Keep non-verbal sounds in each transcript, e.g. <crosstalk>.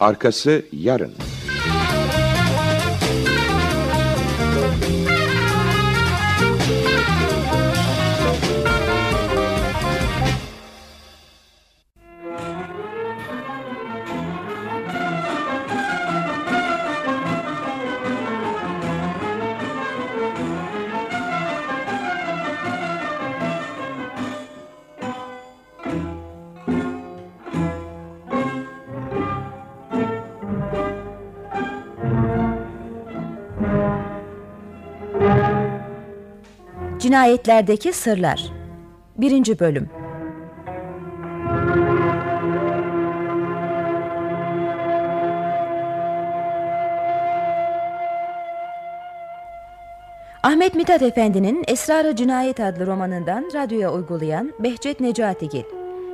Arkası yarın. Cinayetlerdeki Sırlar. 1. Bölüm. Ahmet Mithat Efendi'nin Esrar-ı Cinayet adlı romanından radyoya uygulayan Behçet Necatigil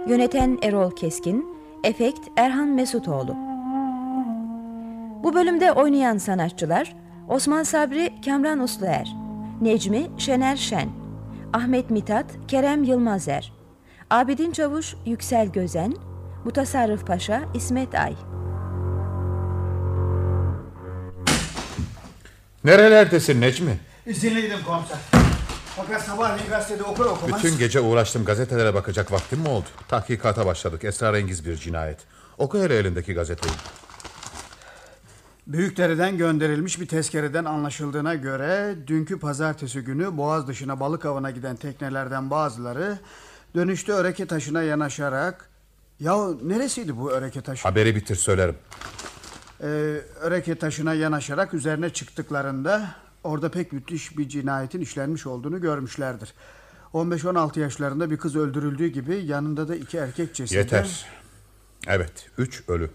Yöneten Erol Keskin. Efekt Erhan Mesutoğlu. Bu bölümde oynayan sanatçılar Osman Sabri Kamran Usluer Necmi Şener Şen, Ahmet Mithat Kerem Yılmazer, Abidin Çavuş Yüksel Gözen, Mutasarrıf Paşa İsmet Ay. Nerelerdesin Necmi? İzinliydim komiser. Fakat sabahleyin gazetede okur okumaz... Bütün gece uğraştım gazetelere bakacak vaktim mi oldu? Tahkikata başladık esrarengiz bir cinayet. Oku hele elindeki gazeteyi. Büyükdere'den gönderilmiş bir tezkereden anlaşıldığına göre dünkü pazartesi günü Boğaz dışına balık avına giden teknelerden bazıları dönüşte Öreke taşına yanaşarak ya neresiydi bu Öreke taşı? Haberi bitir söylerim. Ee, Öreke taşına yanaşarak üzerine çıktıklarında orada pek müthiş bir cinayetin işlenmiş olduğunu görmüşlerdir. 15-16 yaşlarında bir kız öldürüldüğü gibi yanında da iki erkek cesedi. Yeter. Evet, üç ölü.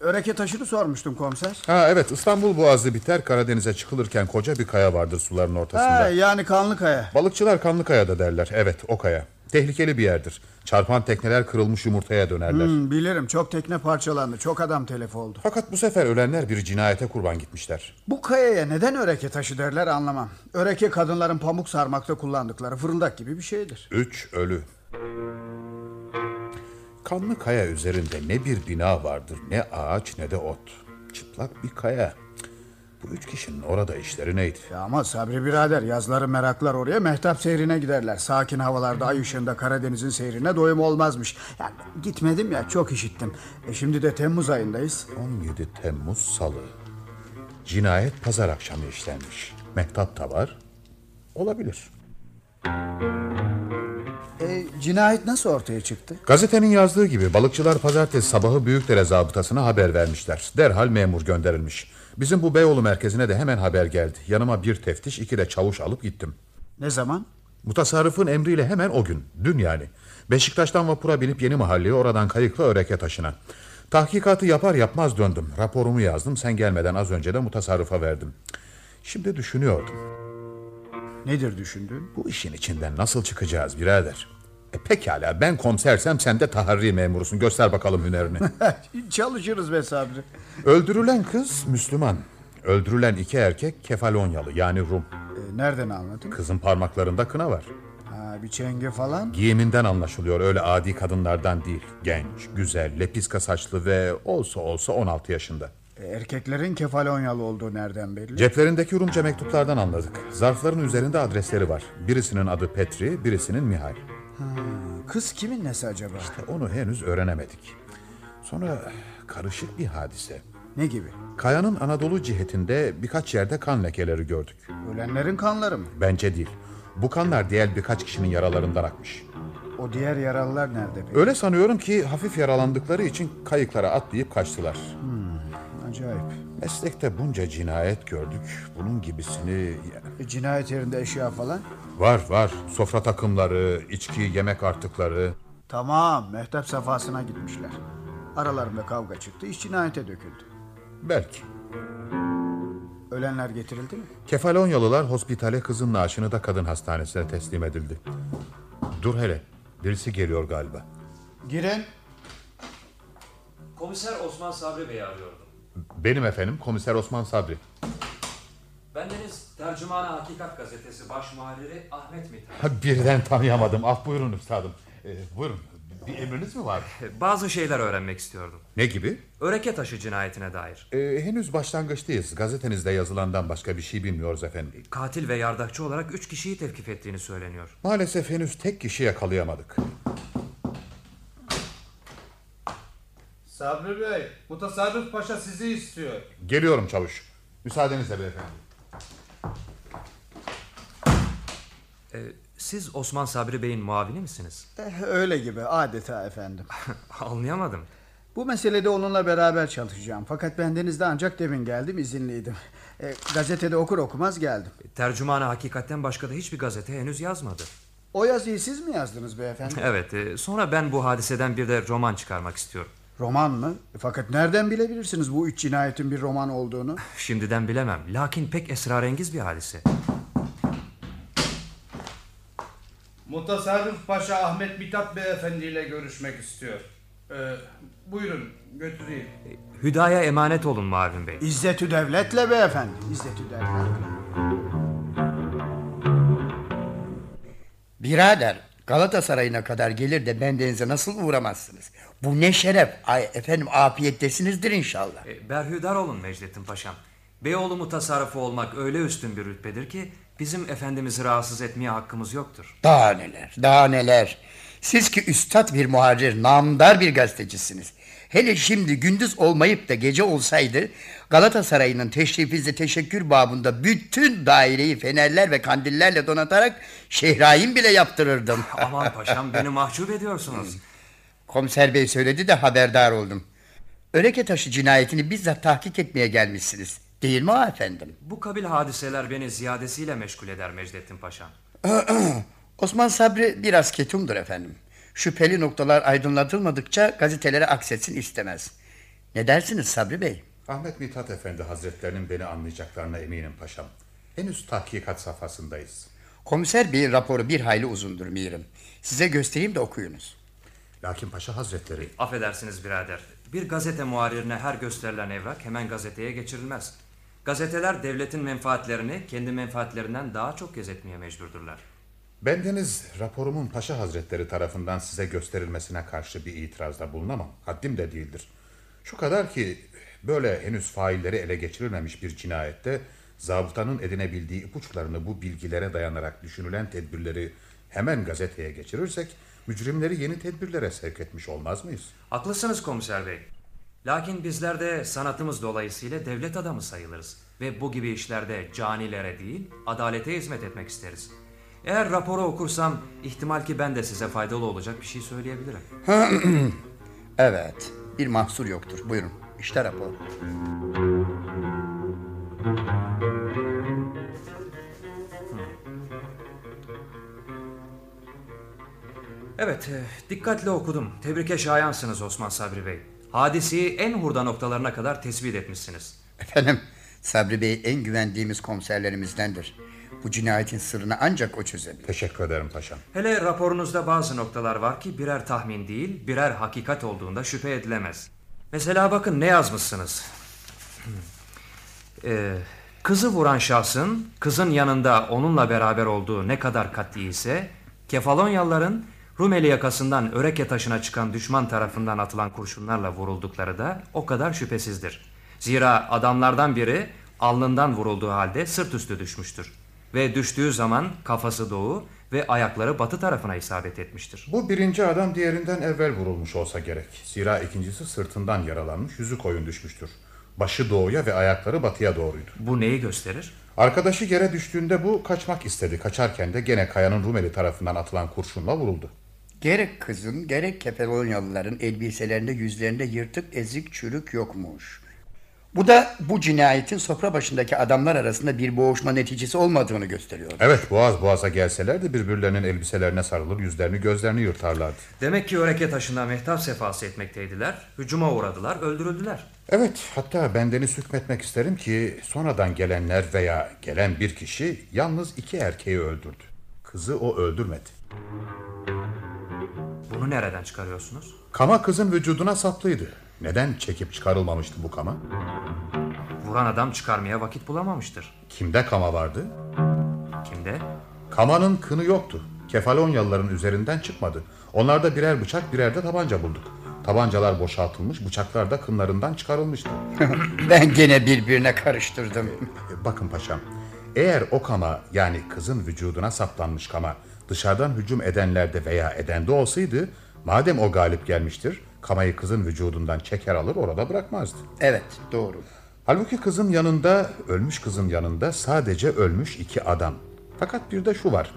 Öreke taşını sormuştum komiser. Ha evet İstanbul Boğazı biter Karadeniz'e çıkılırken koca bir kaya vardır suların ortasında. Ha, yani kanlı kaya. Balıkçılar kanlı kayada derler. Evet o kaya. Tehlikeli bir yerdir. Çarpan tekneler kırılmış yumurtaya dönerler. Hmm, bilirim çok tekne parçalandı. Çok adam telef oldu. Fakat bu sefer ölenler bir cinayete kurban gitmişler. Bu kayaya neden öreke taşı derler anlamam. Öreke kadınların pamuk sarmakta kullandıkları fırıldak gibi bir şeydir. Üç ölü. Kanlı kaya üzerinde ne bir bina vardır ne ağaç ne de ot. Çıplak bir kaya. Bu üç kişinin orada işleri neydi? Ya ama Sabri birader yazları meraklar oraya mehtap seyrine giderler. Sakin havalarda ay ışığında Karadeniz'in seyrine doyum olmazmış. Yani gitmedim ya çok işittim. E şimdi de Temmuz ayındayız. 17 Temmuz Salı. Cinayet pazar akşamı işlenmiş. Mehtap da var. Olabilir. E, cinayet nasıl ortaya çıktı? Gazetenin yazdığı gibi balıkçılar pazartesi sabahı Büyükdere zabıtasına haber vermişler. Derhal memur gönderilmiş. Bizim bu Beyoğlu merkezine de hemen haber geldi. Yanıma bir teftiş iki de çavuş alıp gittim. Ne zaman? Mutasarrıfın emriyle hemen o gün. Dün yani. Beşiktaş'tan vapura binip yeni mahalleye oradan kayıkla öreke taşına. Tahkikatı yapar yapmaz döndüm. Raporumu yazdım. Sen gelmeden az önce de mutasarrıfa verdim. Şimdi düşünüyordum. Nedir düşündüğün? Bu işin içinden nasıl çıkacağız birader? E pekala ben komisersem sen de taharri memurusun. Göster bakalım hünerini. <laughs> Çalışırız be Sabri. Öldürülen kız Müslüman. Öldürülen iki erkek Kefalonyalı yani Rum. E, nereden anladın? Kızın parmaklarında kına var. Ha, bir çenge falan. Giyiminden anlaşılıyor öyle adi kadınlardan değil. Genç, güzel, lepiska saçlı ve olsa olsa 16 yaşında. E, erkeklerin kefalonyalı olduğu nereden belli? Ceplerindeki Rumca mektuplardan anladık. Zarfların üzerinde adresleri var. Birisinin adı Petri, birisinin Mihal. Ha, kız kimin nesi acaba? İşte onu henüz öğrenemedik. Sonra karışık bir hadise. Ne gibi? Kayanın Anadolu cihetinde birkaç yerde kan lekeleri gördük. Ölenlerin kanları mı? Bence değil. Bu kanlar diğer birkaç kişinin yaralarından akmış. O diğer yaralılar nerede peki? Öyle sanıyorum ki hafif yaralandıkları için kayıklara atlayıp kaçtılar. Hmm, acayip. Meslekte bunca cinayet gördük. Bunun gibisini... E, cinayet yerinde eşya falan? Var var. Sofra takımları, içki, yemek artıkları. Tamam, mehtap safhasına gitmişler. Aralarında kavga çıktı, iş cinayete döküldü. Belki. Ölenler getirildi mi? Kefalonyalılar hospitale kızın naaşını da kadın hastanesine teslim edildi. Dur hele. Birisi geliyor galiba. Girin. Komiser Osman Sabri Bey'i arıyordum. Benim efendim komiser Osman Sabri. Bendeniz Tercüman Hakikat Gazetesi baş muharriri Ahmet Mithat. Ha, birden tanıyamadım. Af buyurun üstadım. Ee, buyurun. Bir emriniz mi var? Bazı şeyler öğrenmek istiyordum. Ne gibi? Öreke taşı cinayetine dair. Ee, henüz başlangıçtayız. Gazetenizde yazılandan başka bir şey bilmiyoruz efendim. Katil ve yardakçı olarak üç kişiyi tevkif ettiğini söyleniyor. Maalesef henüz tek kişi yakalayamadık. Sabri Bey, Mutasarrıf Paşa sizi istiyor. Geliyorum çavuş. Müsaadenizle beyefendi. Ee, siz Osman Sabri Bey'in muavini misiniz? Eh, öyle gibi adeta efendim. <laughs> Anlayamadım. Bu meselede onunla beraber çalışacağım. Fakat bendenizde ancak demin geldim izinliydim. E, gazetede okur okumaz geldim. Tercümanı hakikatten başka da hiçbir gazete henüz yazmadı. O yazıyı siz mi yazdınız beyefendi? Evet, e, sonra ben bu hadiseden bir de roman çıkarmak istiyorum. Roman mı? E, fakat nereden bilebilirsiniz bu üç cinayetin bir roman olduğunu? Şimdiden bilemem. Lakin pek esrarengiz bir hadise. Mutasarrıf Paşa Ahmet Mithat Beyefendi ile görüşmek istiyor. Ee, buyurun götüreyim. Hüdaya emanet olun Muavin Bey. İzzetü devletle beyefendi. İzzetü devletle. Birader Galatasaray'ına kadar gelir de bendenize nasıl uğramazsınız? Bu ne şeref. Ay efendim afiyettesinizdir inşallah. E, Berhudar olun Mecdettin Paşam. Beyoğlu mutasarrıfı olmak öyle üstün bir rütbedir ki bizim efendimizi rahatsız etmeye hakkımız yoktur. Daha neler, daha neler. Siz ki üstad bir muharrir, namdar bir gazetecisiniz. Hele şimdi gündüz olmayıp da gece olsaydı Galatasaray'ın teşrifize teşekkür babında bütün daireyi fenerler ve kandillerle donatarak şehrayin bile yaptırırdım. Aman paşam beni mahcup ediyorsunuz. <laughs> Komiser bey söyledi de haberdar oldum. Öreke taşı cinayetini bizzat tahkik etmeye gelmişsiniz. Değil mi o efendim? Bu kabil hadiseler beni ziyadesiyle meşgul eder Mecdettin Paşam. <clears throat> Osman Sabri biraz ketumdur efendim. Şüpheli noktalar aydınlatılmadıkça gazetelere aksetsin istemez. Ne dersiniz Sabri Bey? Ahmet Mithat Efendi Hazretlerinin beni anlayacaklarına eminim paşam. Henüz tahkikat safhasındayız. Komiser Bey'in raporu bir hayli uzundur mirim. Size göstereyim de okuyunuz. Lakin paşa hazretleri Affedersiniz birader. Bir gazete muharirine her gösterilen evrak hemen gazeteye geçirilmez. Gazeteler devletin menfaatlerini kendi menfaatlerinden daha çok gözetmeye mecburdurlar. Bendeniz raporumun paşa hazretleri tarafından size gösterilmesine karşı bir itirazda bulunamam. Haddim de değildir. Şu kadar ki böyle henüz failleri ele geçirilmemiş bir cinayette zabıtanın edinebildiği ipuçlarını bu bilgilere dayanarak düşünülen tedbirleri hemen gazeteye geçirirsek mücrimleri yeni tedbirlere sevk etmiş olmaz mıyız? Haklısınız komiser bey. Lakin bizler de sanatımız dolayısıyla devlet adamı sayılırız. Ve bu gibi işlerde canilere değil, adalete hizmet etmek isteriz. Eğer raporu okursam ihtimal ki ben de size faydalı olacak bir şey söyleyebilirim. <clears throat> Evet, bir mahsur yoktur. Buyurun, işte rapor. Evet, e, dikkatle okudum. Tebrike şayansınız Osman Sabri Bey. Hadiseyi en hurda noktalarına kadar tespit etmişsiniz. Efendim, Sabri Bey en güvendiğimiz komiserlerimizdendir. Bu cinayetin sırrını ancak o çözebilir. Teşekkür ederim paşam. Hele raporunuzda bazı noktalar var ki birer tahmin değil, birer hakikat olduğunda şüphe edilemez. Mesela bakın ne yazmışsınız. Ee, <clears throat> kızı vuran şahsın kızın yanında onunla beraber olduğu ne kadar katli ise Kefalonyalıların Rumeli yakasından Öreke taşına çıkan düşman tarafından atılan kurşunlarla vuruldukları da o kadar şüphesizdir. Zira adamlardan biri alnından vurulduğu halde sırt üstü düşmüştür. Ve düştüğü zaman kafası doğu ve ayakları batı tarafına isabet etmiştir. Bu birinci adam diğerinden evvel vurulmuş olsa gerek. Zira ikincisi sırtından yaralanmış, yüzü koyun düşmüştür. Başı doğuya ve ayakları batıya doğruydu. Bu neyi gösterir? Arkadaşı yere düştüğünde bu kaçmak istedi. Kaçarken de gene kayanın Rumeli tarafından atılan kurşunla vuruldu. Gerek kızın gerek Kefalonyalıların elbiselerinde yüzlerinde yırtık ezik çürük yokmuş. Bu da bu cinayetin sofra başındaki adamlar arasında bir boğuşma neticesi olmadığını gösteriyor. Evet boğaz boğaza gelselerdi birbirlerinin elbiselerine sarılır yüzlerini gözlerini yırtarlardı. Demek ki Öreke taşında mehtap sefası etmekteydiler, hücuma uğradılar, öldürüldüler. Evet hatta bendeniz hükmetmek isterim ki sonradan gelenler veya gelen bir kişi yalnız iki erkeği öldürdü. Kızı o öldürmedi. Bunu nereden çıkarıyorsunuz? Kama kızın vücuduna saplıydı. Neden çekip çıkarılmamıştı bu kama? Vuran adam çıkarmaya vakit bulamamıştır. Kimde kama vardı? Kimde? Kamanın kını yoktu. Kefalonyalıların üzerinden çıkmadı. Onlarda birer bıçak birer de tabanca bulduk. Tabancalar boşaltılmış, bıçaklar da kınlarından çıkarılmıştı. <laughs> Ben gene birbirine karıştırdım. E, Bakın paşam, eğer o kama yani kızın vücuduna saplanmış kama dışarıdan hücum edenlerde veya edende olsaydı, madem o galip gelmiştir, kamayı kızın vücudundan çeker alır orada bırakmazdı. Evet doğru. Halbuki kızın yanında, ölmüş kızın yanında sadece ölmüş iki adam. Fakat bir de şu var.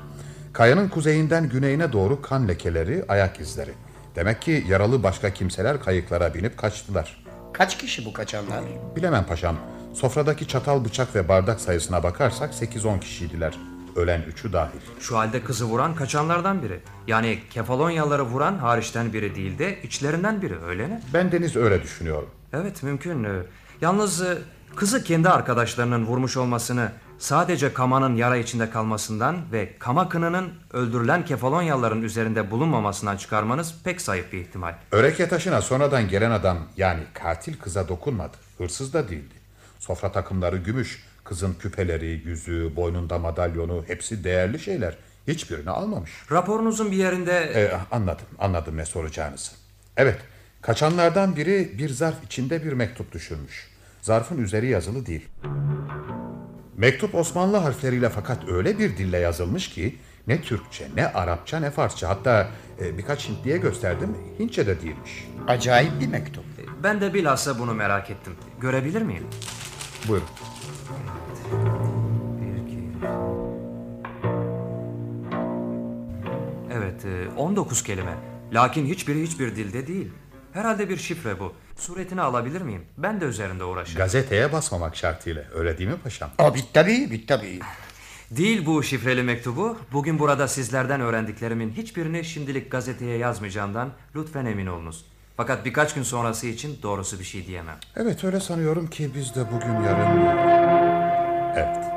Kayanın kuzeyinden güneyine doğru kan lekeleri, ayak izleri. Demek ki yaralı başka kimseler kayıklara binip kaçtılar. Kaç kişi bu kaçanlar? Bilemem paşam. Sofradaki çatal, bıçak ve bardak sayısına bakarsak 8-10 kişiydiler. Ölen üçü dahil. Şu halde kızı vuran kaçanlardan biri. Yani Kefalonyalıları vuran hariçten biri değil de içlerinden biri öyle mi? Ben Deniz öyle düşünüyorum. Evet mümkün. Ee, Yalnız e, kızı kendi arkadaşlarının vurmuş olmasını sadece Kama'nın yara içinde kalmasından ve Kama kınının öldürülen Kefalonyalıların üzerinde bulunmamasından çıkarmanız pek zayıf bir ihtimal. Öreke taşına sonradan gelen adam yani katil kıza dokunmadı. Hırsız da değildi. Sofra takımları gümüş, kızın küpeleri, yüzüğü, boynunda madalyonu hepsi değerli şeyler. Hiçbirini almamış. Raporunuzun bir yerinde Ee, anladım, anladım ne soracağınızı. Evet, kaçanlardan biri bir zarf içinde bir mektup düşürmüş. Zarfın üzeri yazılı değil. Mektup Osmanlı harfleriyle fakat öyle bir dille yazılmış ki ne Türkçe, ne Arapça, ne Farsça hatta e, birkaç Hintliye gösterdim, Hintçe de değilmiş. Acayip bir mektup. ben de bilhassa bunu merak ettim. Görebilir miyim? Buyurun. Evet, e, 19 kelime. Lakin hiçbiri hiçbir dilde değil. Herhalde bir şifre bu. Suretini alabilir miyim? Ben de üzerinde uğraşırım. Gazeteye basmamak şartıyla, öyle değil mi paşam? Aa, bit tabii, bit tabii. Değil bu şifreli mektubu. Bugün burada sizlerden öğrendiklerimin hiçbirini şimdilik gazeteye yazmayacağımdan lütfen emin olunuz. Fakat birkaç gün sonrası için doğrusu bir şey diyemem. Evet öyle sanıyorum ki biz de bugün yarın... Evet.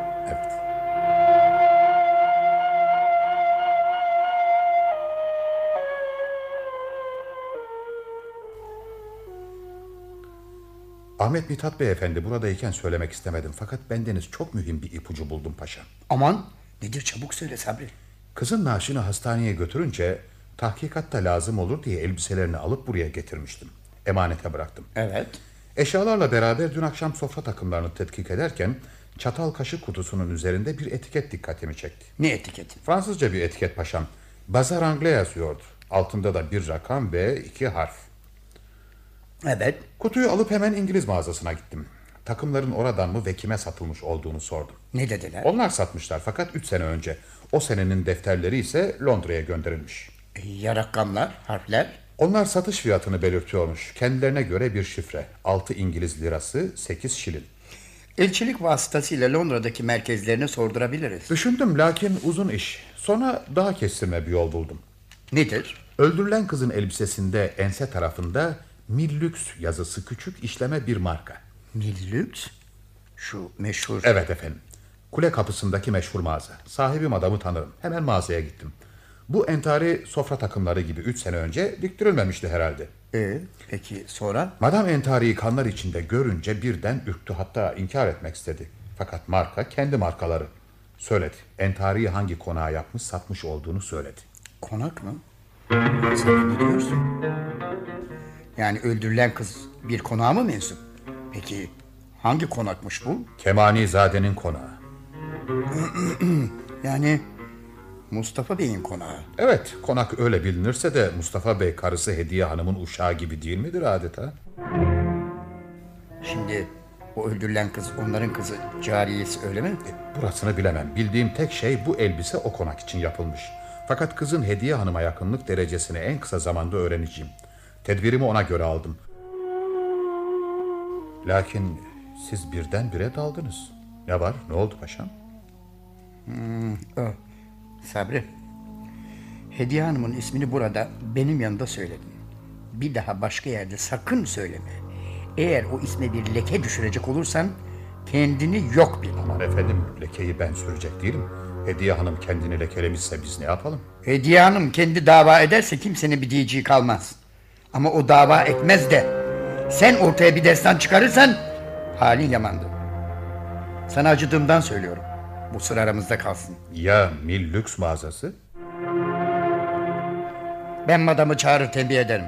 Ahmet Mithat Beyefendi buradayken söylemek istemedim fakat bendeniz çok mühim bir ipucu buldum paşam. Aman nedir çabuk söyle Sabri. Kızın naaşını hastaneye götürünce tahkikatta lazım olur diye elbiselerini alıp buraya getirmiştim. Emanete bıraktım. Evet. Eşyalarla beraber dün akşam sofra takımlarını tetkik ederken çatal kaşık kutusunun üzerinde bir etiket dikkatimi çekti. Ne etiketi? Fransızca bir etiket paşam. Bazar Anglais yazıyordu. Altında da bir rakam ve iki harf. Evet. Kutuyu alıp hemen İngiliz mağazasına gittim. Takımların oradan mı ve kime satılmış olduğunu sordum. Ne dediler? Onlar satmışlar fakat üç sene önce. O senenin defterleri ise Londra'ya gönderilmiş. E, ya rakamlar, harfler? Onlar satış fiyatını belirtiyormuş. Kendilerine göre bir şifre. 6 İngiliz lirası, 8 şilin. Elçilik vasıtasıyla Londra'daki merkezlerine sordurabiliriz. Düşündüm lakin uzun iş. Sonra daha kestirme bir yol buldum. Nedir? Öldürülen kızın elbisesinde ense tarafında Millüks yazısı küçük işleme bir marka. Millüks? Şu meşhur... Evet efendim. Kule kapısındaki meşhur mağaza. Sahibim adamı tanırım. Hemen mağazaya gittim. Bu entari sofra takımları gibi üç sene önce diktirilmemişti herhalde. Ee, peki sonra? Madam entariyi kanlar içinde görünce birden ürktü hatta inkar etmek istedi. Fakat marka kendi markaları. Söyledi. Entariyi hangi konağa yapmış satmış olduğunu söyledi. Konak mı? Sen ne diyorsun? Yani öldürülen kız bir konağa mı mensup? Peki hangi konakmış bu? Kemani Zade'nin konağı. <clears throat> Yani Mustafa Bey'in konağı. Evet konak öyle bilinirse de Mustafa Bey karısı Hediye Hanım'ın uşağı gibi değil midir adeta? Şimdi o öldürülen kız onların kızı cariyesi öyle mi? E, burasını bilemem. Bildiğim tek şey bu elbise o konak için yapılmış. Fakat kızın Hediye Hanım'a yakınlık derecesini en kısa zamanda öğreneceğim. Tedbirimi ona göre aldım. Lakin siz birdenbire daldınız. Ne var? Ne oldu paşam? O, Sabri. Hediye Hanım'ın ismini burada benim yanında söyledin. Bir daha başka yerde sakın söyleme. Eğer o isme bir leke düşürecek olursan kendini yok bil. Aman efendim lekeyi ben sürecek değilim. Hediye Hanım kendini lekelemişse biz ne yapalım? Hediye Hanım kendi dava ederse kimsenin bir diyeceği kalmaz. Ama o dava etmez de sen ortaya bir destan çıkarırsan halin yamandı. Sana acıdığımdan söylüyorum. Bu sır aramızda kalsın. Ya Mil Lüks mağazası? Ben madamı çağırır tembih ederim.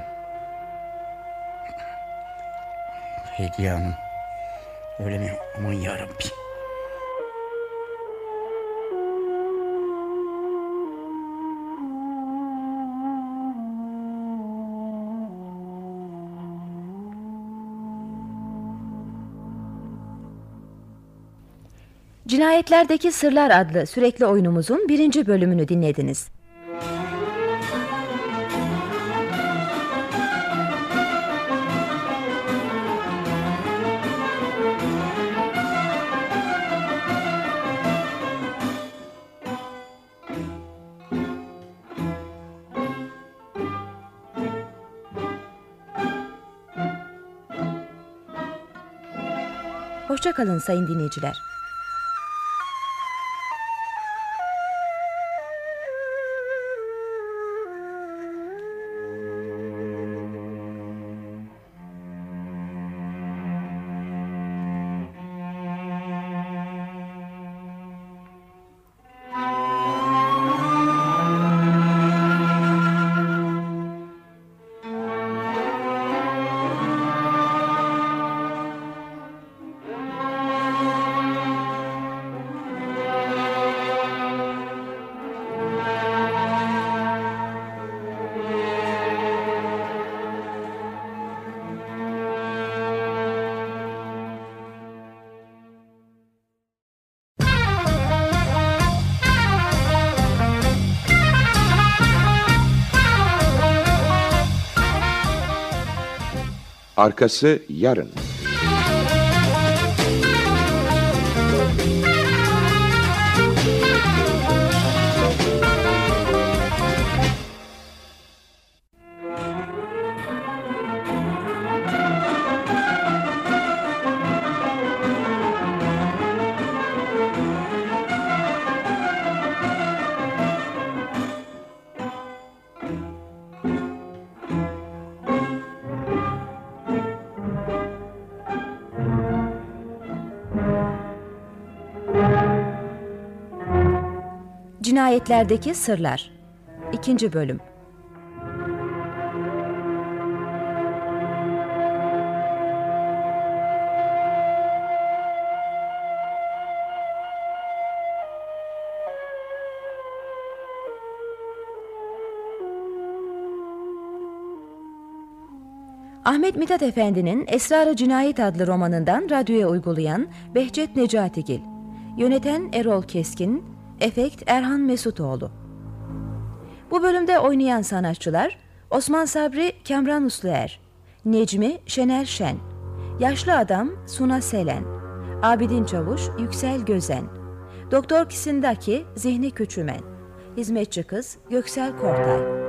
Hediye Hanım. Öyle mi? Aman yarabbi. Cinayetlerdeki Sırlar adlı sürekli oyunumuzun birinci bölümünü dinlediniz. Hoşçakalın sayın dinleyiciler. Arkası yarın. Cinayetlerdeki Sırlar 2. Bölüm Ahmet Mithat Efendi'nin Esrar-ı Cinayet adlı romanından radyoya uygulayan Behçet Necatigil, yöneten Erol Keskin, efekt Erhan Mesutoğlu. Bu bölümde oynayan sanatçılar Osman Sabri Kamran Usluer, Necmi Şener Şen, Yaşlı Adam Suna Selen, Abidin Çavuş Yüksel Gözen, Doktor Kisindaki Zihni Küçümen, Hizmetçi Kız Göksel Kortay.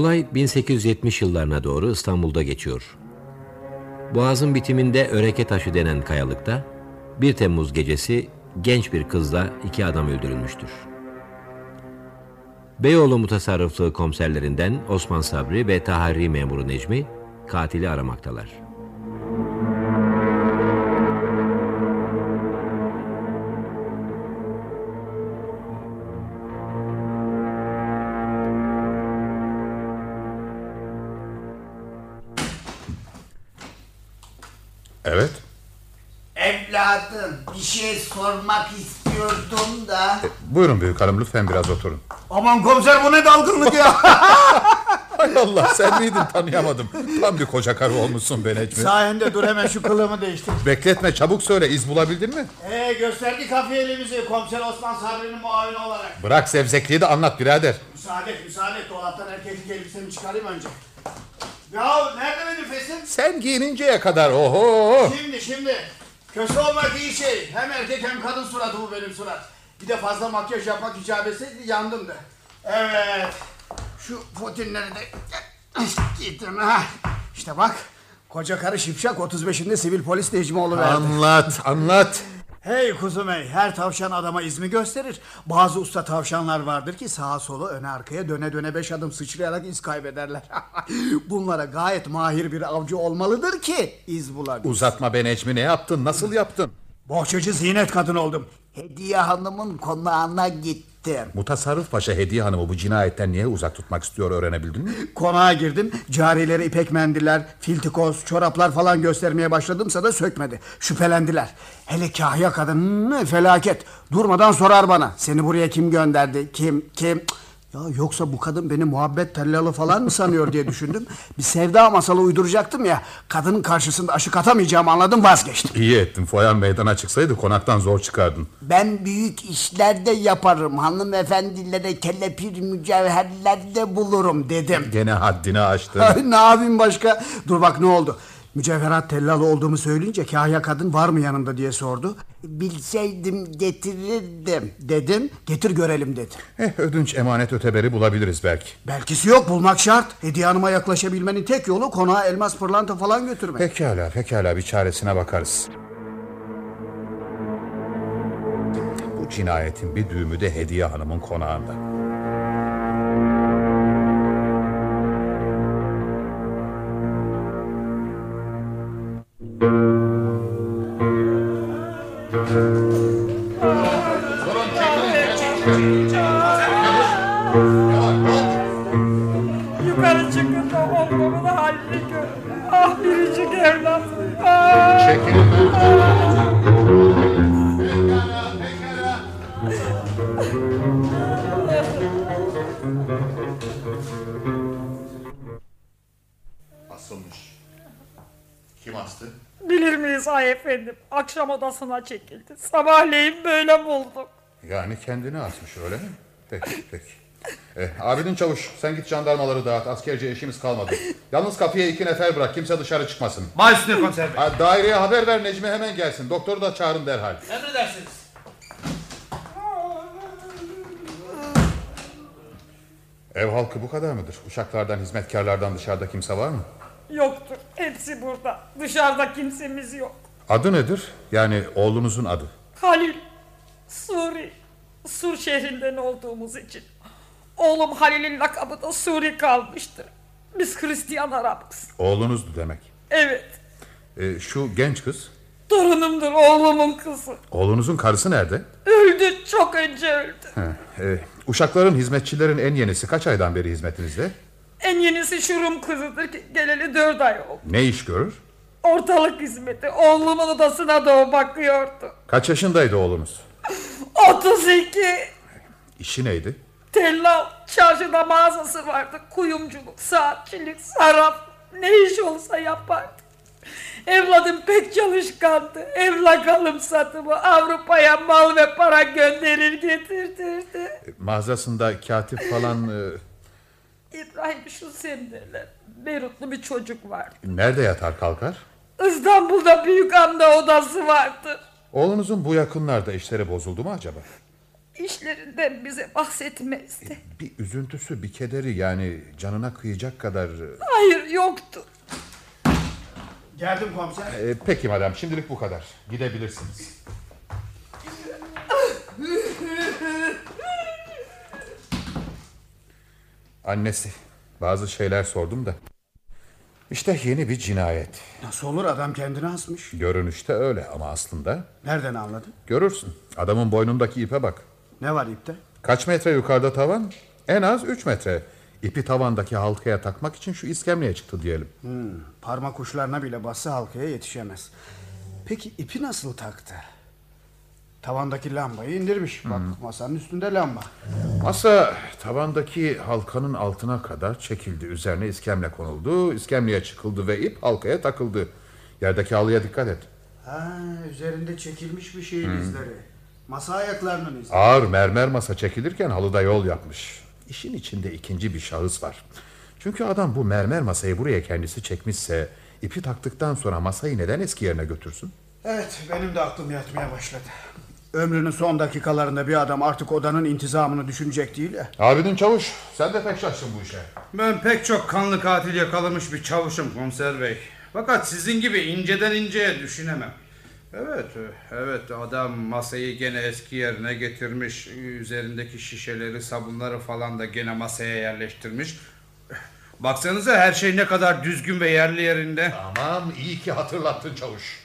Olay 1870 yıllarına doğru İstanbul'da geçiyor. Boğazın bitiminde Öreke Taşı denen kayalıkta 1 Temmuz gecesi genç bir kızla iki adam öldürülmüştür. Beyoğlu Mutasarrıflığı komiserlerinden Osman Sabri ve Tahari memuru Necmi katili aramaktalar. Buyurun büyük hanım lütfen biraz oturun. Aman komiser bu ne dalgınlık ya. <laughs> Hay Allah sen miydin tanıyamadım. Tam bir koca karı olmuşsun be Necmi. Sayende dur hemen şu kılığımı değiştir. Bekletme çabuk söyle iz bulabildin mi? Ee, gösterdik hafiyeliğimizi komiser Osman Sabri'nin muavini olarak. Bırak sevzekliği de anlat birader. Müsaade et müsaade et dolaptan erkeklik elbisemi çıkarayım önce. Ya nerede benim fesim? Sen giyininceye kadar oho. Şimdi şimdi. Köse olmak iyi şey. Hem erkek hem kadın suratı bu benim surat. Bir de fazla makyaj yapmak icap etseydi yandım da. Evet. Şu fotinleri de giydim ha. İşte bak. Koca karı şipşak 35'inde sivil polis Necmi oluverdi. Anlat anlat. Hey kuzum hey, her tavşan adama izmi gösterir. Bazı usta tavşanlar vardır ki sağa sola öne arkaya döne döne beş adım sıçrayarak iz kaybederler. <laughs> Bunlara gayet mahir bir avcı olmalıdır ki iz bulabilsin. Uzatma be Necmi ne yaptın nasıl yaptın? Bohçacı zinet kadın oldum. Hediye Hanım'ın konağına gittim. Mutasarrıf Paşa Hediye Hanım'ı bu cinayetten niye uzak tutmak istiyor öğrenebildin mi? Konağa girdim. Carilere ipek mendiller, filtikoz, çoraplar falan göstermeye başladımsa da sökmedi. Şüphelendiler. Hele kahya kadın hı, felaket. Durmadan sorar bana. Seni buraya kim gönderdi? Kim? Kim? Cık. Ya yoksa bu kadın beni muhabbet tellalı falan mı sanıyor diye düşündüm. Bir sevda masalı uyduracaktım ya. Kadının karşısında aşık atamayacağımı anladım vazgeçtim. İyi ettin foyan meydana çıksaydı konaktan zor çıkardın. Ben büyük işlerde yaparım. Hanımefendilere kelepir mücevherler de bulurum dedim. Gene haddini aştın. Ne yapayım başka? Dur bak ne oldu? Mücevherat tellalı olduğumu söyleyince kahya kadın var mı yanında diye sordu. Bilseydim getirirdim. Dedim getir görelim dedi. Eh, ödünç emanet öteberi bulabiliriz belki. Belkisi yok bulmak şart. Hediye hanıma yaklaşabilmenin tek yolu konağa elmas pırlanta falan götürmek. Pekala pekala bir çaresine bakarız. Bu cinayetin bir düğümü de Hediye Hanım'ın konağında. Yukarı çıkın da oğlumun halini görün. Ah biricik evlat. Ah. Asılmış. Ay efendim? Akşam odasına çekildi. Sabahleyin böyle bulduk. Yani kendini asmış öyle mi? Peki peki. Eh, Abidin Çavuş sen git jandarmaları dağıt. Askerce işimiz kalmadı. Yalnız kapıya iki nefer bırak. Kimse dışarı çıkmasın. Üstüne komiser bey. Ha, daireye haber ver Necmi hemen gelsin. Doktoru da çağırın derhal. Emredersiniz. Ev halkı bu kadar mıdır? Uşaklardan, hizmetkarlardan dışarıda kimse var mı? Yoktur. Hepsi burada. Dışarıda kimsemiz yok. Adı nedir? Yani oğlunuzun adı. Halil. Suri. Sur şehrinden olduğumuz için. Oğlum Halil'in lakabı da Suri kalmıştır. Biz Hristiyan Arapız. Oğlunuzdu demek. Evet. Eh, şu genç kız, Torunumdur oğlumun kızı. oğlunuzun karısı nerede? Öldü. Çok önce öldü. Heh, eh, uşakların, hizmetçilerin en yenisi kaç aydan beri hizmetinizde? En yenisi Şurum kızıdır ki geleli dört ay oldu. Ne iş görür? Ortalık hizmeti. Oğlumun odasına da o bakıyordu. Kaç yaşındaydı oğlunuz? <laughs> 32. İşi neydi? Tellal. Çarşıda mağazası vardı. Kuyumculuk, saatçilik, sarraf. Ne iş olsa yapardı. Evladım pek çalışkandı. Evlak alım satımı Avrupa'ya mal ve para gönderir getirtirdi. Eh, Mağazasında katip falan eh, İbrahim şu derler. Beyrutlu bir çocuk vardı. nerede yatar kalkar? İstanbul'da büyük anda odası vardı. Oğlunuzun bu yakınlarda işleri bozuldu mu acaba? İşlerinden bize bahsetmezdi. Bir üzüntüsü, bir kederi yani canına kıyacak kadar... Hayır yoktu. Geldim komiser. Eh, peki madem şimdilik bu kadar. Gidebilirsiniz. <laughs> Annesi. Bazı şeyler sordum da. İşte yeni bir cinayet. Nasıl olur adam kendini asmış. Görünüşte öyle ama aslında Nereden anladın? görürsün. Adamın boynundaki ipe bak. Ne var ipte? Kaç metre yukarıda tavan? En az 3 metre. İpi tavandaki halkaya takmak için şu iskemleye çıktı diyelim. Hmm, parmak uçlarına bile bassa halkaya yetişemez. Peki ipi nasıl taktı? Tavandaki lambayı indirmiş. Bak masanın üstünde lamba. Masa tavandaki halkanın altına kadar çekildi. Üzerine iskemle konuldu. İskemleye çıkıldı ve ip halkaya takıldı. Yerdeki halıya dikkat et. Ha, üzerinde çekilmiş bir şeyin izleri. Masa ayaklarının izleri. Ağır mermer masa çekilirken halıda yol yapmış. İşin içinde ikinci bir şahıs var. Çünkü adam bu mermer masayı buraya kendisi çekmişse... ...ipi taktıktan sonra masayı neden eski yerine götürsün? Evet benim de aklım yatmaya başladı. Ömrünün son dakikalarında bir adam artık odanın intizamını düşünecek değil ya. Abidin Çavuş sen de pek şaştın bu işe. Ben pek çok kanlı katil yakalamış bir çavuşum komiser bey. Fakat sizin gibi inceden inceye düşünemem. Evet, evet adam masayı gene eski yerine getirmiş. Üzerindeki şişeleri, sabunları falan da gene masaya yerleştirmiş. Baksanıza her şey ne kadar düzgün ve yerli yerinde. Tamam iyi ki hatırlattın çavuş.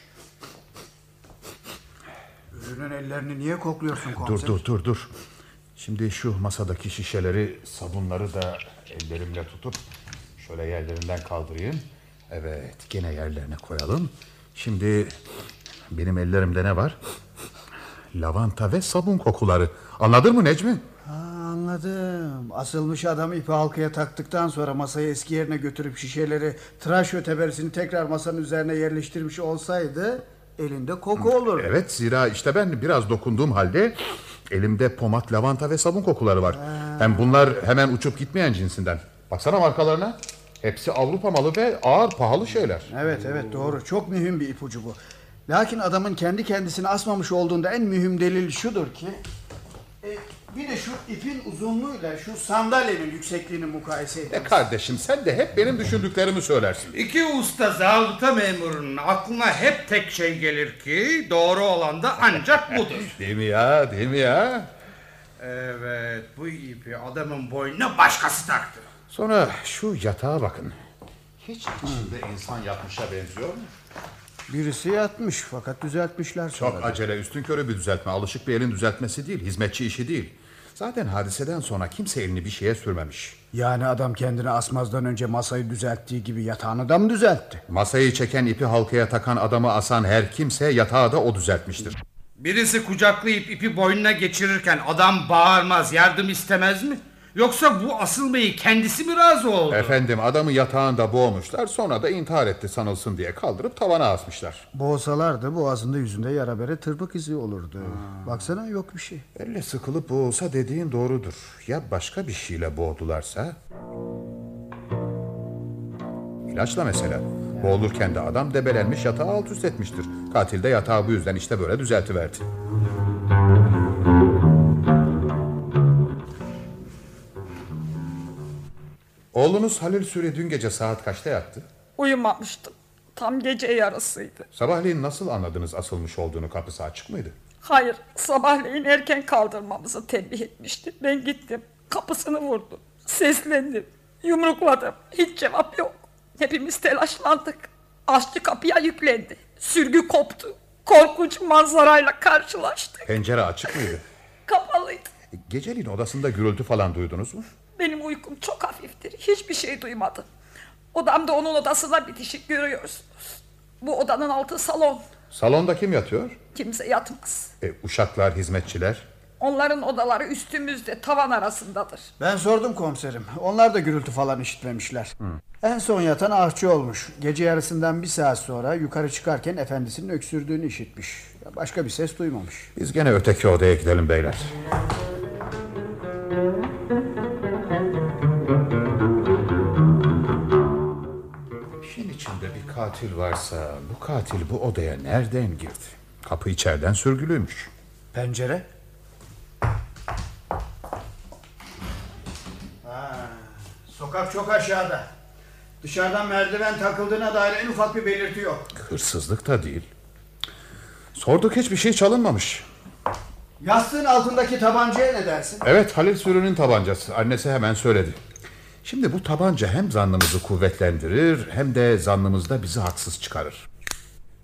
Ürünün ellerini niye kokluyorsun Dur komiser? dur dur dur. Şimdi şu masadaki şişeleri, sabunları da ellerimle tutup şöyle yerlerinden kaldırayım. Evet, gene yerlerine koyalım. Şimdi benim ellerimde ne var? Lavanta ve sabun kokuları. Anladın mı Necmi? Ha, anladım. Asılmış adamı ipi halkaya taktıktan sonra masayı eski yerine götürüp şişeleri tıraş öteberisini tekrar masanın üzerine yerleştirmiş olsaydı elinde koku olur. Evet, zira işte ben biraz dokunduğum halde elimde pomat, lavanta ve sabun kokuları var. Hem bunlar hemen uçup gitmeyen cinsinden. Baksana markalarına. Hepsi Avrupa malı ve ağır pahalı şeyler. Evet evet doğru. Çok mühim bir ipucu bu. Lakin adamın kendi kendisini asmamış olduğunda en mühim delil şudur ki... e, bir de şu ipin uzunluğuyla şu sandalyenin yüksekliğini mukayese edin. E kardeşim sen de hep benim düşündüklerimi söylersin. İki usta zabıta memurunun aklına hep tek şey gelir ki doğru olan da ancak budur. <laughs> Değil mi ya, değil mi ya? Evet bu ipi adamın boynuna başkası taktı. Sonra şu yatağa bakın. Hiç içinde insan yatmışa benziyor mu? Birisi yatmış fakat düzeltmişler sonra. Çok acele üstün körü bir düzeltme. Alışık bir elin düzeltmesi değil. Hizmetçi işi değil. Zaten hadiseden sonra kimse elini bir şeye sürmemiş. Yani adam kendini asmazdan önce masayı düzelttiği gibi yatağını da mı düzeltti? Masayı çeken ipi halkaya takan adamı asan her kimse yatağı da o düzeltmiştir. Birisi kucaklayıp ipi boynuna geçirirken adam bağırmaz yardım istemez mi? Yoksa bu asılmayı kendisi mi razı oldu? Efendim adamı yatağında boğmuşlar sonra da intihar etti sanılsın diye kaldırıp tavana asmışlar. Boğsalardı boğazında yüzünde yara bere tırpık izi olurdu. Baksana yok bir şey. Elle sıkılıp boğulsa dediğin doğrudur. Ya başka bir şeyle boğdularsa? İlaçla mesela. Boğulurken de adam debelenmiş yatağı alt üst etmiştir. Katil de yatağı bu yüzden işte böyle düzeltiverdi. Oğlunuz Halil Süre dün gece saat kaçta yattı? Uyumamıştım. Tam gece yarısıydı. Sabahleyin nasıl anladınız asılmış olduğunu kapısı açık mıydı? Hayır, sabahleyin erken kaldırmamızı tembih etmişti. Ben gittim, kapısını vurdum, seslendim, yumrukladım. Hiç cevap yok. Hepimiz telaşlandık. Aşçı kapıya yüklendi. Sürgü koptu. Korkunç manzarayla karşılaştık. Pencere açık mıydı? Kapalıydı. E, Geceliğin odasında gürültü falan duydunuz mu? Benim uykum çok hafiftir. Hiçbir şey duymadım. Odamda onun odasına bitişik görüyorsunuz. Bu odanın altı salon. Salonda kim yatıyor? Kimse yatmaz. E, uşaklar, hizmetçiler. Onların odaları üstümüzde tavan arasındadır. Ben sordum komiserim. Onlar da gürültü falan işitmemişler. En son yatan ahçı olmuş. Gece yarısından bir saat sonra yukarı çıkarken efendisinin öksürdüğünü işitmiş. Başka bir ses duymamış. Biz gene öteki odaya gidelim beyler. Katil varsa bu katil bu odaya nereden girdi? Kapı içeriden sürgülüymüş. Pencere? Ha, sokak çok aşağıda. Dışarıdan merdiven takıldığına dair en ufak bir belirti yok. Hırsızlık da değil. Sorduk hiçbir şey çalınmamış. Yastığın altındaki tabancaya ne dersin? Evet Halil Sürü'nün tabancası. Annesi hemen söyledi. Şimdi bu tabanca hem zannımızı kuvvetlendirir hem de zannımızda bizi haksız çıkarır.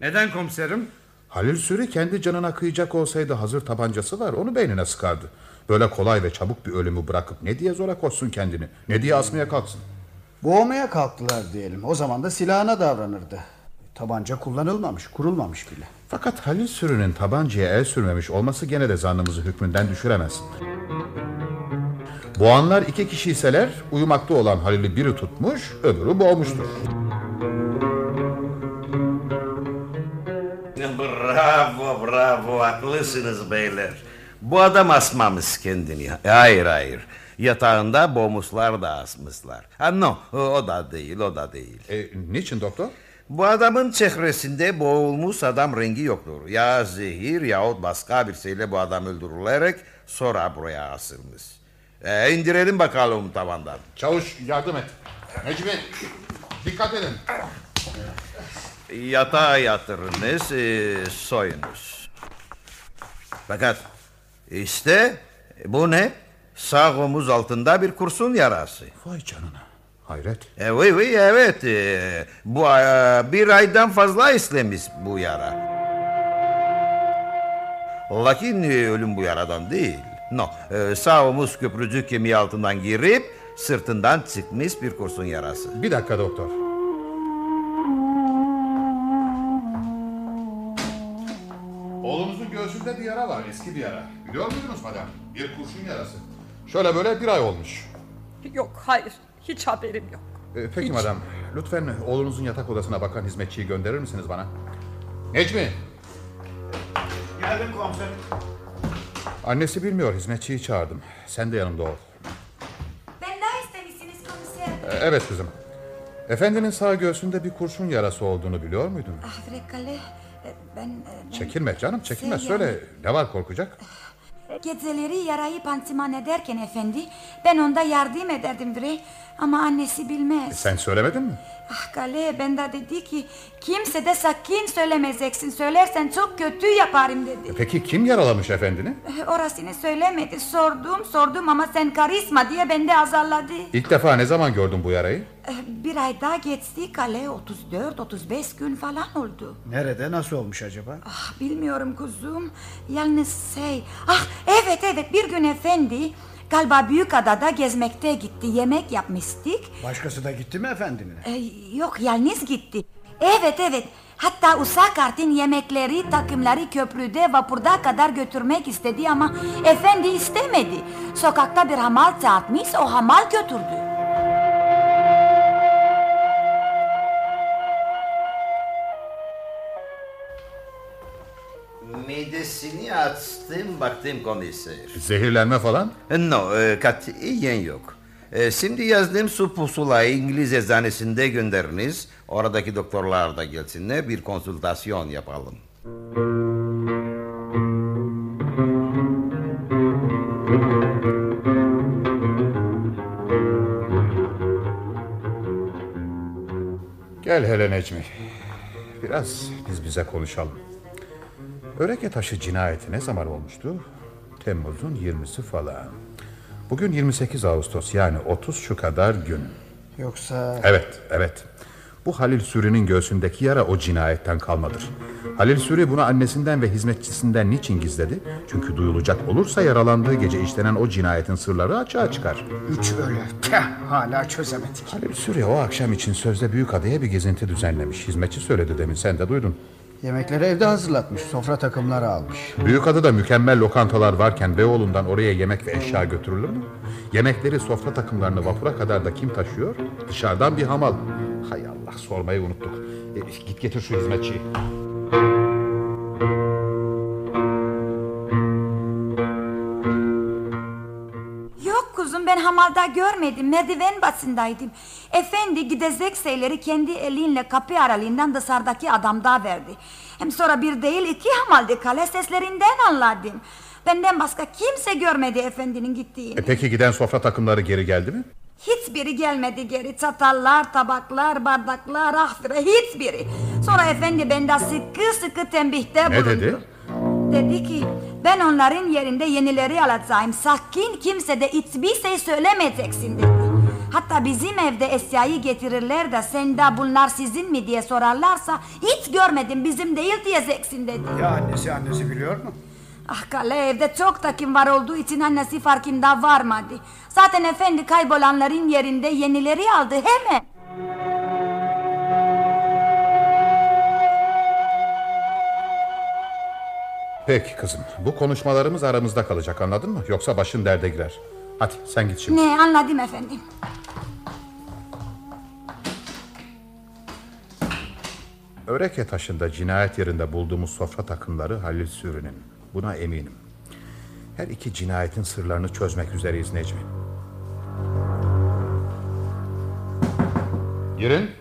Neden komiserim? Halil Sürü kendi canına kıyacak olsaydı hazır tabancası var onu beynine sıkardı. Böyle kolay ve çabuk bir ölümü bırakıp ne diye zora koşsun kendini ne diye asmaya kalksın. Boğmaya kalktılar diyelim. O zaman da silahına davranırdı. Tabanca kullanılmamış, kurulmamış bile. Fakat Halil Sürü'nün tabancaya el sürmemiş olması gene de zannımızı hükmünden düşüremez. Boğanlar iki kişiyseler uyumakta olan Halil'i biri tutmuş öbürü boğmuştur. Bravo bravo haklısınız beyler. Bu adam asmamış kendini. Hayır hayır. Yatağında boğmuşlar da asmışlar. Ha no o da değil o da değil. E, niçin doktor? Bu adamın çehresinde boğulmuş adam rengi yoktur. Ya zehir yahut başka bir şeyle bu adam öldürülerek sonra buraya asılmış. E, indirelim bakalım tavandan. Çavuş yardım et. Necmi dikkat edin. Yatağa yatırınız, e, soyunuz. Fakat işte bu ne? Sağ omuz altında bir kurşun yarası. Vay canına. Hayret. E, evet. e, bu e, bir aydan fazla işlemiş bu yara. Lakin e, ölüm bu yaradan değil. No, e, sağ omuz köprücük kemiği altından girip sırtından çıkmış bir kurşun yarası. Bir dakika doktor. Oğlunuzun göğsünde bir yara var, eski bir yara. Biliyor muydunuz madem? Bir kurşun yarası. Şöyle böyle bir ay olmuş. Yok hayır hiç haberim yok. Ee, peki Hiç. madem, lütfen oğlunuzun yatak odasına bakan hizmetçiyi gönderir misiniz bana? Necmi, Geldim komiserim. Annesi bilmiyor, hizmetçiyi çağırdım. Sen de yanımda ol. Ben daha istemişsiniz komiser. Ee, evet kızım. Efendinin sağ göğsünde bir kurşun yarası olduğunu biliyor muydun? Ah Frekale, ben... e, ben Çekinme canım, çekinme. Şey Söyle, ne var korkacak? Geceleri yarayı pansiman ederken efendi, ben onda yardım ederdim dire. Ama annesi bilmez. Sen söylemedin mi? Ah Kale, ben de dedi ki, kimse de sakın söylemeyeceksin. Söylersen çok kötü yaparım dedi. E, Peki kim yaralamış efendini? Eh, Orasını söylemedi. Sordum, sordum ama sen karizma diye beni azarladı. İlk defa ne zaman gördün bu yarayı? Eh, Bir ay daha geçti Kale, 34-35 gün falan oldu. Nerede nasıl olmuş acaba? Ah bilmiyorum kuzum. Yalnız şey... Ah evet evet bir gün efendi galiba büyük adada gezmekte gitti. Yemek yapmıştık. Başkası da gitti mi efendinin? Ee, yok yalnız gitti. Evet evet. Hatta Usakart'ın yemekleri, takımları köprüde vapurda kadar götürmek istedi ama efendi istemedi. Sokakta bir hamal çarpmış, o hamal götürdü. Midesini açtım baktım komiser. Zehirlenme falan? No, e, katiyen yok. E, şimdi yazdığım su pusulayı İngiliz eczanesinde gönderiniz. Oradaki doktorlar da gelsinler bir konsültasyon yapalım. Gel hele Necmi. Biraz biz bize konuşalım. Öreke taşı cinayeti ne zaman olmuştu? Temmuz'un 20'si falan. Bugün 28 Ağustos yani 30 şu kadar gün. Yoksa... Evet, evet. Bu Halil Sürü'nün göğsündeki yara o cinayetten kalmadır. Halil Sürü bunu annesinden ve hizmetçisinden niçin gizledi? Çünkü duyulacak olursa yaralandığı gece işlenen o cinayetin sırları açığa çıkar. Üç ölü. Teh, hala çözemedik. Halil Sürü o akşam için sözde büyük adaya bir gezinti düzenlemiş. Hizmetçi söyledi demin sen de duydun. Yemekleri evde hazırlatmış. Sofra takımları almış. Büyük adada mükemmel lokantalar varken Beyoğlu'ndan oraya yemek ve eşya götürülür mü? Yemekleri, sofra takımlarını vapura kadar da kim taşıyor? Dışarıdan bir hamal. Hay Allah sormayı unuttuk. E, git getir şu hizmetçiyi. Ben hamalda görmedim. Merdiven basındaydım. Efendi gidecek şeyleri kendi elinle kapı aralığından dışarıdaki adamda verdi. Hem sonra bir değil iki hamaldı kale seslerinden anladım. Benden başka kimse görmedi efendinin gittiğini. E peki giden sofra takımları geri geldi mi? Hiçbiri gelmedi geri. Çatallar, tabaklar, bardaklar, ahfire hiçbiri. Sonra efendi benden sıkı sıkı tembihte Ne bulundu. dedi? Dedi ki ben onların yerinde yenileri alacağım. Sakın kimse de hiçbir şey söylemeyeceksin dedi. Hatta bizim evde eşyayı getirirler de sen de bunlar sizin mi diye sorarlarsa hiç görmedim bizim değil diyeceksin dedi. Ya annesi annesi biliyor mu? Ah kale evde çok takım var olduğu için annesi farkında varmadı. Zaten efendi kaybolanların yerinde yenileri aldı hemen. Peki kızım. Bu konuşmalarımız aramızda kalacak anladın mı? Yoksa başın derde girer. Hadi sen git şimdi. Ne anladım efendim. Öreke taşında cinayet yerinde bulduğumuz sofra takımları Halil Sürü'nün. Buna eminim. Her iki cinayetin sırlarını çözmek üzereyiz Necmi. Girin.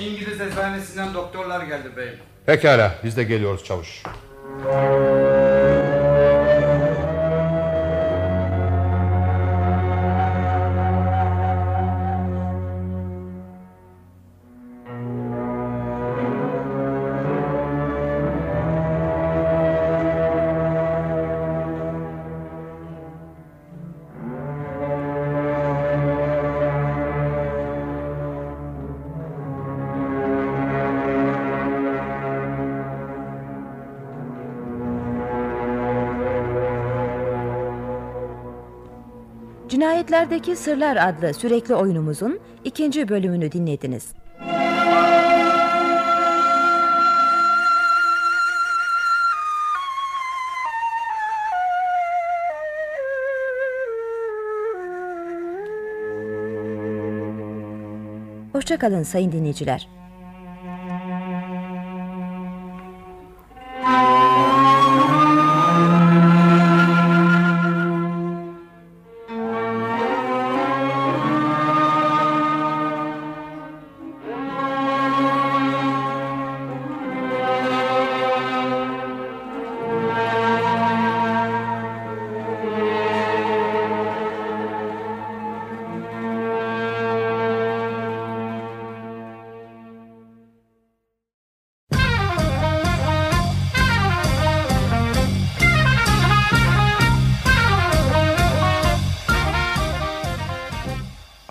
İngiliz eczanesinden doktorlar geldi beyim. Pekala biz de geliyoruz çavuş. Cinayetlerdeki Sırlar adlı sürekli oyunumuzun ikinci bölümünü dinlediniz. Hoşçakalın sayın dinleyiciler.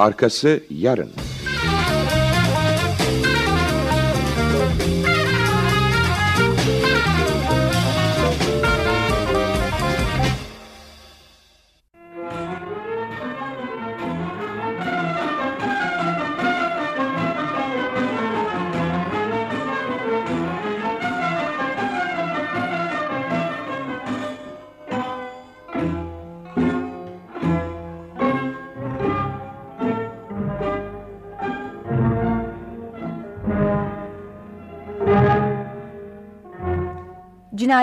Arkası yarın.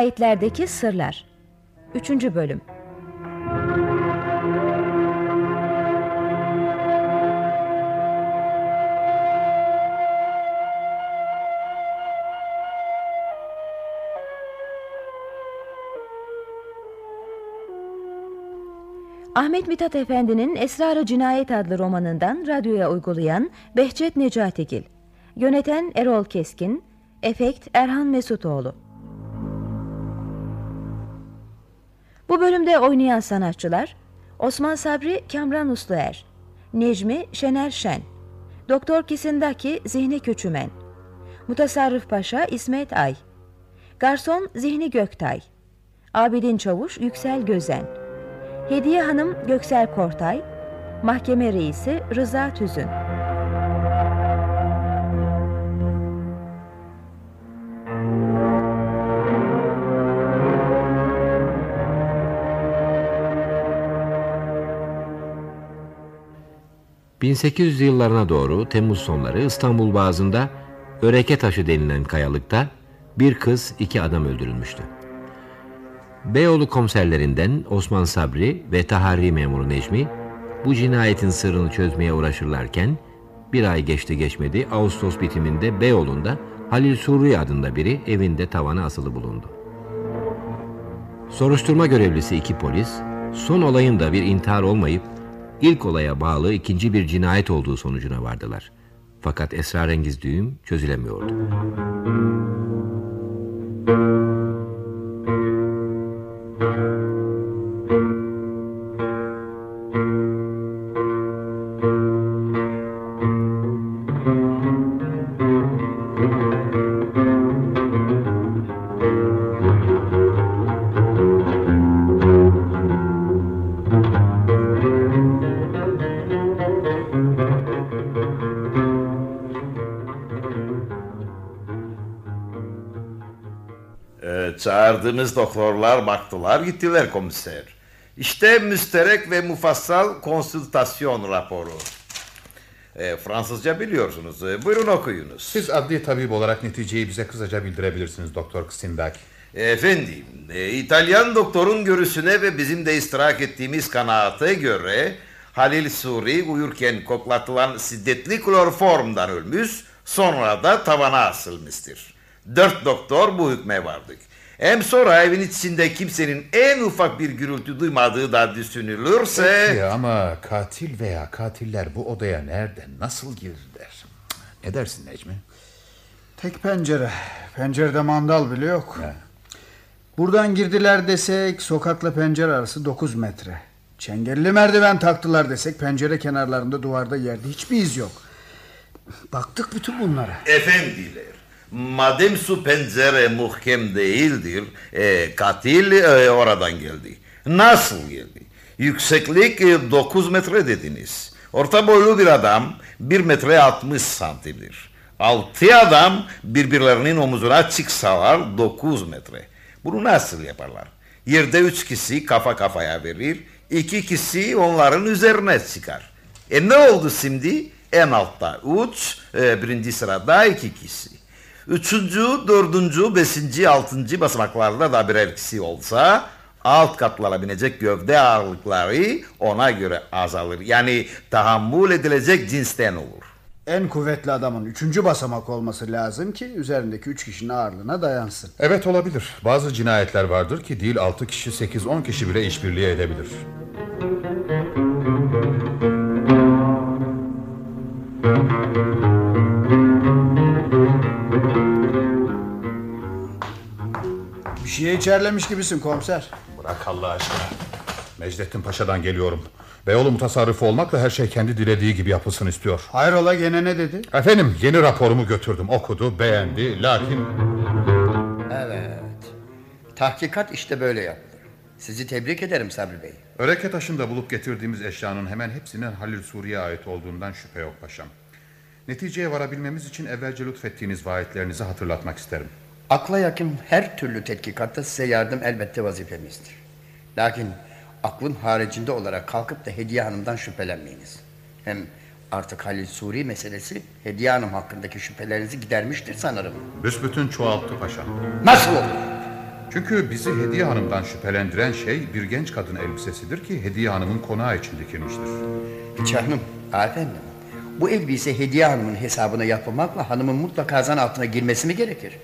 Cinayetlerdeki Sırlar. 3. Bölüm. Ahmet Mithat Efendi'nin Esrarı Cinayet adlı romanından radyoya uygulayan Behçet Necatigil Yöneten Erol Keskin. Efekt Erhan Mesutoğlu Bu bölümde oynayan sanatçılar Osman Sabri Kamran Usluer, Necmi Şener Şen, Doktor Kisindaki Zihni Küçümen, Mutasarrıf Paşa İsmet Ay, Garson Zihni Göktay, Abidin Çavuş Yüksel Gözen, Hediye Hanım Göksel Kortay, Mahkeme Reisi Rıza Tüzün. ...1800 yıllarına doğru Temmuz sonları İstanbul Boğazı'nda Öreke Taşı denilen kayalıkta bir kız iki adam öldürülmüştü. Beyoğlu komiserlerinden Osman Sabri ve Tahari memuru Necmi bu cinayetin sırrını çözmeye uğraşırlarken bir ay geçti geçmedi Ağustos bitiminde Beyoğlu'nda Halil Suri adında biri evinde tavana asılı bulundu. Soruşturma görevlisi iki polis son olayın da bir intihar olmayıp ilk olaya bağlı ikinci bir cinayet olduğu sonucuna vardılar. Fakat esrarengiz düğüm çözülemiyordu. Çağırdığımız doktorlar baktılar gittiler komiser. İşte müsterek ve mufassal konsültasyon raporu. Ee, Fransızca biliyorsunuz. Ee, buyurun okuyunuz. Siz adli tabip olarak neticeyi bize kısaca bildirebilirsiniz Doktor Kısindaki. Efendim, e, İtalyan doktorun görüşüne ve bizim de istirahat ettiğimiz kanaate göre Halil Suri uyurken koklatılan şiddetli kloroformdan ölmüş, sonra da tavana asılmıştır. Dört doktor bu hükme vardık. Hem sonra evin içinde kimsenin en ufak bir gürültü duymadığı da düşünülürse... Peki ama katil veya katiller bu odaya nereden, nasıl girdiler? Ne dersin Necmi? Tek pencere. Pencerede mandal bile yok. Buradan girdiler desek sokakla pencere arası 9 metre. Çengelli merdiven taktılar desek pencere kenarlarında duvarda yerde hiçbir iz yok. Baktık bütün bunlara. Efendiler, madem su pencere muhkem değildir, e, katil e, oradan geldi. Nasıl geldi? Yükseklik e, 9 metre dediniz. Orta boylu bir adam 1 metre 60 santimdir. Altı adam birbirlerinin omuzuna çıksalar 9 metre. Bunu nasıl yaparlar? Yerde üç kişi kafa kafaya verir, iki kişi onların üzerine çıkar. E ne oldu şimdi? En altta üç, e, birinci sırada iki kişi. Üçüncü, dördüncü, beşinci, altıncı basamaklarda da birer kişi olsa alt katlara binecek gövde ağırlıkları ona göre azalır. Yani tahammül edilecek cinsten olur. En kuvvetli adamın üçüncü basamak olması lazım ki üzerindeki üç kişinin ağırlığına dayansın. Evet olabilir. Bazı cinayetler vardır ki değil 6 kişi 8-10 kişi bile işbirliği edebilir. Bir şeye içerlemiş gibisin komiser. Bırak Allah aşkına. Necdettin Paşa'dan geliyorum. Beyoğlu mutasarrıfı olmakla her şey kendi dilediği gibi yapılsın istiyor. Hayrola gene ne dedi? Efendim yeni raporumu götürdüm. Okudu, beğendi. Lakin Evet. Tahkikat işte böyle yapılır. Sizi tebrik ederim Sabri Bey. Öreke taşında bulup getirdiğimiz eşyanın hemen hepsinin Halil Suri'ye ait olduğundan şüphe yok paşam. Neticeye varabilmemiz için evvelce lütfettiğiniz vaatlerinizi hatırlatmak isterim. Akla yakın her türlü tetkikatta size yardım elbette vazifemizdir. Lakin aklın haricinde olarak kalkıp da Hediye Hanım'dan şüphelenmeyiniz. Hem artık Halil Suri meselesi Hediye Hanım hakkındaki şüphelerinizi gidermiştir sanırım. Büsbütün çoğalttı paşam. Nasıl olur? Çünkü bizi Hediye Hanım'dan şüphelendiren şey bir genç kadın elbisesidir ki Hediye Hanım'ın konağı için dikilmiştir. Canım, efendim. Bu elbise Hediye Hanım'ın hesabına yapılmakla hanımın mutlaka zan altına girmesi mi gerekir?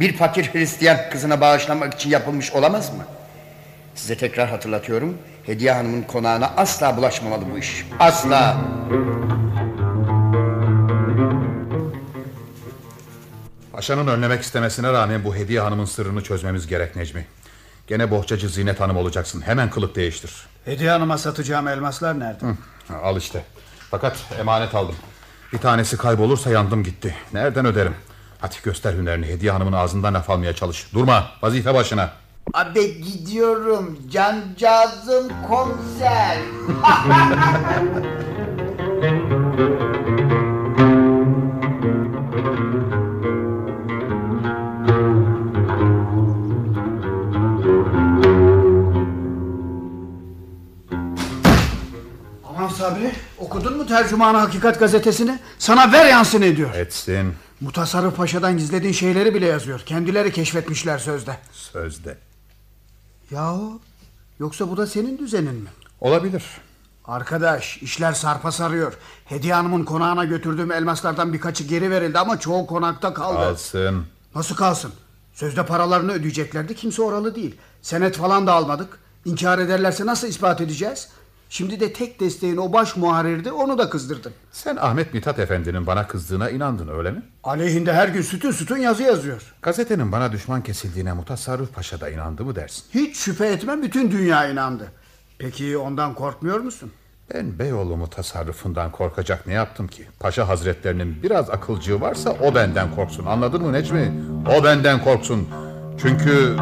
Bir fakir Hristiyan kızına bağışlamak için yapılmış olamaz mı? Size tekrar hatırlatıyorum. Hediye Hanım'ın konağına asla bulaşmamalı bu iş. Asla. Paşanın önlemek istemesine rağmen bu Hediye Hanım'ın sırrını çözmemiz gerek Necmi. Gene bohçacı Zinet Hanım olacaksın. Hemen kılık değiştir. Hediye Hanım'a satacağım elmaslar nerede? Hı, al işte. Fakat emanet aldım. Bir tanesi kaybolursa yandım gitti. Nereden öderim? Hadi göster hünerini. Hediye Hanım'ın ağzından laf almaya çalış. Durma. Vazife başına. Abi gidiyorum cancağızım komiser. <laughs> Aman Sabri okudun mu tercümanı hakikat gazetesini? Sana ver yansın ediyor. Etsin. Mutasarrıf Paşa'dan gizlediğin şeyleri bile yazıyor. Kendileri keşfetmişler sözde. Sözde. Yahu yoksa bu da senin düzenin mi? Olabilir. Arkadaş işler sarpa sarıyor. Hediye Hanım'ın konağına götürdüğüm elmaslardan birkaçı geri verildi ama çoğu konakta kaldı. Kalsın. Nasıl kalsın? Sözde paralarını ödeyeceklerdi kimse oralı değil. Senet falan da almadık. İnkar ederlerse nasıl ispat edeceğiz? Şimdi de tek desteğin o baş muharirdi onu da kızdırdın. Sen Ahmet Mithat Efendi'nin bana kızdığına inandın öyle mi? Aleyhinde her gün sütun sütun yazı yazıyor. Gazetenin bana düşman kesildiğine Mutasarrıf Paşa da inandı mı dersin? Hiç şüphe etmem bütün dünya inandı. Peki ondan korkmuyor musun? Ben Beyoğlu mutasarrıfından korkacak ne yaptım ki? Paşa hazretlerinin biraz akılcığı varsa o benden korksun. Anladın mı Necmi? O benden korksun. Çünkü...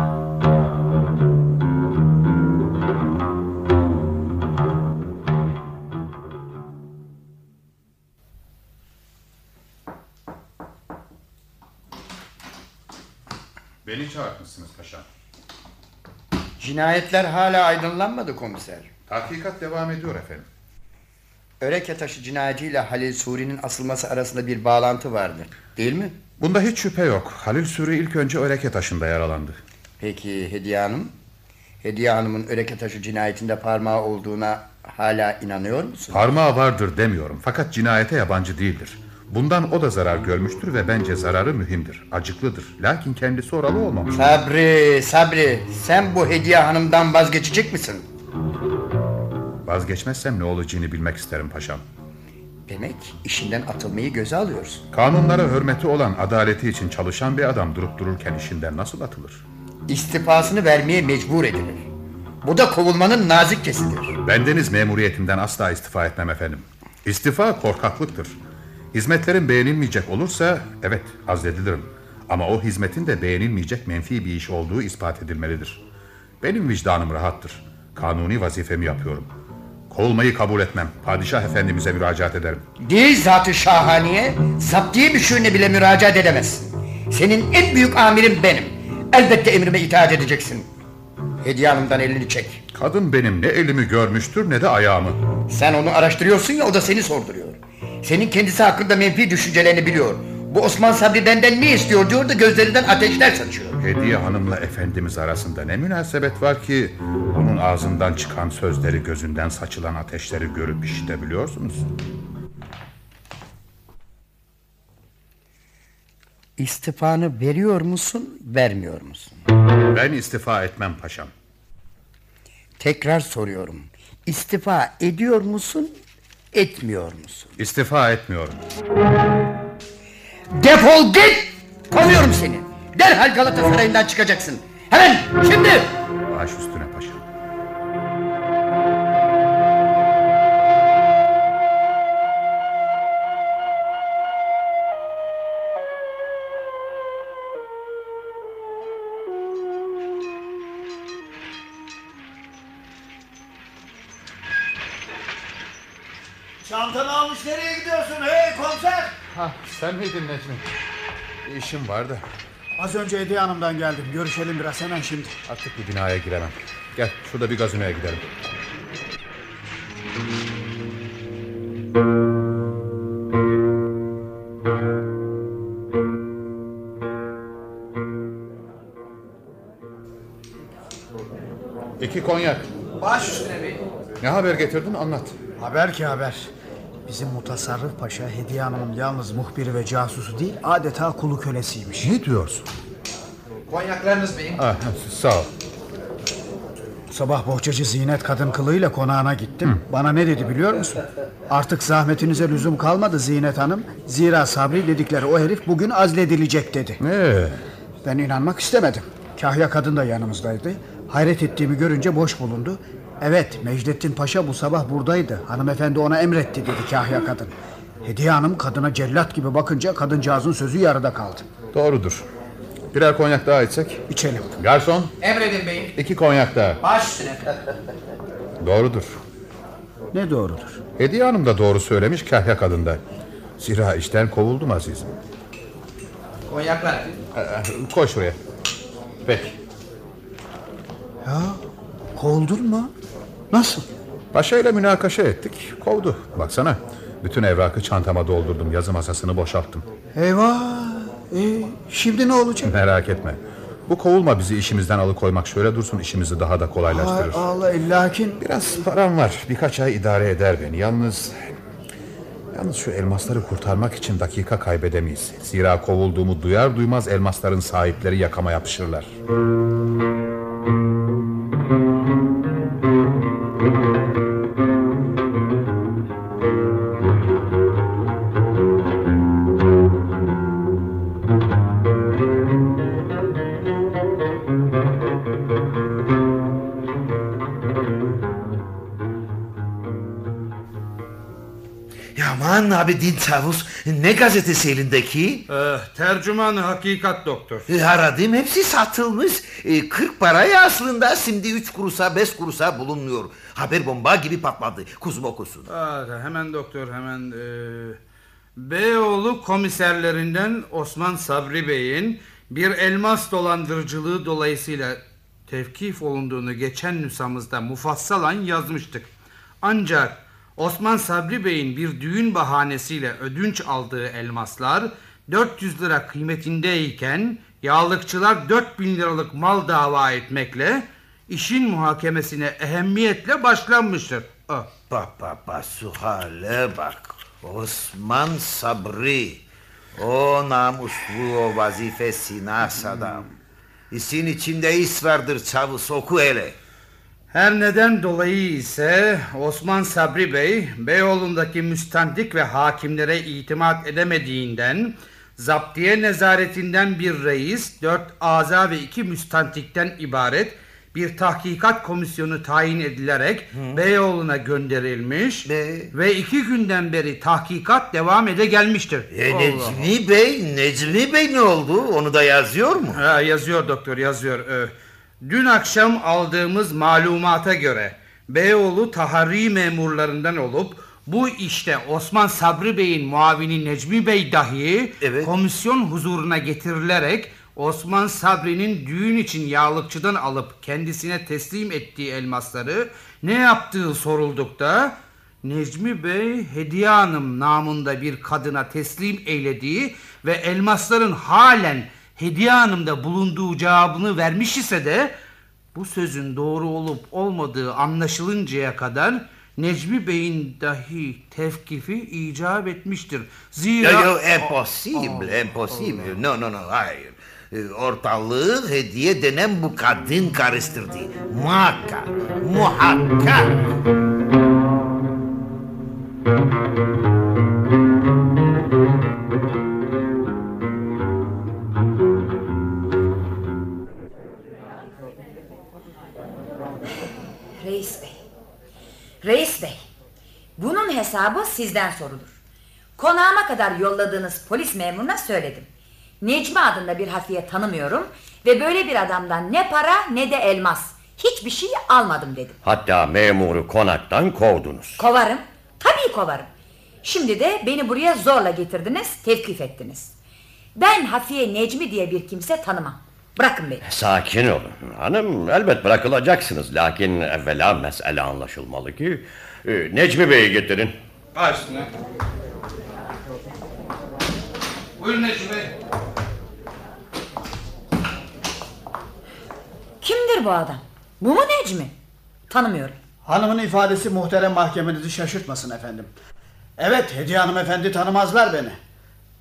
Beni çağırtmışsınız paşam. Cinayetler hala aydınlanmadı komiser. Tahkikat devam ediyor efendim. Öreke taşı cinayetiyle Halil Suri'nin asılması arasında bir bağlantı vardı. Değil mi? Bunda hiç şüphe yok. Halil Suri ilk önce Öreke taşında yaralandı. Peki Hediye Hanım? Hediye Hanım'ın Öreke taşı cinayetinde parmağı olduğuna hala inanıyor musun? Parmağı vardır demiyorum fakat cinayete yabancı değildir. Bundan o da zarar görmüştür ve bence zararı mühimdir, acıklıdır. Lakin kendisi oralı olmamış. Sabri, Sabri, sen bu Hediye Hanım'dan vazgeçecek misin? Vazgeçmezsem ne olacağını bilmek isterim paşam. Demek işinden atılmayı göze alıyorsun. Kanunlara hürmeti olan, adaleti için çalışan bir adam durup dururken işinden nasıl atılır? İstifasını vermeye mecbur edilir. Bu da kovulmanın nazik kesidir. Bendeniz memuriyetimden asla istifa etmem efendim. İstifa korkaklıktır. Hizmetlerin beğenilmeyecek olursa evet azledilirim. Ama o hizmetin de beğenilmeyecek menfi bir iş olduğu ispat edilmelidir. Benim vicdanım rahattır. Kanuni vazifemi yapıyorum. Kovulmayı kabul etmem. Padişah efendimize müracaat ederim. Değil zatı şahaniye, zaptiye müşürüne bile müracaat edemezsin. Senin en büyük amirin benim. Elbette emrime itaat edeceksin. Hediye hanımdan elini çek. Kadın benim ne elimi görmüştür ne de ayağımı. Sen onu araştırıyorsun ya o da seni sorduruyor. Senin kendisi hakkında menfi düşüncelerini biliyor. Bu Osman Sabri benden ne istiyor diyor da gözlerinden ateşler saçıyor. Hediye hanımla efendimiz arasında ne münasebet var ki... ...onun ağzından çıkan sözleri gözünden saçılan ateşleri görüp işitebiliyorsunuz. İstifanı veriyor musun, vermiyor musun? Ben istifa etmem paşam. Tekrar soruyorum. İstifa ediyor musun, etmiyor musun? İstifa etmiyorum. Defol git! Kovuyorum seni. Derhal Galatasaray'ından çıkacaksın. Hemen, şimdi! Baş üstüne paşam. Çantanı almış nereye gidiyorsun hey komiser? Ha, sen miydin Necmi? İşim vardı. Az önce Hediye Hanım'dan geldim. Görüşelim biraz hemen şimdi. Artık bu binaya giremem. Gel şurada bir gazinoya gidelim. İki konyak. Baş üstüne bey. Ne haber getirdin anlat. Haber ki haber. Bizim Mutasarrıf Paşa Hediye Hanım'ın yalnız muhbiri ve casusu değil adeta kulu kölesiymiş. Ne diyorsun? Konyaklarınız beyim. Ah, sağ ol. Sabah bohçacı Zinet kadın kılığıyla konağına gittim. Bana ne dedi biliyor musun? Artık zahmetinize lüzum kalmadı Zinet Hanım. Zira Sabri dedikleri o herif bugün azledilecek dedi. Ee, Ben inanmak istemedim. Kahya kadın da yanımızdaydı. Hayret ettiğimi görünce boş bulundu. Evet Mecdettin Paşa bu sabah buradaydı. Hanımefendi ona emretti dedi Kahya kadın. Hediye Hanım kadına cellat gibi bakınca kadıncağızın sözü yarıda kaldı. doğrudur. Birer konyak daha içsek. İçelim. Garson, Emredin beyim. iki konyak daha. Baş üstüne. Doğrudur. Ne doğrudur? Hediye Hanım da doğru söylemiş Kahya kadın da. Zira işten kovuldum azizim. Konyaklar. Ee, koy şuraya. Peki. Ya kovuldun mu? Nasıl? Paşa ile münakaşa ettik. Kovdu. Baksana. Bütün evrakı çantama doldurdum. Yazı masasını boşalttım. Eyvah. E, şimdi ne olacak? Merak etme. Bu kovulma bizi işimizden alıkoymak şöyle dursun işimizi daha da kolaylaştırır. Hay Allah lakin Biraz param var. Birkaç ay idare eder beni. Yalnız... Yalnız şu elmasları kurtarmak için dakika kaybedemeyiz. Zira kovulduğumu duyar duymaz elmasların sahipleri yakama yapışırlar. Yaman abi din tavus ne gazetesi elindeki? Eh, tercümanı hakikat doktor. E, Aradım hepsi satılmış. E, 40 paraya aslında şimdi 3 kurusa 5 kurusa bulunmuyor. Haber bomba gibi patladı. Kuzum okusun. Ah, hemen doktor hemen. E, Beyoğlu komiserlerinden Osman Sabri Bey'in bir elmas dolandırıcılığı dolayısıyla tevkif olunduğunu geçen nüsamızda mufassalan yazmıştık. Ancak Osman Sabri Bey'in bir düğün bahanesiyle ödünç aldığı elmaslar 400 lira kıymetindeyken yağlıkçılar 4000 liralık mal dava etmekle işin muhakemesine ehemmiyetle başlanmıştır. Ah. Bak bak bak şu hale bak. Osman Sabri. O namuslu o vazifesi nas adam. İşin içinde is vardır çavuş oku hele. Her neden dolayı ise Osman Sabri Bey Beyoğlu'ndaki müstendik ve hakimlere itimat edemediğinden zaptiye nezaretinden bir reis, dört aza ve iki müstentikten ibaret bir tahkikat komisyonu tayin edilerek Beyoğlu'na gönderilmiş ve iki günden beri tahkikat devam ede gelmiştir. E, Allah Necmi Bey, Necmi Bey ne oldu? Onu da yazıyor mu? Ha, yazıyor doktor yazıyor. Ee, Dün akşam aldığımız malumata göre Beyoğlu taharri memurlarından olup bu işte Osman Sabri Bey'in muavini Necmi Bey dahi komisyon huzuruna getirilerek Osman Sabri'nin düğün için yağlıkçıdan alıp kendisine teslim ettiği elmasları ne yaptığı soruldukta Necmi Bey Hediye Hanım namında bir kadına teslim eylediği ve elmasların halen Hediye Hanım'da bulunduğu cevabını vermiş ise de bu sözün doğru olup olmadığı anlaşılıncaya kadar Necmi Bey'in dahi tevkifi icap etmiştir. Zira... Yo, yo, impossible, impossible. No, no, no, hayır. Ee, Ortalığı hediye denen bu kadın karıştırdı. Muhakkak, muhakkak. Reis Reis bey. Bunun hesabı sizden sorulur. Konağıma kadar yolladığınız polis memuruna söyledim. Necmi adında bir hafiye tanımıyorum ve böyle bir adamdan ne para ne de elmas. Hiçbir şey almadım dedim. Hatta memuru konaktan kovdunuz. Kovarım. Tabii kovarım. Şimdi de beni buraya zorla getirdiniz, tevkif ettiniz. Ben Hafiye Necmi diye bir kimse tanımam. Bırakın beni. Sakin olun hanım elbet bırakılacaksınız lakin evvela mesele anlaşılmalı ki e, Necmi Bey'i getirin. Başına. Buyurun Necmi Bey. Kimdir bu adam? Bu mu Necmi? Tanımıyorum. Hanımın ifadesi muhterem mahkemenizi şaşırtmasın efendim. Evet Hediye hanımefendi tanımazlar beni.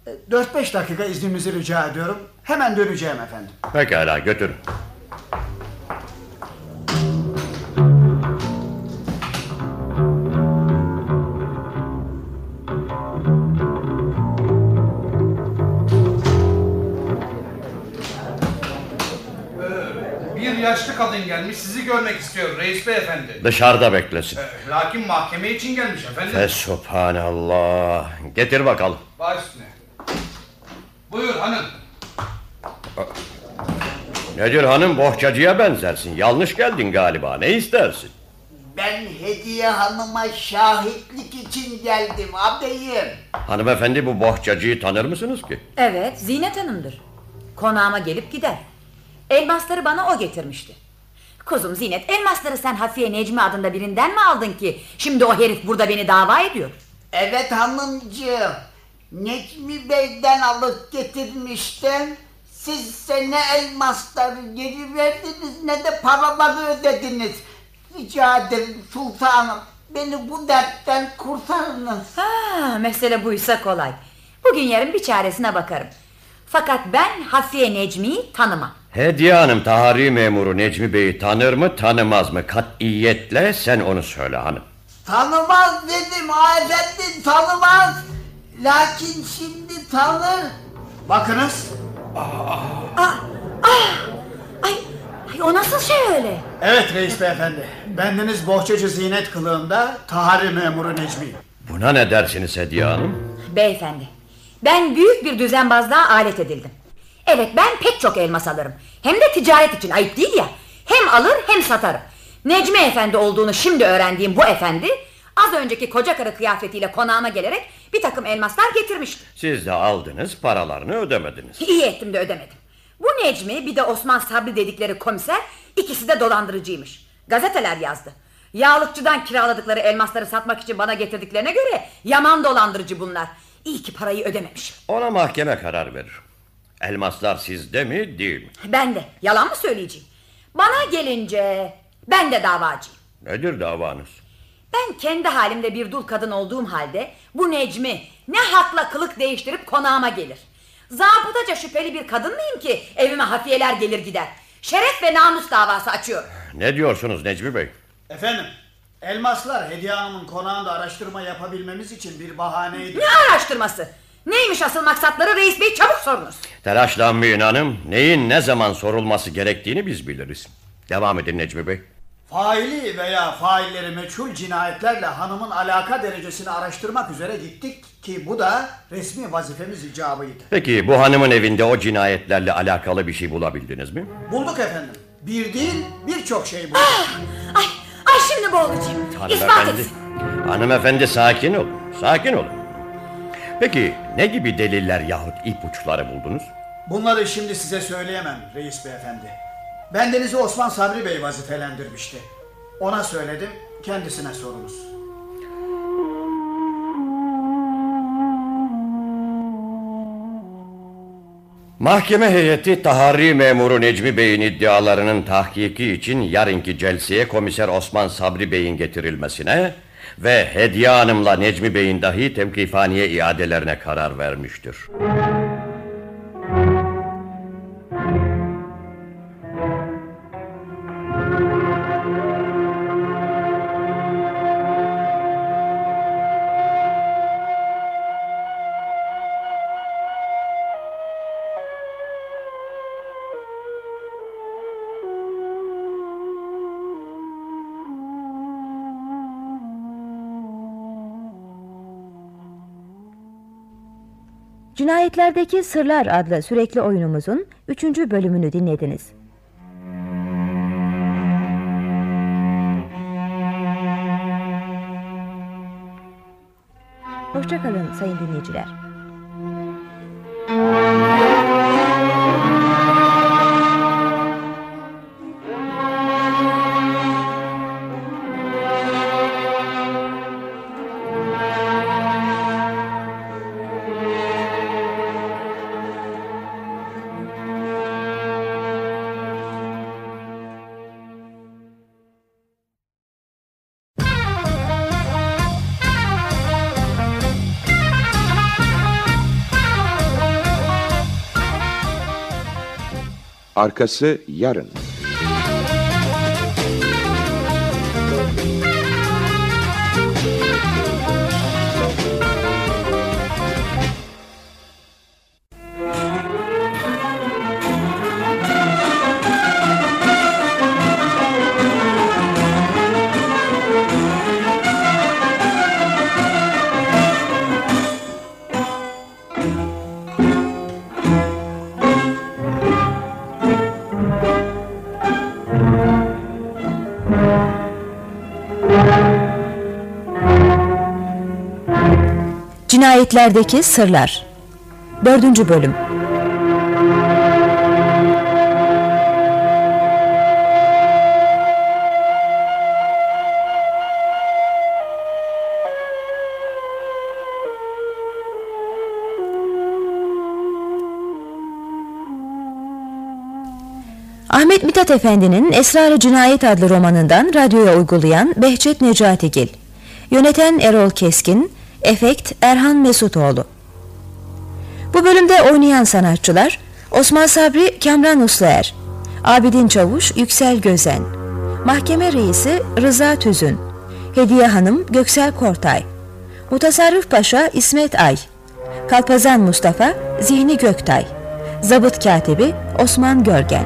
E, 4-5 dakika izninizi rica ediyorum. Hemen döneceğim efendim. Pekala götürün. Bir yaşlı kadın gelmiş sizi görmek istiyor reis beyefendi. Dışarıda beklesin. Ee, Lakin mahkeme için gelmiş efendim. Fesubhanallah. Getir bakalım. Baş üstüne. Buyur hanım. Nedir hanım bohçacıya benzersin. Yanlış geldin galiba. Ne istersin? Ben Hediye Hanım'a şahitlik için geldim ağabeyim. Hanımefendi bu bohçacıyı tanır mısınız ki? Evet, Zinet Hanım'dır. Konağıma gelip gider. Elmasları bana o getirmişti. Kuzum Zinet, elmasları sen Hafiye Necmi adında birinden mi aldın ki? Şimdi o herif burada beni dava ediyor. Evet hanımcığım. Necmi Bey'den alıp getirmiştim. Siz ne elmasları geri verdiniz ne de paraları ödediniz. Rica ederim sultanım. Beni bu dertten kurtarınız. Ha, mesele buysa kolay. Bugün yarın bir çaresine bakarım. Fakat ben Hafiye Necmi'yi tanımam. Hediye Hanım tahari memuru Necmi Bey'i tanır mı tanımaz mı? Katiyetle sen onu söyle hanım. Tanımaz dedim efendim tanımaz. Lakin şimdi tanır. Bakınız. Ay o nasıl şey öyle? Evet reis beyefendi. Bendeniz bohçacı zinet kılığında tahari memuru Necmi. Buna ne dersiniz Hediye Hanım? Beyefendi, ben büyük bir düzenbazlığa alet edildim. Evet ben pek çok elmas alırım. Hem de ticaret için ayıp değil ya. Hem alır hem satarım. Necmi efendi olduğunu şimdi öğrendiğim bu efendi... ...az önceki koca karı kıyafetiyle konağıma gelerek bir takım elmaslar getirmişti. Siz de aldınız paralarını ödemediniz. İyi ettim de ödemedim. Bu Necmi bir de Osman Sabri dedikleri komiser ikisi de dolandırıcıymış. Gazeteler yazdı. Yağlıkçıdan kiraladıkları elmasları satmak için bana getirdiklerine göre yaman dolandırıcı bunlar. İyi ki parayı ödememişim. Ona mahkeme karar verir. Elmaslar sizde mi değil mi? Ben de yalan mı söyleyeceğim? Bana gelince ben de davacıyım. Nedir davanız? Ben kendi halimde bir dul kadın olduğum halde bu Necmi ne hakla kılık değiştirip konağıma gelir. Zabıtaca şüpheli bir kadın mıyım ki evime hafiyeler gelir gider. Şeref ve namus davası açıyorum. Ne diyorsunuz Necmi Bey? Efendim elmaslar Hediye Hanım'ın konağında araştırma yapabilmemiz için bir bahaneydi. Ne araştırması? Neymiş asıl maksatları reis bey çabuk sorunuz. Telaşlanmayın hanım. Neyin ne zaman sorulması gerektiğini biz biliriz. Devam edin Necmi Bey. Faili veya failleri meçhul cinayetlerle hanımın alaka derecesini araştırmak üzere gittik ki bu da resmi vazifemiz icabıydı. Peki bu hanımın evinde o cinayetlerle alakalı bir şey bulabildiniz mi? Bulduk efendim. Bir değil birçok şey bu. Ay, ay şimdi boğulacağım. İspat Hanımefendi, et. hanımefendi sakin olun, sakin olun. Peki ne gibi deliller yahut ipuçları buldunuz? Bunları şimdi size söyleyemem reis beyefendi. Bendenizi Osman Sabri Bey vazifelendirmişti. Ona söyledim, kendisine sorunuz. Mahkeme heyeti Tahari memuru Necmi Bey'in iddialarının tahkiki için yarınki celseye komiser Osman Sabri Bey'in getirilmesine ve Hediye Hanım'la Necmi Bey'in dahi temkifaniye iadelerine karar vermiştir. Cinayetlerdeki Sırlar adlı sürekli oyunumuzun 3. bölümünü dinlediniz. Hoşçakalın sayın dinleyiciler. Arkası yarın. Cinayetlerdeki Sırlar 4. bölüm Ahmet Mithat Efendi'nin Esrar-ı Cinayet adlı romanından radyoya uygulayan Behçet Necatigil Yöneten Erol Keskin Efekt Erhan Mesutoğlu. Bu bölümde oynayan sanatçılar Osman Sabri Kamran Usluer Abidin Çavuş Yüksel Gözen Mahkeme Reisi Rıza Tüzün Hediye Hanım Göksel Kortay Mutasarrıf Paşa İsmet Ay Kalpazan Mustafa Zihni Göktay Zabıt Katibi Osman Görgen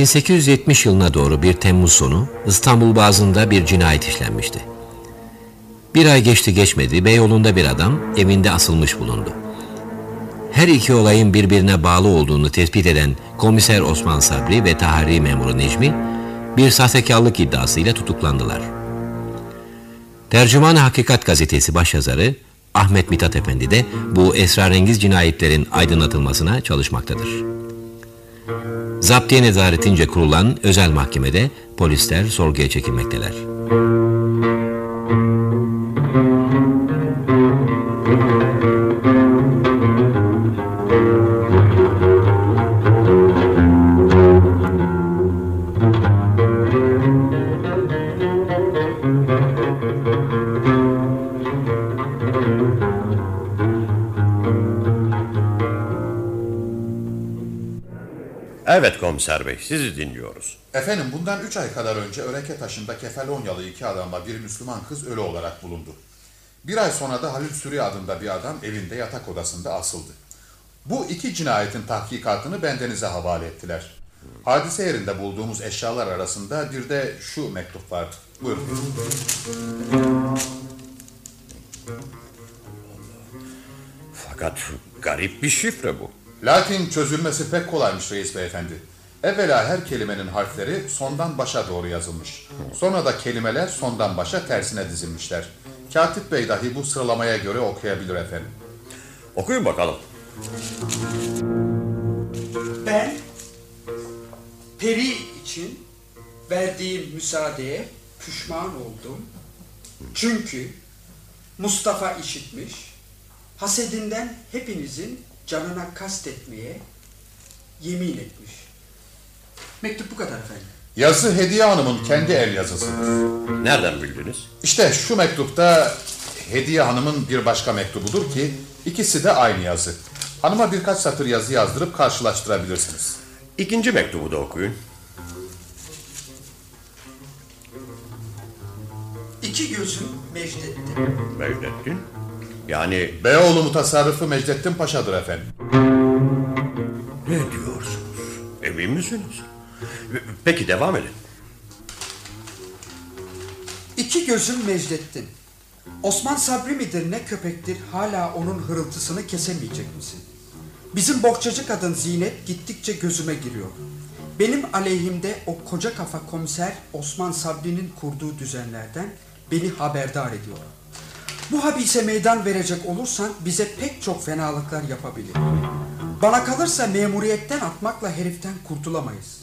...1870 yılına doğru bir Temmuz sonu... ...İstanbul Boğazı'nda bir cinayet işlenmişti. Bir ay geçti geçmedi... ...Beyoğlu'nda bir adam evinde asılmış bulundu. Her iki olayın birbirine bağlı olduğunu tespit eden... ...komiser Osman Sabri ve tahari memuru Necmi... ...bir sahtekarlık iddiasıyla tutuklandılar. Tercüman Hakikat gazetesi başyazarı... Ahmet Mithat Efendi de bu esrarengiz cinayetlerin aydınlatılmasına çalışmaktadır. Zaptiye nezaretince kurulan özel mahkemede polisler sorguya çekilmekteler. Komiser bey sizi dinliyoruz. Efendim bundan 3 ay kadar önce Öreke taşında Kefalonyalı iki adamla bir Müslüman kız ölü olarak bulundu. Bir ay sonra da Halil Sürü adında bir adam evinde yatak odasında asıldı. Bu iki cinayetin tahkikatını bendenize havale ettiler. Hadise yerinde bulduğumuz eşyalar arasında bir de şu mektup vardı. Buyurun. Fakat garip bir şifre bu. Lakin çözülmesi pek kolaymış reis beyefendi. Evvela her kelimenin harfleri sondan başa doğru yazılmış. Sonra da kelimeler sondan başa tersine dizilmişler. Katip bey dahi bu sıralamaya göre okuyabilir efendim. Okuyun bakalım. Ben Peri için verdiğim müsaadeye pişman oldum. Çünkü Mustafa işitmiş, hasedinden hepinizin canına kastetmeye yemin etmiş. Mektup bu kadar efendim. Yazı Hediye Hanım'ın kendi el yazısıdır. Nereden bildiniz? İşte şu mektupta Hediye Hanım'ın bir başka mektubudur ki ikisi de aynı yazı. Hanıma birkaç satır yazı yazdırıp karşılaştırabilirsiniz. İkinci mektubu da okuyun. İki gözüm Mecdettin. Mecdettin. Yani Beyoğlu mutasarrıfı Mecdettin Paşa'dır efendim. ne diyorsunuz? Emin misiniz? Peki devam edin. İki gözüm Mecdettin. Osman Sabri midir ne köpektir hala onun hırıltısını kesemeyecek misin? Bizim bohçacı kadın Zinet gittikçe gözüme giriyor. Benim aleyhimde o koca kafa komiser Osman Sabri'nin kurduğu düzenlerden beni haberdar ediyor. Bu habise meydan verecek olursan bize pek çok fenalıklar yapabilir. Bana kalırsa memuriyetten atmakla heriften kurtulamayız.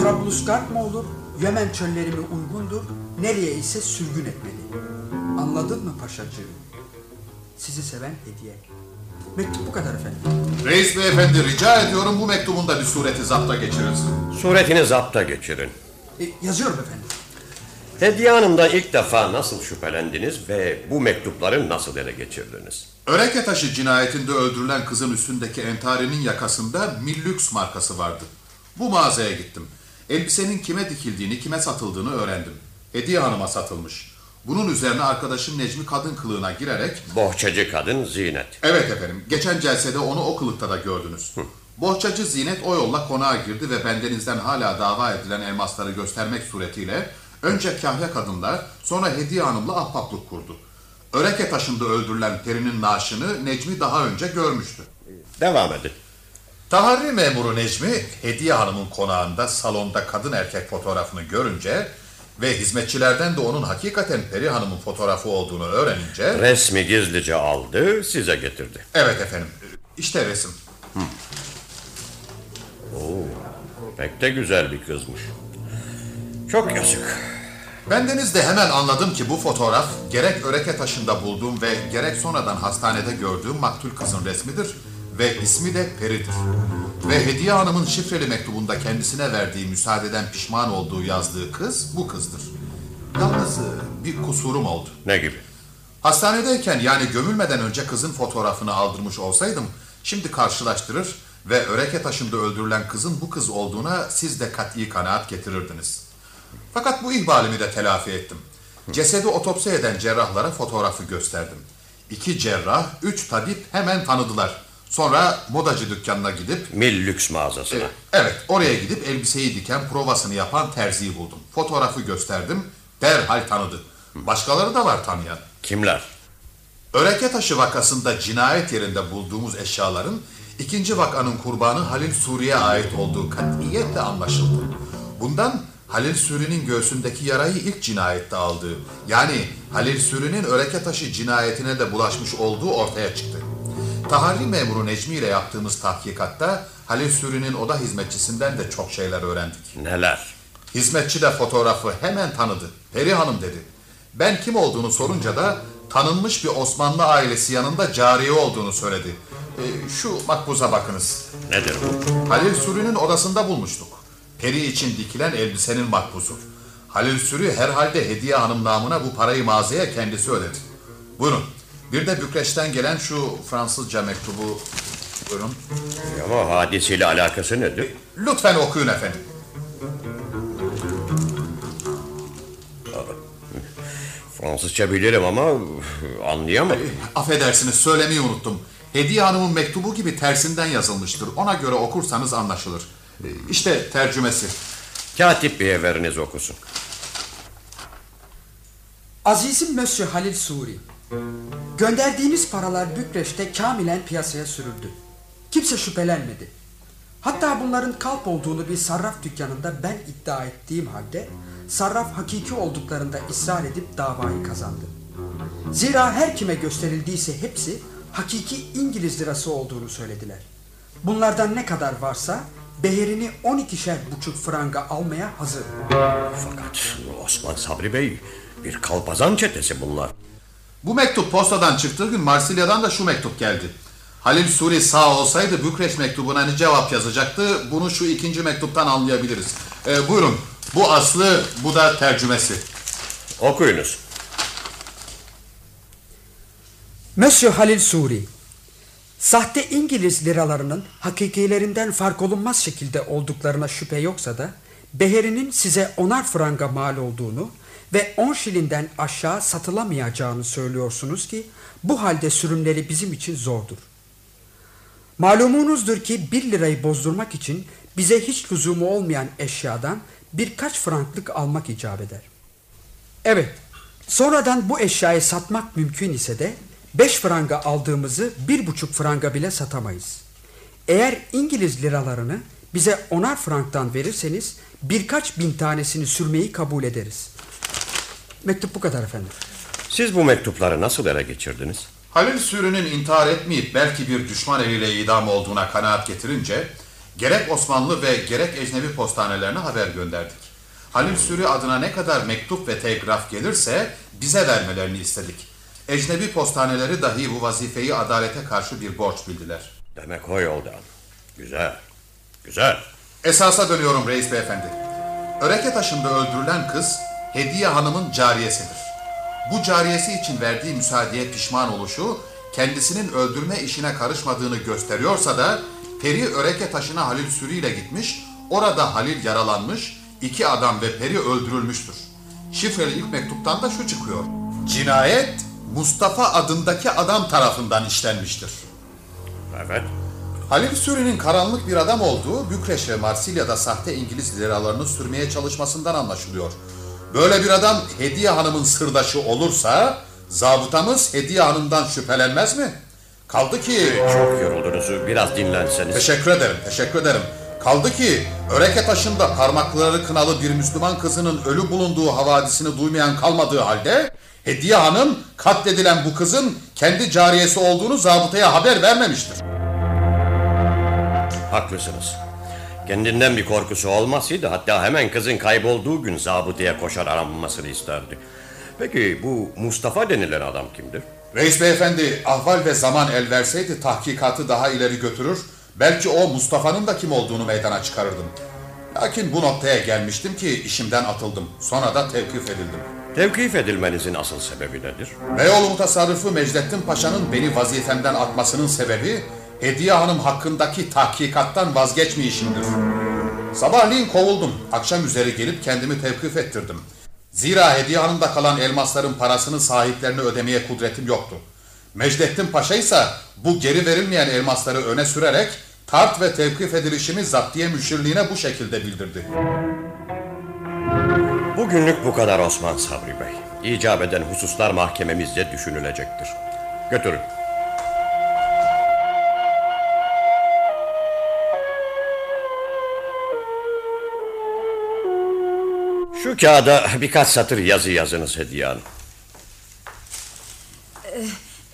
Trablusgarp mı olur, Yemen çölleri mi uygundur, nereye ise sürgün etmeli. Anladın mı paşacığım? Sizi seven hediye. Mektup bu kadar efendim. Reis beyefendi rica ediyorum bu mektubun da bir sureti zapta geçirilsin. Suretini zapta geçirin. E, yazıyorum efendim. Hediye Hanım'da ilk defa nasıl şüphelendiniz ve bu mektupları nasıl ele geçirdiniz? Öreke taşı cinayetinde öldürülen kızın üstündeki entarinin yakasında Millüks markası vardı. Bu mağazaya gittim. Elbisenin kime dikildiğini, kime satıldığını öğrendim. Hediye Hanım'a satılmış. Bunun üzerine arkadaşım Necmi kadın kılığına girerek... Bohçacı kadın Zinet. Evet efendim, geçen celsede onu o kılıkta da gördünüz. Bohçacı Zinet o yolla konağa girdi ve bendenizden hala dava edilen elmasları göstermek suretiyle... ...önce kahya kadınlar, sonra Hediye Hanım'la ahbaplık kurdu. Öreke taşında öldürülen Peri'nin naaşını Necmi daha önce görmüştü. Devam edin. Taharri memuru Necmi, Hediye Hanım'ın konağında salonda kadın erkek fotoğrafını görünce ve hizmetçilerden de onun hakikaten Peri Hanım'ın fotoğrafı olduğunu öğrenince... Resmi gizlice aldı, size getirdi. Evet efendim, işte resim. Oo, pek de güzel bir kızmış. Çok yazık. Bendeniz de hemen anladım ki bu fotoğraf gerek Öreke taşında bulduğum ve gerek sonradan hastanede gördüğüm maktul kızın resmidir ve ismi de Peri'dir. Ve Hediye Hanım'ın şifreli mektubunda kendisine verdiği müsaadeden pişman olduğu yazdığı kız bu kızdır. Yalnız e, bir kusurum oldu. Ne gibi? Hastanedeyken yani gömülmeden önce kızın fotoğrafını aldırmış olsaydım şimdi karşılaştırır ve Öreke taşında öldürülen kızın bu kız olduğuna siz de kat'i kanaat getirirdiniz. Fakat bu ihbalimi de telafi ettim. Cesedi otopsi eden cerrahlara fotoğrafı gösterdim. İki cerrah, üç tabip hemen tanıdılar. Sonra modacı dükkanına gidip... Mil lüks mağazasına. Evet, oraya gidip elbiseyi diken provasını yapan terziyi buldum. Fotoğrafı gösterdim, derhal tanıdı. Başkaları da var tanıyan. Kimler? Öreke taşı vakasında cinayet yerinde bulduğumuz eşyaların ikinci vakanın kurbanı Halil Suri'ye ait olduğu katiyetle anlaşıldı. Bundan Halil Suri'nin göğsündeki yarayı ilk cinayette aldığı, yani Halil Suri'nin Öreke taşı cinayetine de bulaşmış olduğu ortaya çıktı. Taharri memuru Necmi ile yaptığımız tahkikatta Halil Suri'nin oda hizmetçisinden de çok şeyler öğrendik. Neler? Hizmetçi de fotoğrafı hemen tanıdı. Peri Hanım dedi. Ben kim olduğunu sorunca da tanınmış bir Osmanlı ailesi yanında cariye olduğunu söyledi. E, şu makbuza bakınız. Nedir bu? Halil Suri'nin odasında bulmuştuk. Peri için dikilen elbisenin makbuzu. Halil Suri herhalde Hediye Hanım namına bu parayı mağazaya kendisi ödedi. Buyurun. Bir de Bükreş'ten gelen şu Fransızca mektubu Buyurun. Ama hadisiyle alakası nedir? Lütfen okuyun efendim. Fransızca bilirim ama anlayamadım. Affedersiniz söylemeyi unuttum. Hediye Hanım'ın mektubu gibi tersinden yazılmıştır. Ona göre okursanız anlaşılır. Ee, İşte tercümesi. Katip Bey'e veriniz okusun. Azizim Monsieur Halil Suri. Gönderdiğiniz paralar Bükreş'te kamilen piyasaya sürüldü. Kimse şüphelenmedi. Hatta bunların kalp olduğunu bir sarraf dükkanında ben iddia ettiğim halde sarraf hakiki olduklarında ısrar edip davayı kazandı. Zira her kime gösterildiyse hepsi hakiki İngiliz lirası olduğunu söylediler. Bunlardan ne kadar varsa beherini 12'şer buçuk franga almaya hazır. Fakat Osman Sabri Bey bir kalpazan çetesi bunlar. Bu mektup postadan çıktığı gün Marsilya'dan da şu mektup geldi. Halil Suri sağ olsaydı Bükreş mektubuna ne cevap yazacaktı? Bunu şu ikinci mektuptan anlayabiliriz. Ee, buyurun. Bu aslı, bu da tercümesi. Okuyunuz. Monsieur Halil Suri, sahte İngiliz liralarının hakikilerinden fark olunmaz şekilde olduklarına şüphe yoksa da beherinin size onar franga mal olduğunu ve 10 şilinden aşağı satılamayacağını söylüyorsunuz ki bu halde sürümleri bizim için zordur. Malumunuzdur ki 1 lirayı bozdurmak için bize hiç lüzumu olmayan eşyadan birkaç franklık almak icap eder. Evet, sonradan bu eşyayı satmak mümkün ise de 5 franga aldığımızı bir buçuk franga bile satamayız. Eğer İngiliz liralarını bize onar franktan verirseniz birkaç bin tanesini sürmeyi kabul ederiz. Mektup bu kadar efendim. Siz bu mektupları nasıl ele geçirdiniz? Halil Suri'nin intihar etmeyip belki bir düşman eliyle idam olduğuna kanaat getirince gerek Osmanlı ve gerek ecnebi postanelerine haber gönderdik. Halil Suri adına ne kadar mektup ve telgraf gelirse bize vermelerini istedik. Ecnebi postaneleri dahi bu vazifeyi adalete karşı bir borç bildiler. Demek o yoldan. Güzel. Güzel. Esasa dönüyorum reis beyefendi. Öreke taşında öldürülen kız Hediye Hanım'ın cariyesidir. Bu cariyesi için verdiği müsaadeye pişman oluşu kendisinin öldürme işine karışmadığını gösteriyorsa da Peri Öreke taşına Halil Sürü ile gitmiş, orada Halil yaralanmış, iki adam ve Peri öldürülmüştür. Şifreli ilk mektuptan da şu çıkıyor. Cinayet Mustafa adındaki adam tarafından işlenmiştir. Evet. Halil Suri'nin karanlık bir adam olduğu Bükreş ve Marsilya'da sahte İngiliz liralarını sürmeye çalışmasından anlaşılıyor. Böyle bir adam Hediye Hanım'ın sırdaşı olursa zabıtamız Hediye Hanım'dan şüphelenmez mi? Kaldı ki... Çok yoruldunuz. Biraz dinlenseniz. Teşekkür ederim, teşekkür ederim. Kaldı ki Öreke taşında parmakları kınalı bir Müslüman kızının ölü bulunduğu havadisini duymayan kalmadığı halde Hediye Hanım katledilen bu kızın kendi cariyesi olduğunu zabıtaya haber vermemiştir. Haklısınız. Kendinden bir korkusu olmasaydı hatta hemen kızın kaybolduğu gün zabıtaya koşar aranmasını isterdi. Peki bu Mustafa denilen adam kimdir? Reis beyefendi ahval ve zaman el verseydi tahkikatı daha ileri götürür, belki o Mustafa'nın da kim olduğunu meydana çıkarırdım. Lakin bu noktaya gelmiştim ki işimden atıldım. Sonra da tevkif edildim. Tevkif edilmenizin asıl sebebi nedir? Beyoğlu mutasarrıfı Mecdettin Paşa'nın beni vazifemden atmasının sebebi Hediye Hanım hakkındaki tahkikattan vazgeçmeyişimdir. Sabahleyin kovuldum. Akşam üzeri gelip kendimi tevkif ettirdim. Zira Hediye Hanım'da kalan elmasların parasını sahiplerine ödemeye kudretim yoktu. Mecdettin Paşa ise bu geri verilmeyen elmasları öne sürerek tart ve tevkif edilişimi zaptiye müşirliğine bu şekilde bildirdi. Bugünlük bu kadar Osman Sabri Bey. İcap eden hususlar mahkememizce düşünülecektir. Götürün. Şu kağıda birkaç satır yazı yazınız Hediye Hanım.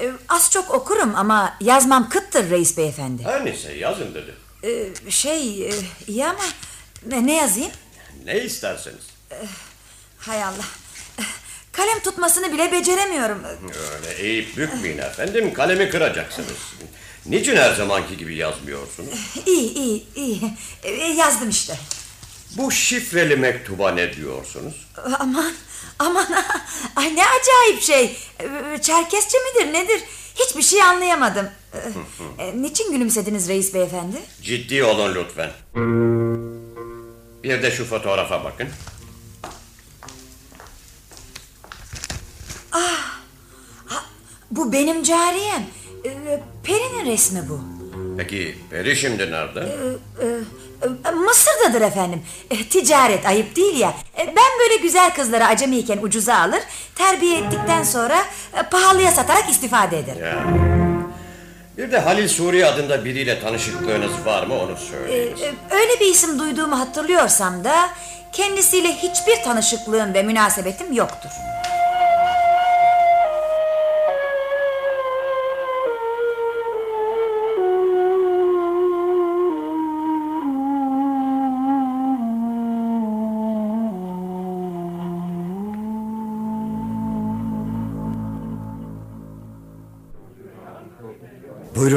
Ee, az çok okurum ama yazmam kıttır reis beyefendi. Her neyse yazın dedi. Ee, şey e, iyi ama ne, yazayım? Ne isterseniz. Hay Allah. Kalem tutmasını bile beceremiyorum. Öyle eğip bükmeyin efendim. Kalemi kıracaksınız. Niçin her zamanki gibi yazmıyorsunuz? İyi iyi iyi. Ee, yazdım işte. Bu şifreli mektuba ne diyorsunuz? Aman Aman <laughs> ay ne acayip şey. Ee, Çerkesçe midir nedir? Hiçbir şey anlayamadım. Ee, e, Niçin gülümsediniz reis beyefendi? Ciddi olun lütfen. Bir de şu fotoğrafa bakın. Ah, bu benim cariyem. Ee, Peri'nin resmi bu. Peki Peri şimdi nerede? Ee, e, Mısır'dadır efendim. E, Ticaret ayıp değil ya. E, Ben böyle güzel kızları acemiyken ucuza alır, terbiye ettikten sonra e, pahalıya satarak istifade ederim. Ya. Bir de Halil Suri adında biriyle tanışıklığınız var mı onu E, söyleyin. e, Öyle bir isim duyduğumu hatırlıyorsam da kendisiyle hiçbir tanışıklığım ve münasebetim yoktur.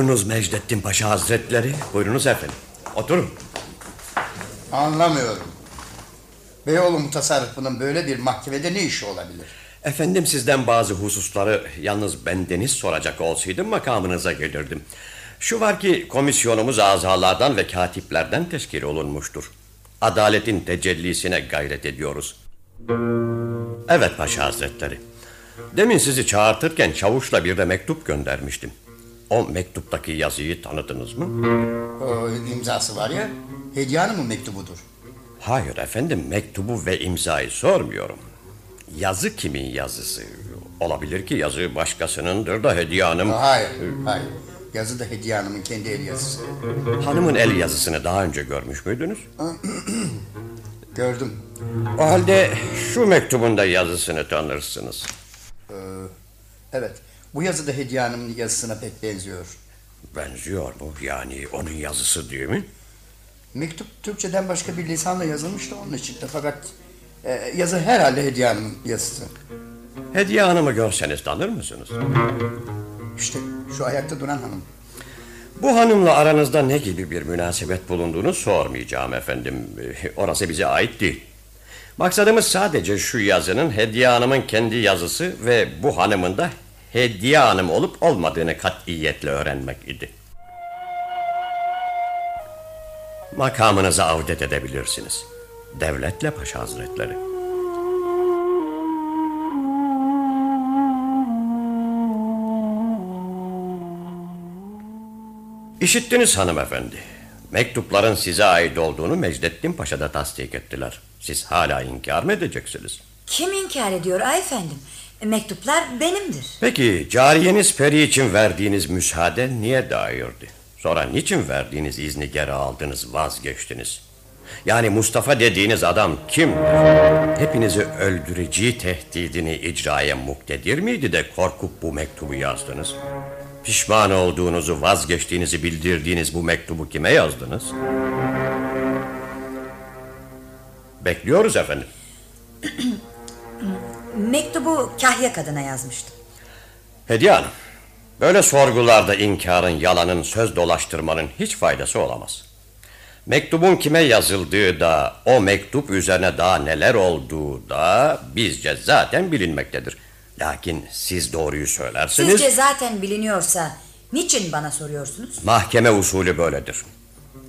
Buyurunuz Mecdettin Paşa Hazretleri. Buyurunuz efendim. Oturun. Anlamıyorum. Beyoğlu mutasarrıfının böyle bir mahkemede ne işi olabilir? Efendim sizden bazı hususları yalnız bendeniz soracak olsaydım makamınıza gelirdim. Şu var ki komisyonumuz azalardan ve katiplerden teşkil olunmuştur. Adaletin tecellisine gayret ediyoruz. Evet Paşa Hazretleri. Demin sizi çağırtırken çavuşla bir de mektup göndermiştim. O mektuptaki yazıyı tanıdınız mı? O imzası var ya, Hediye Hanım'ın mektubudur. Hayır efendim mektubu ve imzayı sormuyorum. Yazı kimin yazısı? Olabilir ki yazı başkasınındır da Hediye Hanım... Hayır, hayır. Yazı da Hediye Hanım'ın kendi el yazısı. Hanımın el yazısını daha önce görmüş müydünüz? <clears throat> Gördüm. O halde şu mektubun da yazısını tanırsınız. Ee, evet, bu yazı da Hediye Hanım'ın yazısına pek benziyor. Benziyor mu? Yani onun yazısı değil mi? Mektup Türkçeden başka bir lisanla yazılmış da onun için de fakat e, yazı herhalde Hediye Hanım'ın yazısı. Hediye Hanım'ı görseniz tanır mısınız? İşte şu ayakta duran hanım. Bu hanımla aranızda ne gibi bir münasebet bulunduğunu sormayacağım efendim. Orası bize ait değil. Maksadımız sadece şu yazının Hediye Hanım'ın kendi yazısı ve bu hanımın da Hediye Hanım olup olmadığını katiyetle öğrenmek idi. Makamınıza avdet edebilirsiniz. Devletle Paşa Hazretleri. İşittiniz hanımefendi. Mektupların size ait olduğunu Mecdettin Paşa'da tasdik ettiler. Siz hala inkar mı edeceksiniz? Kim inkar ediyor ay efendim? Mektuplar benimdir. Peki cariyeniz Peri için verdiğiniz müsaade niye dairdi? Sonra niçin verdiğiniz izni geri aldınız vazgeçtiniz? Yani Mustafa dediğiniz adam kimdir? Hepinizi öldüreceği tehdidini icraya muktedir miydi de korkup bu mektubu yazdınız? Pişman olduğunuzu vazgeçtiğinizi bildirdiğiniz bu mektubu kime yazdınız? Bekliyoruz efendim. <clears throat> Mektubu Kahya kadına yazmıştım. Hediye Hanım, böyle sorgularda inkarın, yalanın, söz dolaştırmanın hiç faydası olamaz. Mektubun kime yazıldığı da, o mektup üzerine daha neler olduğu da bizce zaten bilinmektedir. Lakin siz doğruyu söylersiniz. Sizce zaten biliniyorsa niçin bana soruyorsunuz? Mahkeme usulü böyledir.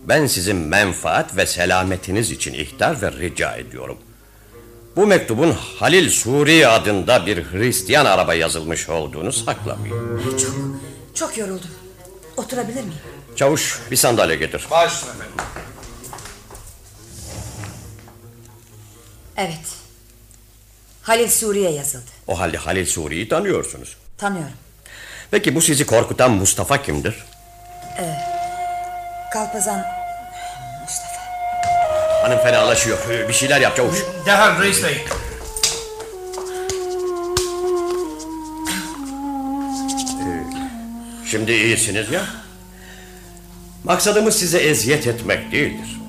Ben sizin menfaat ve selametiniz için ihtar ve rica ediyorum. Bu mektubun Halil Suri adında bir Hristiyan araba yazılmış olduğunu saklamayın. Çok, çok yoruldum. Oturabilir miyim? Çavuş bir sandalye getir. Baş efendim. Evet. Halil Suriye yazıldı. O halde Halil Suri'yi tanıyorsunuz. Tanıyorum. Peki bu sizi korkutan Mustafa kimdir? Ee, Kalpazan Hanım fenalaşıyor. Bir şeyler yap çavuş. Derhal reis bey. Şimdi iyisiniz ya. Maksadımız size eziyet etmek değildir.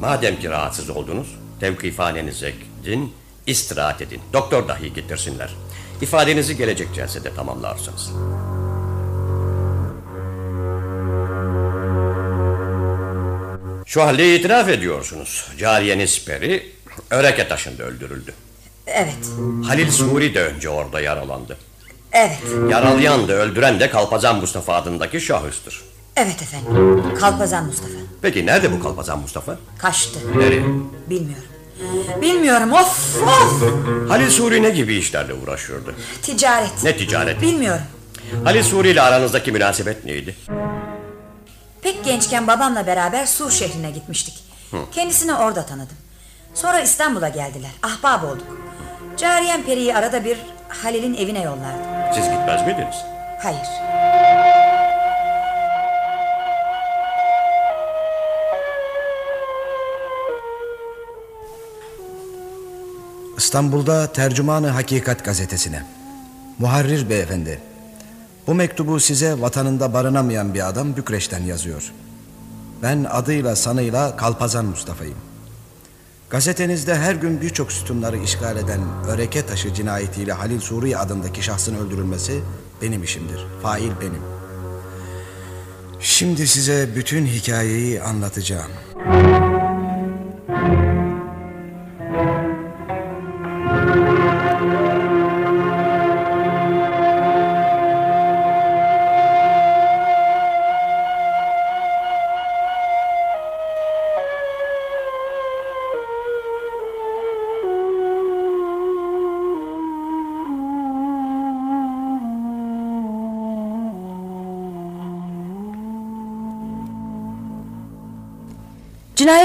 Madem ki rahatsız oldunuz, tevkifhanenize gidin, istirahat edin. Doktor dahi getirsinler. İfadenizi gelecek celsede tamamlarsınız. Şu halde itiraf ediyorsunuz. Cariyeniz Peri, Öreke taşında öldürüldü. Evet. Halil Suri de önce orada yaralandı. Evet. Yaralayan da öldüren de Kalpazan Mustafa adındaki şahıstır. Evet efendim. Kalpazan Mustafa. Peki nerede bu Kalpazan Mustafa? Kaçtı. Nereye? Bilmiyorum. Bilmiyorum. Of of. Halil Suri ne gibi işlerle uğraşıyordu? Ticaret. Ne ticaret? Bilmiyorum. Halil Suri ile aranızdaki münasebet neydi? Pek gençken babamla beraber Sur şehrine gitmiştik. Hı. Kendisini orada tanıdım. Sonra İstanbul'a geldiler. Ahbap olduk. Cariyem Peri'yi arada bir Halil'in evine yollardı. Siz gitmez miydiniz? Hayır. İstanbul'da Tercümanı Hakikat gazetesine. Muharrir beyefendi. Bu mektubu size vatanında barınamayan bir adam Bükreş'ten yazıyor. Ben adıyla sanıyla Kalpazan Mustafa'yım. Gazetenizde her gün birçok sütunları işgal eden öreke taşı cinayetiyle Halil Suri adındaki şahsın öldürülmesi benim işimdir. Fail benim. Şimdi size bütün hikayeyi anlatacağım.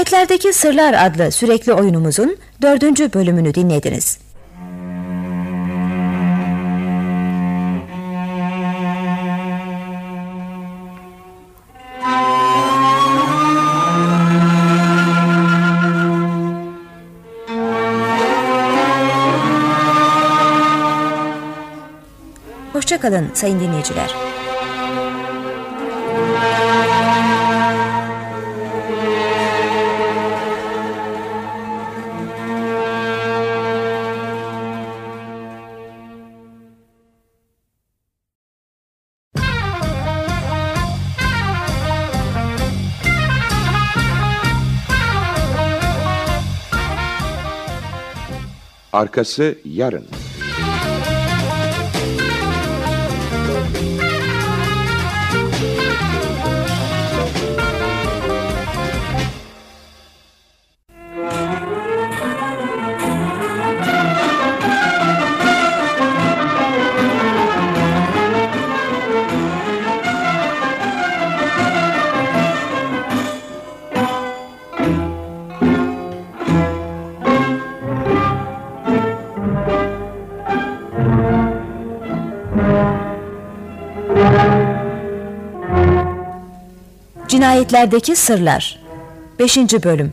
Cinayetlerdeki Sırlar adlı sürekli oyunumuzun dördüncü bölümünü dinlediniz. Hoşçakalın sayın dinleyiciler. Arkası yarın. Cinayetlerdeki Sırlar 5. Bölüm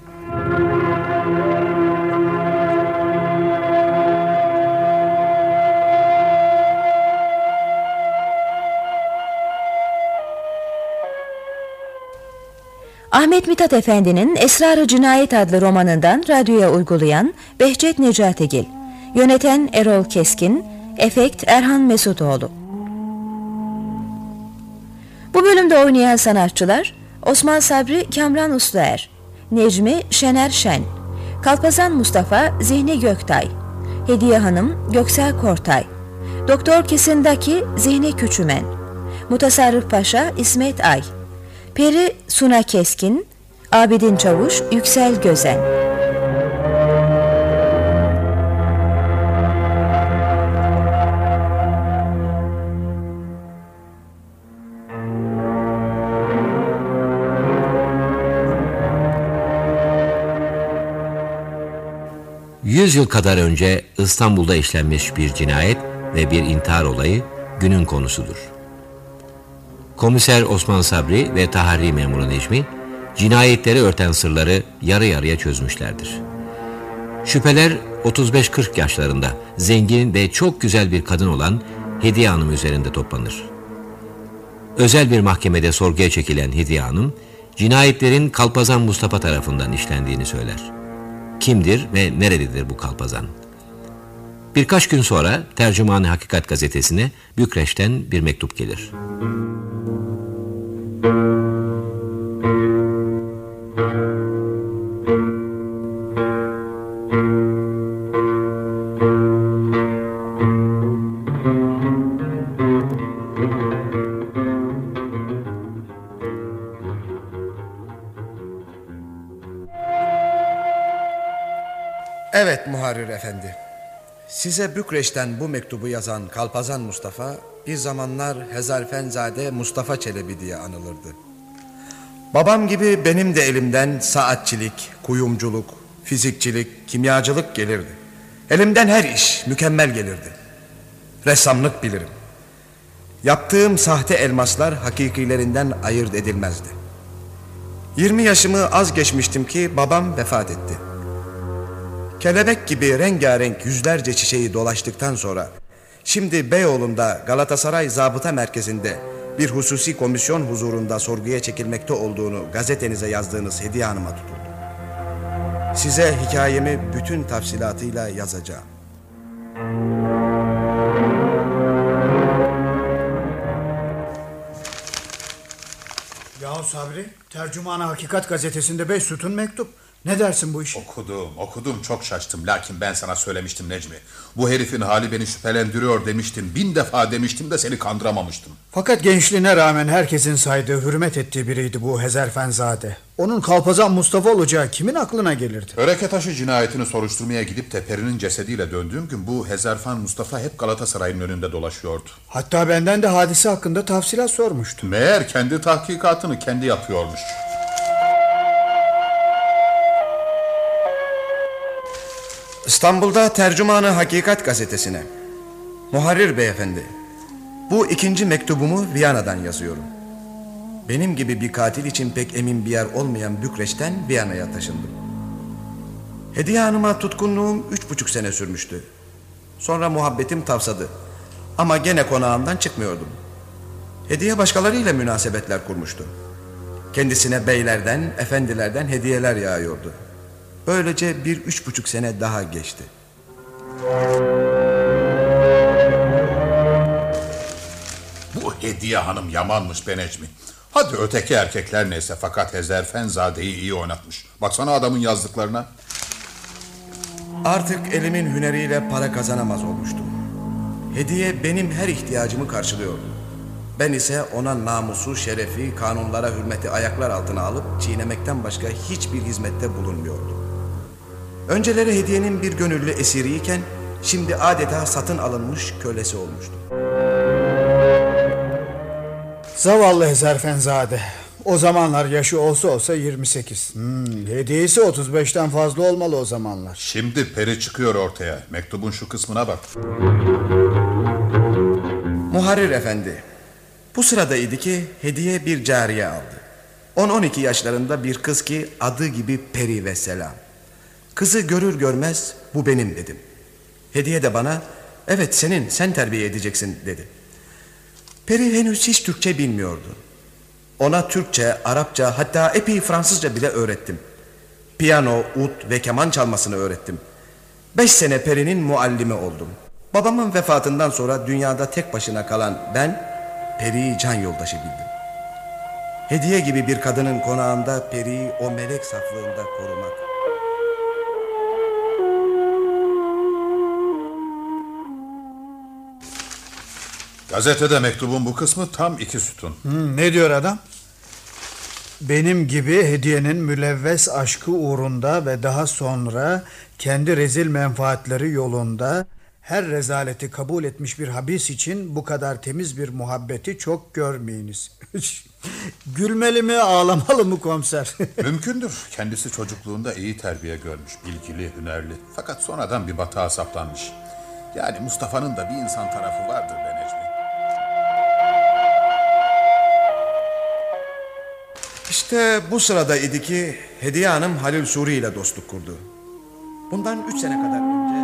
Ahmet Mithat Efendi'nin Esrar-ı Cinayet adlı romanından radyoya uygulayan Behçet Necatigil, yöneten Erol Keskin, efekt Erhan Mesutoğlu. Bu bölümde oynayan sanatçılar Osman Sabri Kamran Usluer, Necmi Şener Şen, Kalpazan Mustafa Zihni Göktay, Hediye Hanım Göksel Kortay, Doktor Kesindaki Zihni Küçümen, Mutasarrıf Paşa İsmet Ay, Peri Suna Keskin, Abidin Çavuş Yüksel Gözen. Yüz yıl kadar önce İstanbul'da işlenmiş bir cinayet ve bir intihar olayı günün konusudur. Komiser Osman Sabri ve Tahari memuru Necmi, cinayetleri örten sırları yarı yarıya çözmüşlerdir. Şüpheler 35-40 yaşlarında zengin ve çok güzel bir kadın olan Hediye Hanım üzerinde toplanır. Özel bir mahkemede sorguya çekilen Hediye Hanım, cinayetlerin Kalpazan Mustafa tarafından işlendiğini söyler. Kimdir ve nerededir bu Kalpazan? Birkaç gün sonra Tercüman-ı Hakikat gazetesine Bükreş'ten bir mektup gelir. Evet Size Bükreş'ten bu mektubu yazan Kalpazan Mustafa bir zamanlar Hezarfenzade Mustafa Çelebi diye anılırdı. Babam gibi benim de elimden saatçilik, kuyumculuk, fizikçilik, kimyacılık gelirdi. Elimden her iş mükemmel gelirdi. Ressamlık bilirim. Yaptığım sahte elmaslar hakikilerinden ayırt edilmezdi. 20 yaşımı az geçmiştim ki babam vefat etti. Kelebek gibi rengarenk yüzlerce çiçeği dolaştıktan sonra şimdi Beyoğlu'nda Galatasaray Zabıta Merkezi'nde bir hususi komisyon huzurunda sorguya çekilmekte olduğunu gazetenize yazdığınız Hediye Hanım'a tutuldu. Size hikayemi bütün tafsilatıyla yazacağım. Ya Sabri, Tercümanı Hakikat gazetesinde beş sütun mektup. Ne dersin bu işe? Okudum, okudum çok şaştım. Lakin ben sana söylemiştim Necmi. Bu herifin hali beni şüphelendiriyor demiştim. Bin defa demiştim de seni kandıramamıştım. Fakat gençliğine rağmen herkesin saydığı, hürmet ettiği biriydi bu Hezerfenzade. Onun kalpazan Mustafa olacağı kimin aklına gelirdi? Öreke taşı cinayetini soruşturmaya gidip de Peri'nin cesediyle döndüğüm gün bu Hezerfan Mustafa hep Galatasaray'ın önünde dolaşıyordu. Hatta benden de hadise hakkında tafsilat sormuştu. Meğer kendi tahkikatını kendi yapıyormuş. İstanbul'da Tercümanı Hakikat gazetesine. Muharrir beyefendi. Bu ikinci mektubumu Viyana'dan yazıyorum. Benim gibi bir katil için pek emin bir yer olmayan Bükreş'ten Viyana'ya taşındım. Hediye Hanım'a tutkunluğum üç buçuk sene sürmüştü. Sonra muhabbetim tavsadı. Ama gene konağımdan çıkmıyordum. Hediye başkalarıyla münasebetler kurmuştu. Kendisine beylerden, efendilerden hediyeler yağıyordu. Böylece bir üç buçuk sene daha geçti. Bu hediye hanım yamanmış be Necmi. Hadi öteki erkekler neyse fakat Hezerfenzade'yi iyi oynatmış. Baksana adamın yazdıklarına. Artık elimin hüneriyle para kazanamaz olmuştum. Hediye benim her ihtiyacımı karşılıyordu. Ben ise ona namusu, şerefi, kanunlara hürmeti ayaklar altına alıp çiğnemekten başka hiçbir hizmette bulunmuyordum. Önceleri hediyenin bir gönüllü esiriyken şimdi adeta satın alınmış kölesi olmuştu. Zavallı Hezerfenzade. O zamanlar yaşı olsa olsa 28. Hmm, hediyesi 35'ten fazla olmalı o zamanlar. Şimdi Peri çıkıyor ortaya. Mektubun şu kısmına bak. Muharrir efendi. Bu sırada idi ki hediye bir cariye aldı. 10-12 yaşlarında bir kız ki adı gibi Peri ve Selam. Kızı görür görmez bu benim dedim. Hediye de bana evet senin sen terbiye edeceksin dedi. Peri henüz hiç Türkçe bilmiyordu. Ona Türkçe, Arapça hatta epey Fransızca bile öğrettim. Piyano, ut ve keman çalmasını öğrettim. Beş sene Peri'nin muallimi oldum. Babamın vefatından sonra dünyada tek başına kalan ben Peri'yi can yoldaşı bildim. Hediye gibi bir kadının konağında Peri'yi o melek saflığında korumak. Gazetede mektubun bu kısmı tam iki sütun. Hmm, ne diyor adam? Benim gibi hediyenin mülevves aşkı uğrunda ve daha sonra kendi rezil menfaatleri yolunda her rezaleti kabul etmiş bir habis için bu kadar temiz bir muhabbeti çok görmeyiniz. <laughs> Gülmeli mi ağlamalı mı komiser? <laughs> Mümkündür. Kendisi çocukluğunda iyi terbiye görmüş. Bilgili, hünerli. Fakat sonradan bir batağa saplanmış. Yani Mustafa'nın da bir insan tarafı vardır be Necmi. İşte bu sırada idi ki Hediye Hanım Halil Suri ile dostluk kurdu. Bundan üç sene kadar önce...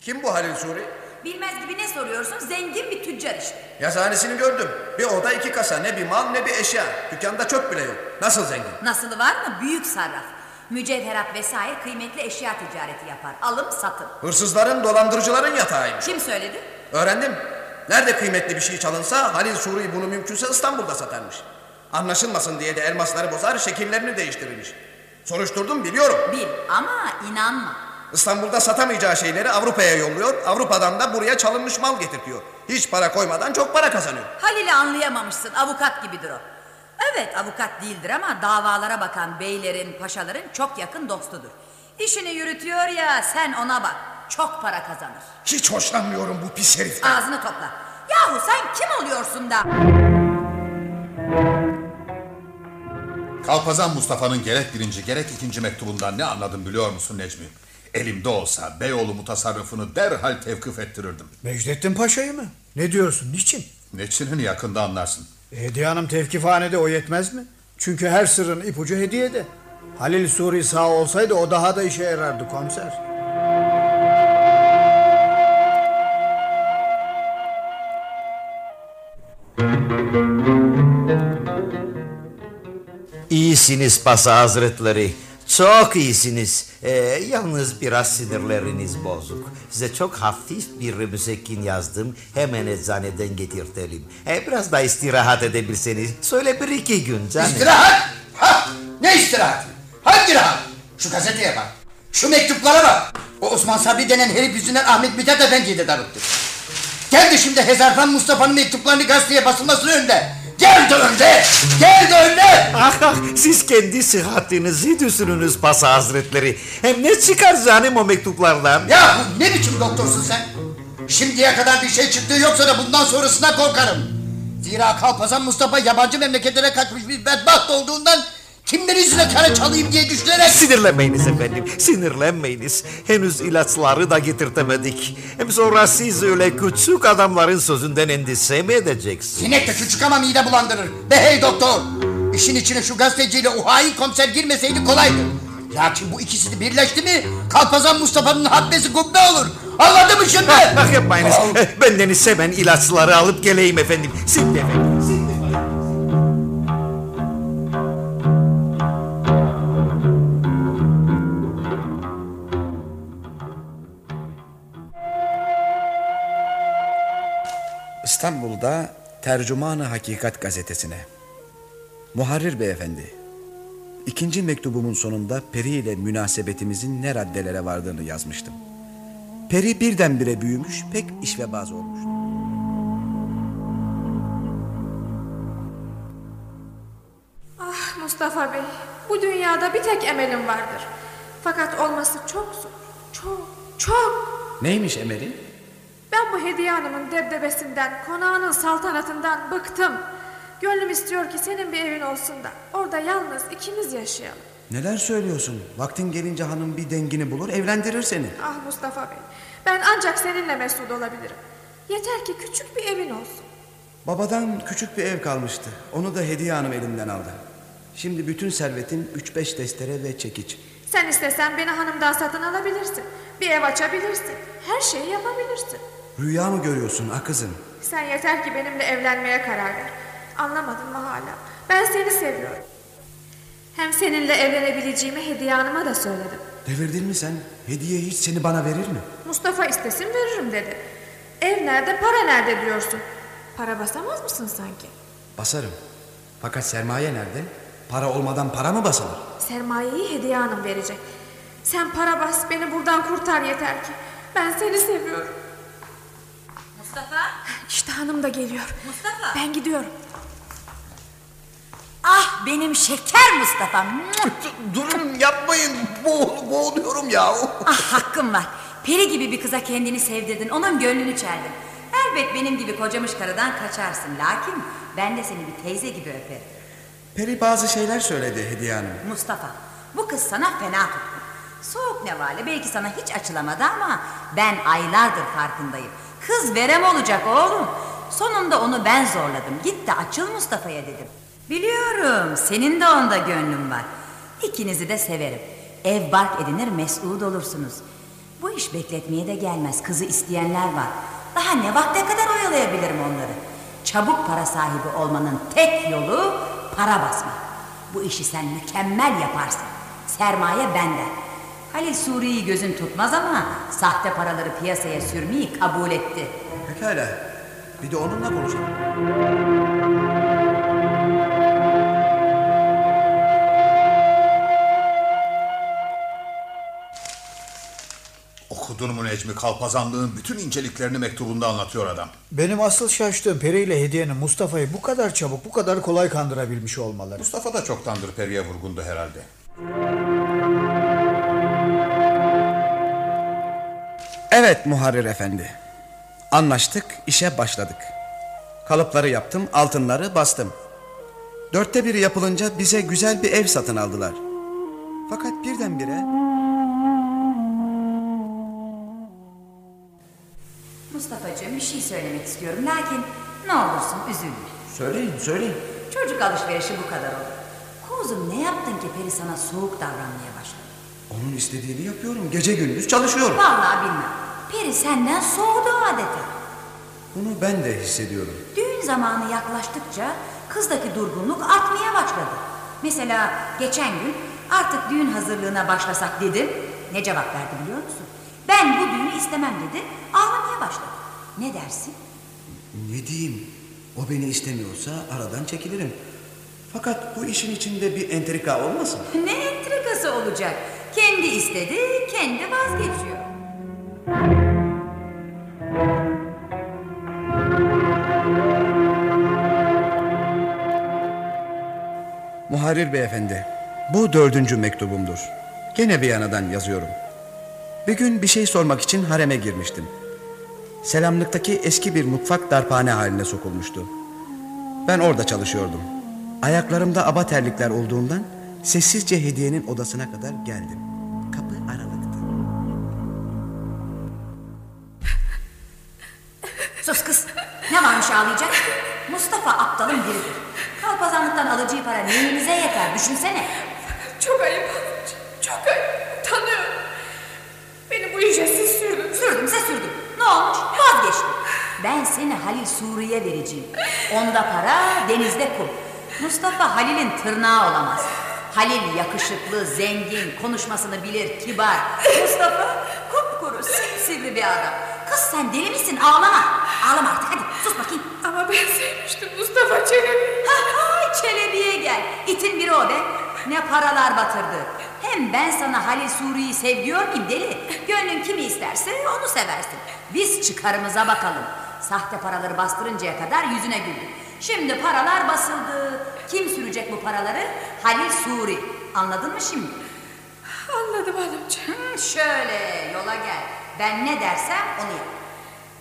Kim bu Halil Suri? Bilmez gibi ne soruyorsun? Zengin bir tüccar işte. Yazıhanesini gördüm. Bir oda iki kasa ne bir mal ne bir eşya. Dükkanda çöp bile yok. Nasıl zengin? Nasılı var mı? Büyük sarraf. Mücevherat vesaire kıymetli eşya ticareti yapar. Alım satım. Hırsızların dolandırıcıların yatağıymış. Kim söyledi? Öğrendim. Nerede kıymetli bir şey çalınsa Halil Suri bunu mümkünse İstanbul'da satarmış. Anlaşılmasın diye de elmasları bozar şekillerini değiştirirmiş. Soruşturdum biliyorum. Bil ama inanma. İstanbul'da satamayacağı şeyleri Avrupa'ya yolluyor. Avrupa'dan da buraya çalınmış mal getirtiyor. Hiç para koymadan çok para kazanıyor. Halil'i anlayamamışsın. Avukat gibidir o. Evet avukat değildir ama davalara bakan beylerin, paşaların çok yakın dostudur. İşini yürütüyor ya sen ona bak. Çok para kazanır. Hiç hoşlanmıyorum bu pis heriften. Ağzını topla. Yahu sen kim oluyorsun da? Kalpazan Mustafa'nın gerek birinci gerek ikinci mektubundan ne anladım biliyor musun Necmi? Elimde olsa Beyoğlu mutasarrıfını derhal tevkif ettirirdim. Necdettin Paşa'yı mı? Ne diyorsun? Niçin? Neçinin yakında anlarsın. Hediye Hanım tevkifhanede o yetmez mi? Çünkü her sırrın ipucu hediyede. Halil Suri sağ olsaydı o daha da işe yarardı komiser. İyisiniz Pasa Hazretleri. Çok iyisiniz. Ee, yalnız biraz sinirleriniz bozuk. Size çok hafif bir müsekkin yazdım. Hemen eczaneden getirtelim. Ee, biraz da istirahat edebilseniz. Söyle bir iki gün canım. İstirahat! Ha! Ne istirahat? Hangi rahat? Şu gazeteye bak. Şu mektuplara bak. O Osman Sabri denen herif yüzünden Ahmet Mithat Efendi'yi de darılttı. Gel de şimdi Hezarfen Mustafa'nın mektuplarını gazeteye basılmasını önde. Gel de önde! Gel de önde! Ah ah siz kendi sıhhatinizi düşününüz Pasa Hazretleri. Hem ne çıkar canım o mektuplardan? Ya ne biçim doktorsun sen? Şimdiye kadar bir şey çıktığı yoksa da bundan sonrasına korkarım. Zira Kalpazan Mustafa yabancı memleketlere kaçmış bir bedbaht olduğundan kimlerin yüzüne kara çalayım diye düşünerek... Sinirlenmeyiniz efendim, sinirlenmeyiniz. Henüz ilaçları da getirtemedik. Hem sonra siz öyle küçük adamların sözünden endişe mi edeceksiniz? Sinek de küçük ama mide bulandırır. Be hey doktor! İşin içine şu gazeteciyle hain komiser girmeseydi kolaydı. Lakin bu ikisi de birleşti mi Kalpazan Mustafa'nın habbesi kubbe olur. Anladın mı şimdi? Bak, yapmayınız. Benden ise ben ilaçları alıp geleyim efendim. Şimdi efendim. İstanbul'da Tercümanı Hakikat gazetesine. Muharrir beyefendi. İkinci mektubumun sonunda Peri ile münasebetimizin ne raddelere vardığını yazmıştım. Peri birdenbire büyümüş, pek işvebaz olmuştu. Ah Mustafa Bey, bu dünyada bir tek emelim vardır. Fakat olması çok zor, çok, çok. Neymiş emeli? Ben bu Hediye Hanım'ın debdebesinden, konağının saltanatından bıktım. Gönlüm istiyor ki senin bir evin olsun da orada yalnız ikimiz yaşayalım. Neler söylüyorsun? Vaktin gelince hanım bir dengini bulur, evlendirir seni. Ah Mustafa Bey, ben ancak seninle mesut olabilirim. Yeter ki küçük bir evin olsun. Babadan küçük bir ev kalmıştı. Onu da Hediye Hanım elimden aldı. Şimdi bütün servetim 3-5 testere ve çekiç. Sen istesen beni hanımdan satın alabilirsin. Bir ev açabilirsin. Her şeyi yapabilirsin. Rüya mı görüyorsun ha kızım? Sen yeter ki benimle evlenmeye karar ver. Anlamadın mı hala? Ben seni seviyorum. Hem seninle evlenebileceğimi Hediye Hanım'a da söyledim. Devirdin mi sen? Hediye hiç seni bana verir mi? Mustafa istesin veririm dedi. Ev nerede, para nerede diyorsun. Para basamaz mısın sanki? Basarım. Fakat sermaye nerede? Para olmadan para mı basılır? Sermayeyi Hediye Hanım verecek. Sen para bas, beni buradan kurtar yeter ki. Ben seni seviyorum. Mustafa? İşte hanım da geliyor. Mustafa? Ben gidiyorum. Ah benim şeker Mustafa'm. Durun yapmayın. Boğul, boğuluyorum ya. Ah hakkım var. Peri gibi bir kıza kendini sevdirdin. Onun gönlünü çeldin. Elbet benim gibi kocamış karıdan kaçarsın. Lakin ben de seni bir teyze gibi öperim. Peri bazı şeyler söyledi Hediye Hanım. Mustafa bu kız sana fena tuttu. Soğuk nevale belki sana hiç açılamadı ama ben aylardır farkındayım. Kız verem olacak oğlum. Sonunda onu ben zorladım. Git de açıl Mustafa'ya dedim. Biliyorum senin de onda gönlün var. İkinizi de severim. Ev bark edinir mesut olursunuz. Bu iş bekletmeye de gelmez. Kızı isteyenler var. Daha ne vakte kadar oyalayabilirim onları? Çabuk para sahibi olmanın tek yolu para basmak. Bu işi sen mükemmel yaparsın. Sermaye benden. Halil Suri'yi gözün tutmaz ama sahte paraları piyasaya sürmeyi kabul etti. Pekala. Bir de onunla konuşalım. Duydun mu Necmi? Kalpazanlığın bütün inceliklerini mektubunda anlatıyor adam. Benim asıl şaştığım Peri ile Hediye'nin Mustafa'yı bu kadar çabuk, bu kadar kolay kandırabilmiş olmaları. Mustafa da çoktandır Peri'ye vurgundu herhalde. Evet muharrir efendi. Anlaştık, işe başladık. Kalıpları yaptım, altınları bastım. Dörtte biri yapılınca bize güzel bir ev satın aldılar. Fakat birdenbire... Mustafa'cığım bir şey söylemek istiyorum lakin ne olursun üzülme. Söyleyin, söyleyin. Çocuk alışverişi bu kadar olur. Kuzum ne yaptın ki Peri sana soğuk davranmaya başladı? Onun istediğini yapıyorum. Gece gündüz çalışıyorum. Vallahi bilmem. Peri senden soğudu adeta. Bunu ben de hissediyorum. Düğün zamanı yaklaştıkça kızdaki durgunluk artmaya başladı. Mesela geçen gün artık düğün hazırlığına başlasak dedim. Ne cevap verdi biliyor musun? Ben bu düğünü istemem dedi. Ağlamaya başladı. Ne dersin? Ne diyeyim? O beni istemiyorsa aradan çekilirim. Fakat bu işin içinde bir entrika olmasın? <laughs> Ne entrikası olacak? Kendi istedi, kendi vazgeçiyor. Muharrir beyefendi, bu dördüncü mektubumdur. Gene Viyana'dan yazıyorum. Bir gün bir şey sormak için hareme girmiştim. Selamlıktaki eski bir mutfak darphane haline sokulmuştu. Ben orada çalışıyordum. Ayaklarımda aba terlikler olduğundan sessizce hediyenin odasına kadar geldim. Kapı aralıktı. Sus kız. Ne varmış ağlayacak? Mustafa aptalın biridir. Kalpazanlıktan alacağı para neyinize yeter düşünsene. Çok ayıp. Çok ayıp. Utanıyorum. Beni bu işe siz sürdünüz. Sürdümse sürdüm. Ne olmuş? Vazgeçtim. Ben seni Halil Suriye vereceğim. Onda para, denizde kum. Mustafa Halil'in tırnağı olamaz. Halil yakışıklı, zengin, konuşmasını bilir, kibar. Mustafa kupkuru, sivri bir adam. Kız sen deli misin? Ağlama. Ağlama artık hadi sus bakayım. Ama ben sevmiştim Mustafa Çelebi. Ha ha Çelebi'ye gel. İtin biri o be. Ne paralar batırdı. Hem ben sana Halil Suri'yi sev diyor muyum deli? Gönlün kimi isterse onu seversin. Biz çıkarımıza bakalım. Sahte paraları bastırıncaya kadar yüzüne güldük. Şimdi paralar basıldı. Kim sürecek bu paraları? Halil Suri. Anladın mı şimdi? Anladım hanımcığım. Hı, şöyle yola gel. Ben ne dersem onu yap.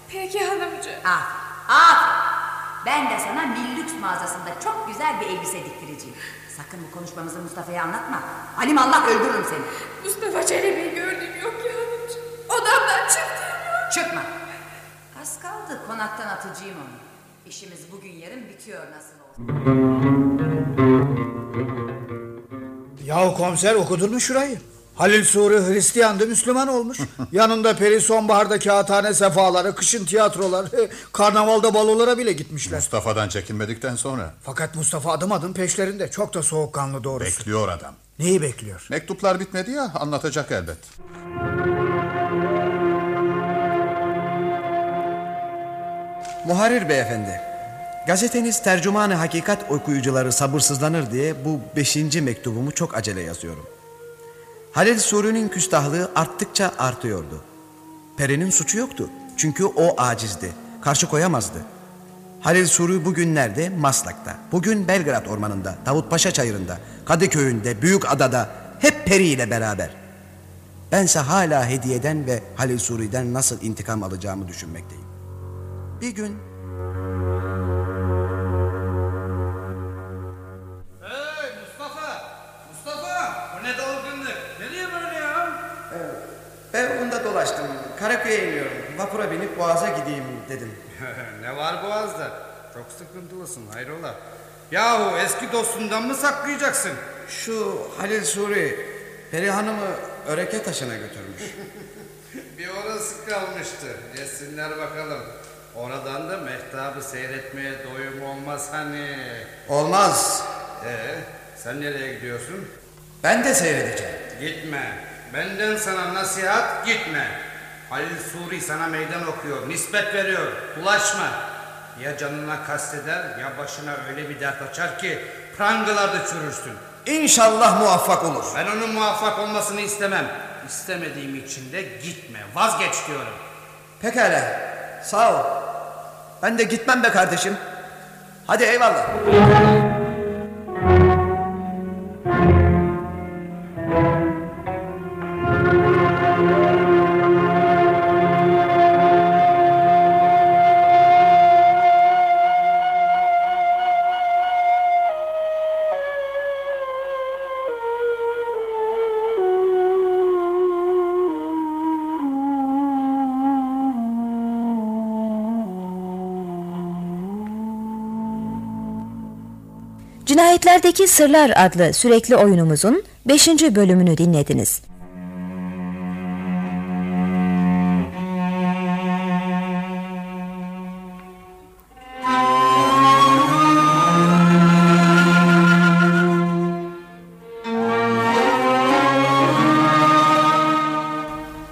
Peki hanımcığım. Ah, aferin. Ben de sana Millüks mağazasında çok güzel bir elbise diktireceğim. Sakın bu konuşmamızı Mustafa'ya anlatma. Halim Allah öldürürüm seni. Mustafa Çelebi'yi gördüğüm yok ya hanımcığım. Odamdan çıktığım yok. Çıkma. Az kaldı konaktan atacağım onu. İşimiz bugün yarın bitiyor nasıl olsa. Yahu komiser okudun mu şurayı? Halil Suri Hristiyandı Müslüman olmuş. <laughs> Yanında Peri sonbaharda kağıthane sefaları, kışın tiyatrolar, karnavalda balolara bile gitmişler. Mustafa'dan çekinmedikten sonra. Fakat Mustafa adım adım peşlerinde. Çok da soğukkanlı doğrusu. Bekliyor adam. Neyi bekliyor? Mektuplar bitmedi ya anlatacak elbet. Muharrir beyefendi, gazeteniz tercümanı hakikat okuyucuları sabırsızlanır diye bu beşinci mektubumu çok acele yazıyorum. Halil Suri'nin küstahlığı arttıkça artıyordu. Peri'nin suçu yoktu çünkü o acizdi, karşı koyamazdı. Halil Suri bugün nerede? Maslak'ta. Bugün Belgrad ormanında, Davutpaşa çayırında, Kadıköy'ünde, Büyükada'da hep Peri ile beraber. Bense hala hediyeden ve Halil Suri'den nasıl intikam alacağımı düşünmekteyim. Bir gün Hey Mustafa! Mustafa! Bu ne dalgınlık? Nereye böyle ya? Ben onda dolaştım. Karaköy'e iniyorum. Vapura binip Boğaz'a gideyim dedim. <laughs> ne var boğazda? Çok sıkıntılısın hayrola? Yahu eski dostundan mı saklayacaksın? Şu Halil Suri Peri Hanım'ı öreke taşına götürmüş. <laughs> Bir orası kalmıştı. Yesinler bakalım. Oradan da mehtabı seyretmeye doyum olmaz hani. Olmaz. Ee, sen nereye gidiyorsun? Ben de seyredeceğim. Gitme. Benden sana nasihat gitme. Halil Suri sana meydan okuyor, nispet veriyor. Bulaşma. Ya canına kasteder ya başına öyle bir dert açar ki prangalarda çürürsün. İnşallah muvaffak olur. Ben onun muvaffak olmasını istemem. istemediğim için de gitme. Vazgeç diyorum. Pekala. Sağ ol. Ben de gitmem be kardeşim. Hadi eyvallah. Cinayetlerdeki Sırlar adlı sürekli oyunumuzun 5. bölümünü dinlediniz.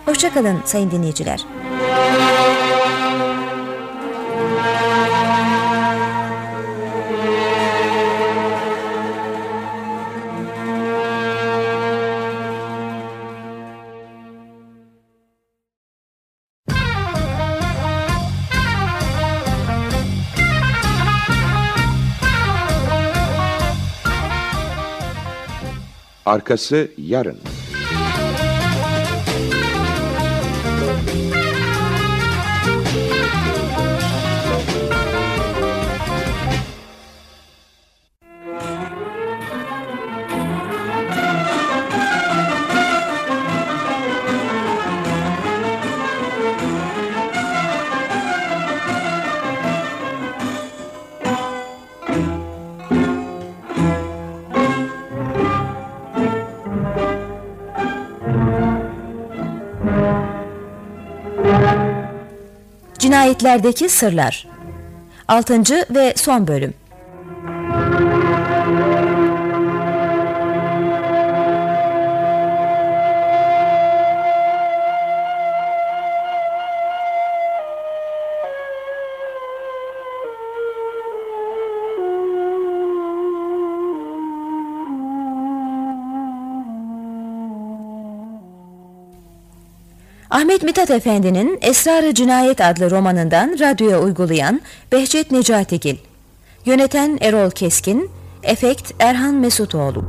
Hoşçakalın sayın dinleyiciler. Arkası yarın. Cinayetlerdeki Sırlar 6. ve son bölüm Ahmet Mithat Efendi'nin Esrar-ı Cinayet adlı romanından radyoya uygulayan Behçet Necatigil, yöneten Erol Keskin, efekt Erhan Mesutoğlu.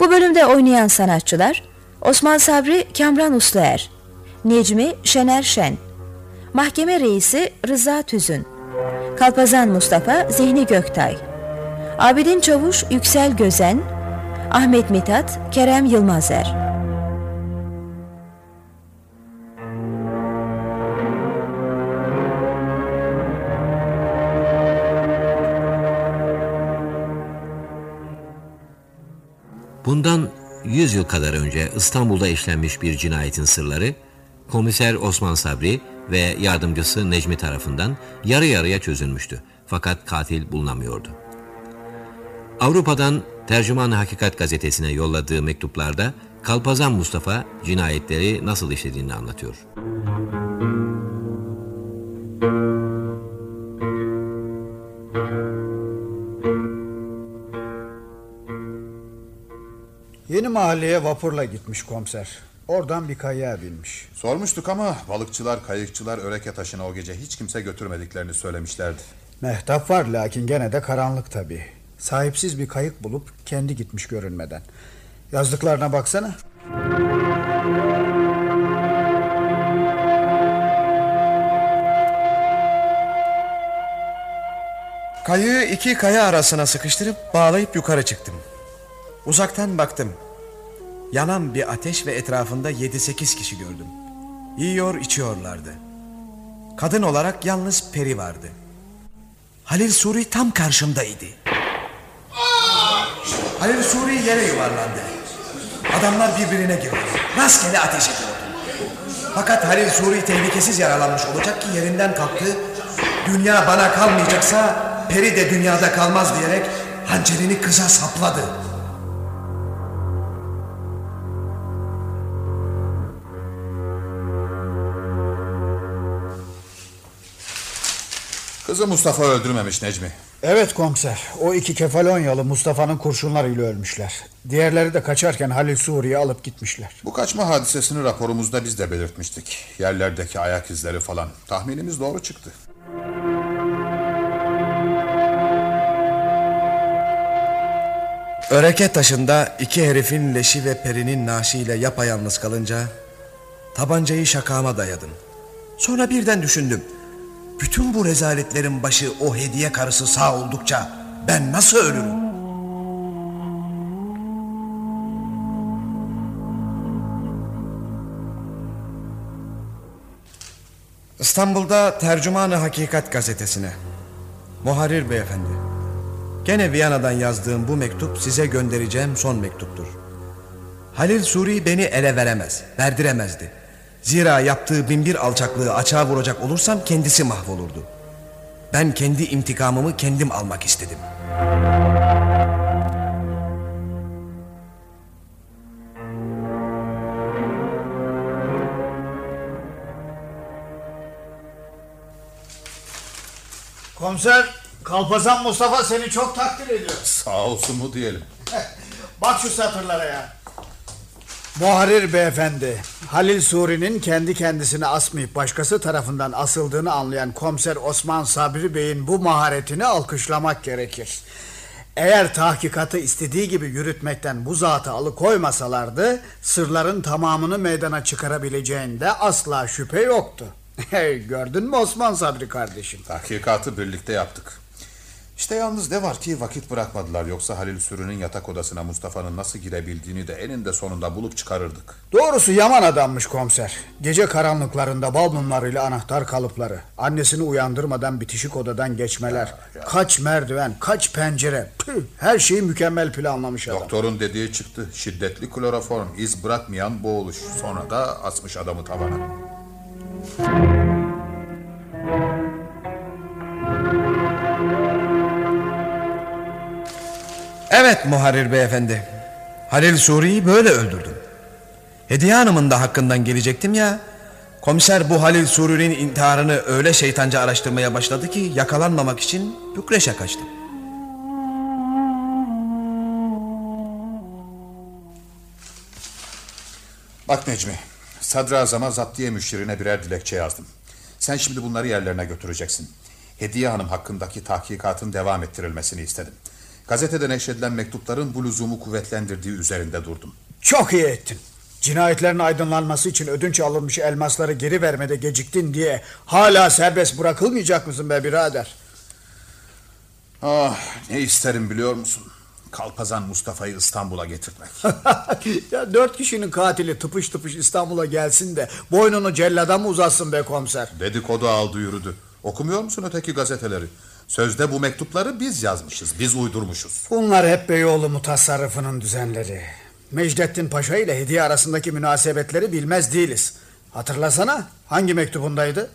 Bu bölümde oynayan sanatçılar Osman Sabri Kamran Usluer, Necmi Şener Şen, Mahkeme Reisi Rıza Tüzün, Kalpazan Mustafa Zihni Göktay, Abidin Çavuş Yüksel Gözen, Ahmet Mithat Kerem Yılmazer. Bundan 100 yıl kadar önce İstanbul'da işlenmiş bir cinayetin sırları, komiser Osman Sabri ve yardımcısı Necmi tarafından yarı yarıya çözülmüştü. Fakat katil bulunamıyordu. Avrupa'dan Tercüman Hakikat gazetesine yolladığı mektuplarda Kalpazan Mustafa cinayetleri nasıl işlediğini anlatıyor. Yeni mahalleye vapurla gitmiş komiser. Oradan bir kayığa binmiş. Sormuştuk ama balıkçılar, kayıkçılar öreke taşına o gece hiç kimse götürmediklerini söylemişlerdi. Mehtap var lakin gene de karanlık tabii. Sahipsiz bir kayık bulup kendi gitmiş görünmeden. Yazdıklarına baksana. Kayığı iki kaya arasına sıkıştırıp bağlayıp yukarı çıktım. Uzaktan baktım. Yanan bir ateş ve etrafında yedi sekiz kişi gördüm. Yiyor içiyorlardı. Kadın olarak yalnız Peri vardı. Halil Suri tam karşımdaydı. Halil Suri yere yuvarlandı. Adamlar birbirine girdi. Rastgele ateş ediyordu. Fakat Halil Suri tehlikesiz yaralanmış olacak ki yerinden kalktı. Dünya bana kalmayacaksa Peri de dünyada kalmaz diyerek hançerini kıza sapladı. Kızı Mustafa öldürmemiş Necmi. Evet komiser. O iki Kefalonyalı Mustafa'nın kurşunlarıyla ölmüşler. Diğerleri de kaçarken Halil Suriye alıp gitmişler. Bu kaçma hadisesini raporumuzda biz de belirtmiştik. Yerlerdeki ayak izleri falan. Tahminimiz doğru çıktı. Öreke taşında iki herifin leşi ve perinin naaşiyle yapayalnız kalınca tabancayı şakağıma dayadım. Sonra birden düşündüm. Bütün bu rezaletlerin başı o hediye karısı sağ oldukça ben nasıl ölürüm? İstanbul'da Tercümanı Hakikat gazetesine. Muharrir beyefendi. Gene Viyana'dan yazdığım bu mektup size göndereceğim son mektuptur. Halil Suri beni ele veremez, verdiremezdi. Zira yaptığı binbir alçaklığı açığa vuracak olursam kendisi mahvolurdu. Ben kendi intikamımı kendim almak istedim. Komiser Kalpazan Mustafa seni çok takdir ediyor. Sağ olsun mu diyelim. <laughs> Bak şu satırlara ya. Muharrir beyefendi, Halil Suri'nin kendi kendisini asmayıp başkası tarafından asıldığını anlayan komiser Osman Sabri Bey'in bu maharetini alkışlamak gerekir. Eğer tahkikatı istediği gibi yürütmekten bu zatı alıkoymasalardı, sırların tamamını meydana çıkarabileceğinde asla şüphe yoktu. <laughs> Gördün mü Osman Sabri kardeşim? Tahkikatı birlikte yaptık. İşte yalnız ne var ki vakit bırakmadılar. Yoksa Halil Sürü'nün yatak odasına Mustafa'nın nasıl girebildiğini de eninde sonunda bulup çıkarırdık. Doğrusu yaman adammış komiser. Gece karanlıklarında bal mumlarıyla anahtar kalıpları, annesini uyandırmadan bitişik odadan geçmeler, kaç merdiven, kaç pencere, püh, her şeyi mükemmel planlamış adam. Doktorun dediği çıktı. Şiddetli kloroform, iz bırakmayan boğuluş. Sonra da asmış adamı tavana. Evet muharrir beyefendi. Halil Suri'yi böyle öldürdüm. Hediye Hanım'ın da hakkından gelecektim ya. Komiser bu Halil Suri'nin intiharını öyle şeytanca araştırmaya başladı ki yakalanmamak için Bükreş'e kaçtım. Bak Necmi, sadrazama zaptiye müşirine birer dilekçe yazdım. Sen şimdi bunları yerlerine götüreceksin. Hediye Hanım hakkındaki tahkikatın devam ettirilmesini istedim. Gazetede neşredilen mektupların bu lüzumu kuvvetlendirdiği üzerinde durdum. Çok iyi ettin. Cinayetlerin aydınlanması için ödünç alınmış elmasları geri vermede geciktin diye hala serbest bırakılmayacak mısın be birader? Ah ne isterim biliyor musun? Kalpazan Mustafa'yı İstanbul'a getirtmek. <laughs> ya dört kişinin katili tıpış tıpış İstanbul'a gelsin de boynunu cellada mı uzatsın be komiser? Dedikodu aldı yürüdü. Okumuyor musun öteki gazeteleri? Sözde bu mektupları biz yazmışız, biz uydurmuşuz. Bunlar hep Beyoğlu mutasarrıfının düzenleri. Mecdettin Paşa ile hediye arasındaki münasebetleri bilmez değiliz. Hatırlasana hangi mektubundaydı?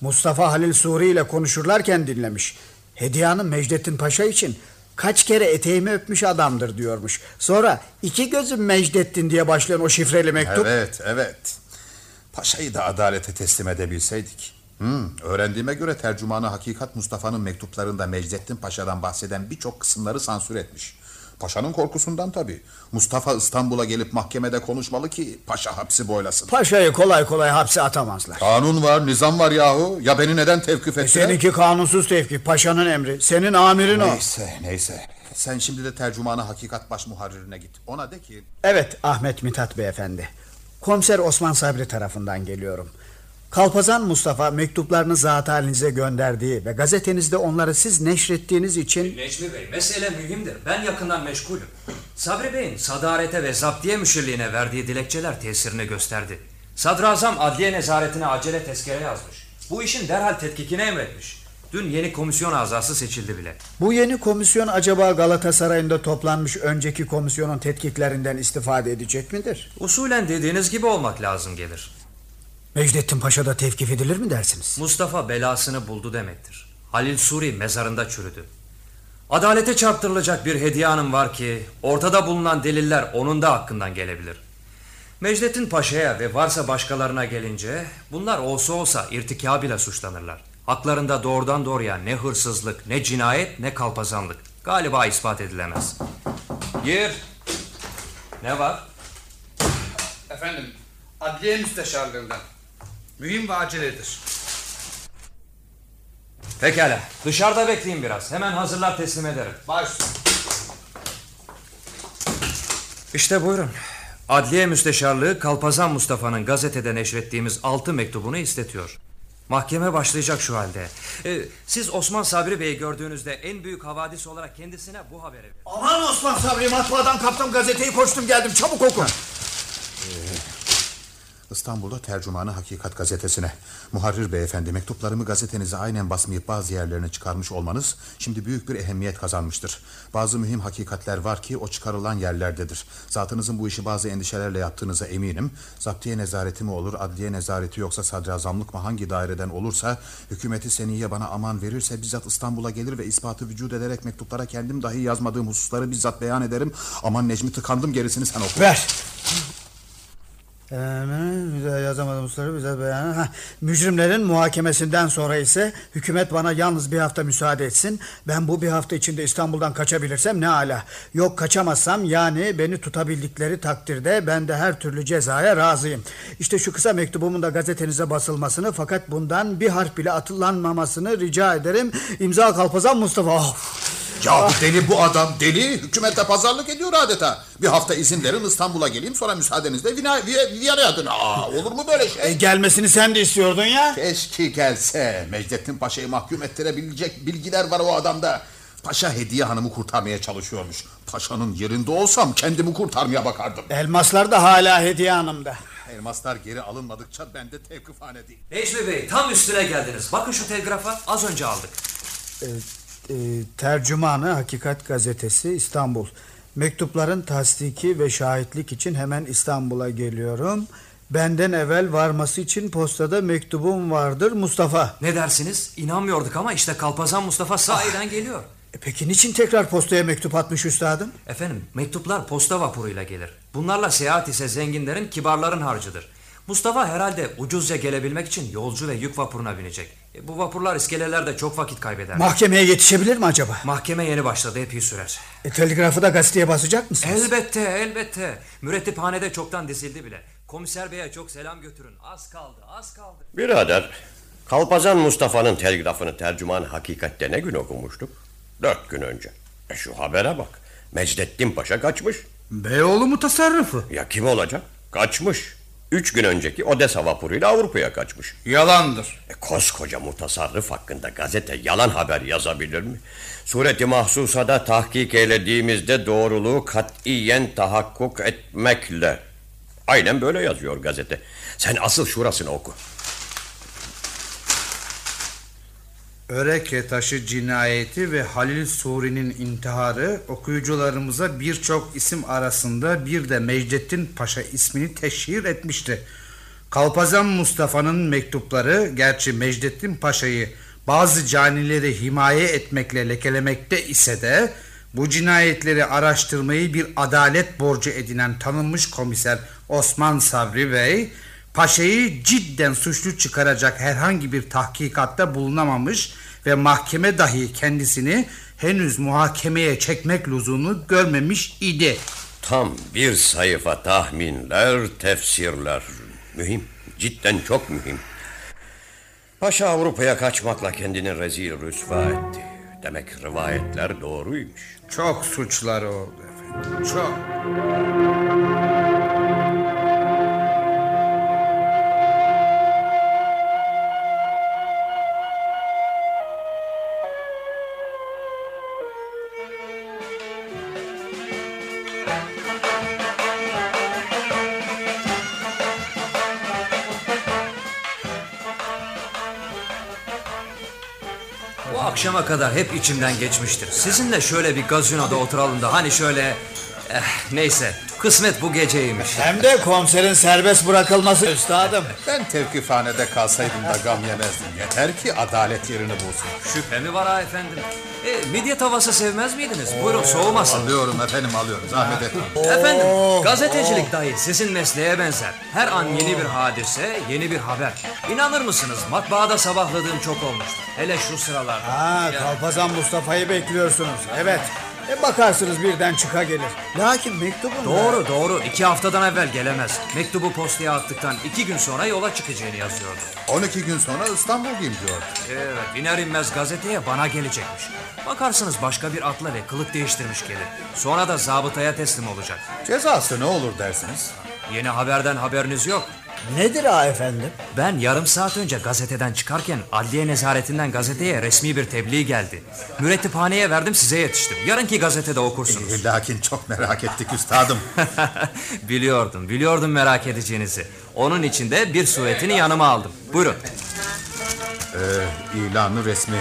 Mustafa Halil Suri ile konuşurlarken dinlemiş. Hediye Hanım Mecdettin Paşa için kaç kere eteğimi öpmüş adamdır diyormuş. Sonra iki gözüm Mecdettin diye başlayan o şifreli mektup. Evet, evet. Paşa'yı da adalete teslim edebilseydik. Hmm, öğrendiğime göre tercümanı Hakikat Mustafa'nın mektuplarında Mecdettin Paşa'dan bahseden birçok kısımları sansür etmiş. Paşa'nın korkusundan tabii. Mustafa İstanbul'a gelip mahkemede konuşmalı ki paşa hapsi boylasın. Paşa'yı kolay kolay hapse atamazlar. Kanun var, nizam var yahu. Ya beni neden tevkif E ettiler? seninki kanunsuz tevkif. Paşa'nın emri. Senin amirin o. Neyse, neyse. Sen şimdi de tercümanı Hakikat baş muharririne git. Ona de ki... Evet Ahmet Mithat beyefendi. Komiser Osman Sabri tarafından geliyorum. Kalpazan Mustafa mektuplarını zat halinize gönderdiği ve gazetenizde onları siz neşrettiğiniz için... Necmi Bey mesele mühimdir. Ben yakından meşgulüm. Sabri Bey'in sadarete ve zaptiye müşirliğine verdiği dilekçeler tesirini gösterdi. Sadrazam adliye nezaretine acele tezkere yazmış. Bu işin derhal tetkikine emretmiş. Dün yeni komisyon azası seçildi bile. Bu yeni komisyon acaba Galatasaray'ında toplanmış önceki komisyonun tetkiklerinden istifade edecek midir? Usulen dediğiniz gibi olmak lazım gelir. Mecdettin Paşa da tevkif edilir mi dersiniz? Mustafa belasını buldu demektir. Halil Suri mezarında çürüdü. Adalete çarptırılacak bir hediye hanım var ki ortada bulunan deliller onun da hakkından gelebilir. Mecdettin Paşa'ya ve varsa başkalarına gelince bunlar olsa olsa irtikabıyla suçlanırlar. Haklarında doğrudan doğruya ne hırsızlık, ne cinayet, ne kalpazanlık. Galiba ispat edilemez. Gir. Ne var? Efendim, adliye müsteşarlığından. Mühim ve aceledir. Pekala. Dışarıda bekleyin biraz. Hemen hazırlar teslim ederim. Baş. İşte buyurun. Adliye Müsteşarlığı Kalpazan Mustafa'nın gazetede neşrettiğimiz altı mektubunu istetiyor. Mahkeme başlayacak şu halde. Ee, siz Osman Sabri Bey'i gördüğünüzde en büyük havadis olarak kendisine bu haberi verin. Aman Osman Sabri matbaadan kaptım gazeteyi koştum geldim çabuk oku. İstanbul'da tercümanı Hakikat gazetesine. Muharrir beyefendi mektuplarımı gazetenize aynen basmayıp bazı yerlerine çıkarmış olmanız şimdi büyük bir ehemmiyet kazanmıştır. Bazı mühim hakikatler var ki o çıkarılan yerlerdedir. Zatınızın bu işi bazı endişelerle yaptığınıza eminim. Zaptiye nezareti mi olur, adliye nezareti yoksa sadrazamlık mı hangi daireden olursa hükümeti seniye bana aman verirse bizzat İstanbul'a gelir ve ispatı vücut ederek mektuplara kendim dahi yazmadığım hususları bizzat beyan ederim. Aman Necmi tıkandım gerisini sen oku. Ver. Bize yazamadım usulü bize beyan. Ha, mücrimlerin muhakemesinden sonra ise hükümet bana yalnız bir hafta müsaade etsin. Ben bu bir hafta içinde İstanbul'dan kaçabilirsem ne ala. Yok kaçamazsam yani beni tutabildikleri takdirde ben de her türlü cezaya razıyım. İşte şu kısa mektubumun da gazetenize basılmasını fakat bundan bir harf bile atılanmamasını rica ederim. İmza Kalpazan Mustafa. Of. Ya deli bu adam deli hükümete pazarlık ediyor adeta. Bir hafta izin verin İstanbul'a geleyim sonra müsaadenizle Vina, Dön. Aa, olur mu böyle şey? E, gelmesini sen de istiyordun ya. Keşke gelse. Mecdettin Paşa'yı mahkum ettirebilecek bilgiler var o adamda. Paşa Hediye Hanım'ı kurtarmaya çalışıyormuş. Paşa'nın yerinde olsam kendimi kurtarmaya bakardım. Elmaslar da hala Hediye Hanım'da. Elmaslar geri alınmadıkça ben de tevkifhane değil. Necmi Bey tam üstüne geldiniz. Bakın şu telgrafa az önce aldık. E, e, tercümanı Hakikat Gazetesi İstanbul. Mektupların tasdiki ve şahitlik için hemen İstanbul'a geliyorum. Benden evvel varması için postada mektubum vardır Mustafa. Ne dersiniz? İnanmıyorduk ama işte Kalpazan Mustafa sahiden geliyor. E peki niçin tekrar postaya mektup atmış üstadım? Efendim mektuplar posta vapuruyla gelir. Bunlarla seyahat ise zenginlerin, kibarların harcıdır. Mustafa herhalde ucuzca gelebilmek için yolcu ve yük vapuruna binecek. E, bu vapurlar iskelelerde çok vakit kaybeder. Mahkemeye yetişebilir mi acaba? Mahkeme yeni başladı epey sürer. E, telgrafı da gazeteye basacak mısınız? Elbette elbette. Mürettiphanede çoktan dizildi bile. Komiser beye çok selam götürün. Az kaldı az kaldı. Birader, Kalpazan Mustafa'nın telgrafını tercüman hakikatte ne gün okumuştuk? Dört gün önce. E şu habere bak. Mecdettin Paşa kaçmış. Beyoğlu mutasarrıfı. Ya kim olacak? Kaçmış. Üç gün önceki Odessa vapuruyla Avrupa'ya kaçmış. Yalandır. E, koskoca mutasarrıf hakkında gazete yalan haber yazabilir mi? Sureti mahsusada tahkik eylediğimizde doğruluğu katiyen tahakkuk etmekle. Aynen böyle yazıyor gazete. Sen asıl şurasını oku. Öreke taşı cinayeti ve Halil Suri'nin intiharı okuyucularımıza birçok isim arasında bir de Mecdettin Paşa ismini teşhir etmişti. Kalpazan Mustafa'nın mektupları gerçi Mecdettin Paşa'yı bazı canileri himaye etmekle lekelemekte ise de bu cinayetleri araştırmayı bir adalet borcu edinen tanınmış komiser Osman Sabri Bey Paşa'yı cidden suçlu çıkaracak herhangi bir tahkikatta bulunamamış ve mahkeme dahi kendisini henüz muhakemeye çekmek lüzumunu görmemiş idi. Tam bir sayfa tahminler, tefsirler. Mühim, cidden çok mühim. Paşa Avrupa'ya kaçmakla kendini rezil rüsva etti. Demek rivayetler doğruymuş. Çok suçları oldu efendim, çok. Akşama kadar hep içimden geçmiştir. Sizinle şöyle bir gazinoda oturalım da hani şöyle... Eh, neyse Kısmet bu geceymiş. Hem de komiserin serbest bırakılması üstadım. Ben tevkifhanede kalsaydım da gam yemezdim. Yeter ki adalet yerini bulsun. Şüphe mi var ha efendim? E, midye tavası sevmez miydiniz? Buyurun soğumasın. Alıyorum efendim alıyorum zahmet etme. Efendim gazetecilik dahi sizin mesleğe benzer. Her an yeni bir hadise, yeni bir haber. İnanır mısınız matbaada sabahladığım çok olmuştu. Hele şu sıralarda. Ha, Kalpazan Mustafa'yı bekliyorsunuz. Evet. E bakarsınız birden çıka gelir. Lakin mektubun... Doğru doğru iki haftadan evvel gelemez. Mektubu postaya attıktan iki gün sonra yola çıkacağını yazıyordu. 12 gün sonra İstanbul'dayım diyor. Evet iner inmez gazeteye bana gelecekmiş. Bakarsınız başka bir atla ve kılık değiştirmiş gelir. Sonra da zabıtaya teslim olacak. Cezası ne olur dersiniz? Yeni haberden haberiniz yok. Nedir ha efendim? Ben yarım saat önce gazeteden çıkarken adliye nezaretinden gazeteye resmi bir tebliğ geldi. Mürettiphaneye verdim size yetiştim. Yarınki gazetede okursunuz. E, lakin çok merak ettik üstadım. <laughs> biliyordum, biliyordum merak edeceğinizi. Onun için de bir suretini yanıma aldım. Buyurun. Ee, ilanı resmi.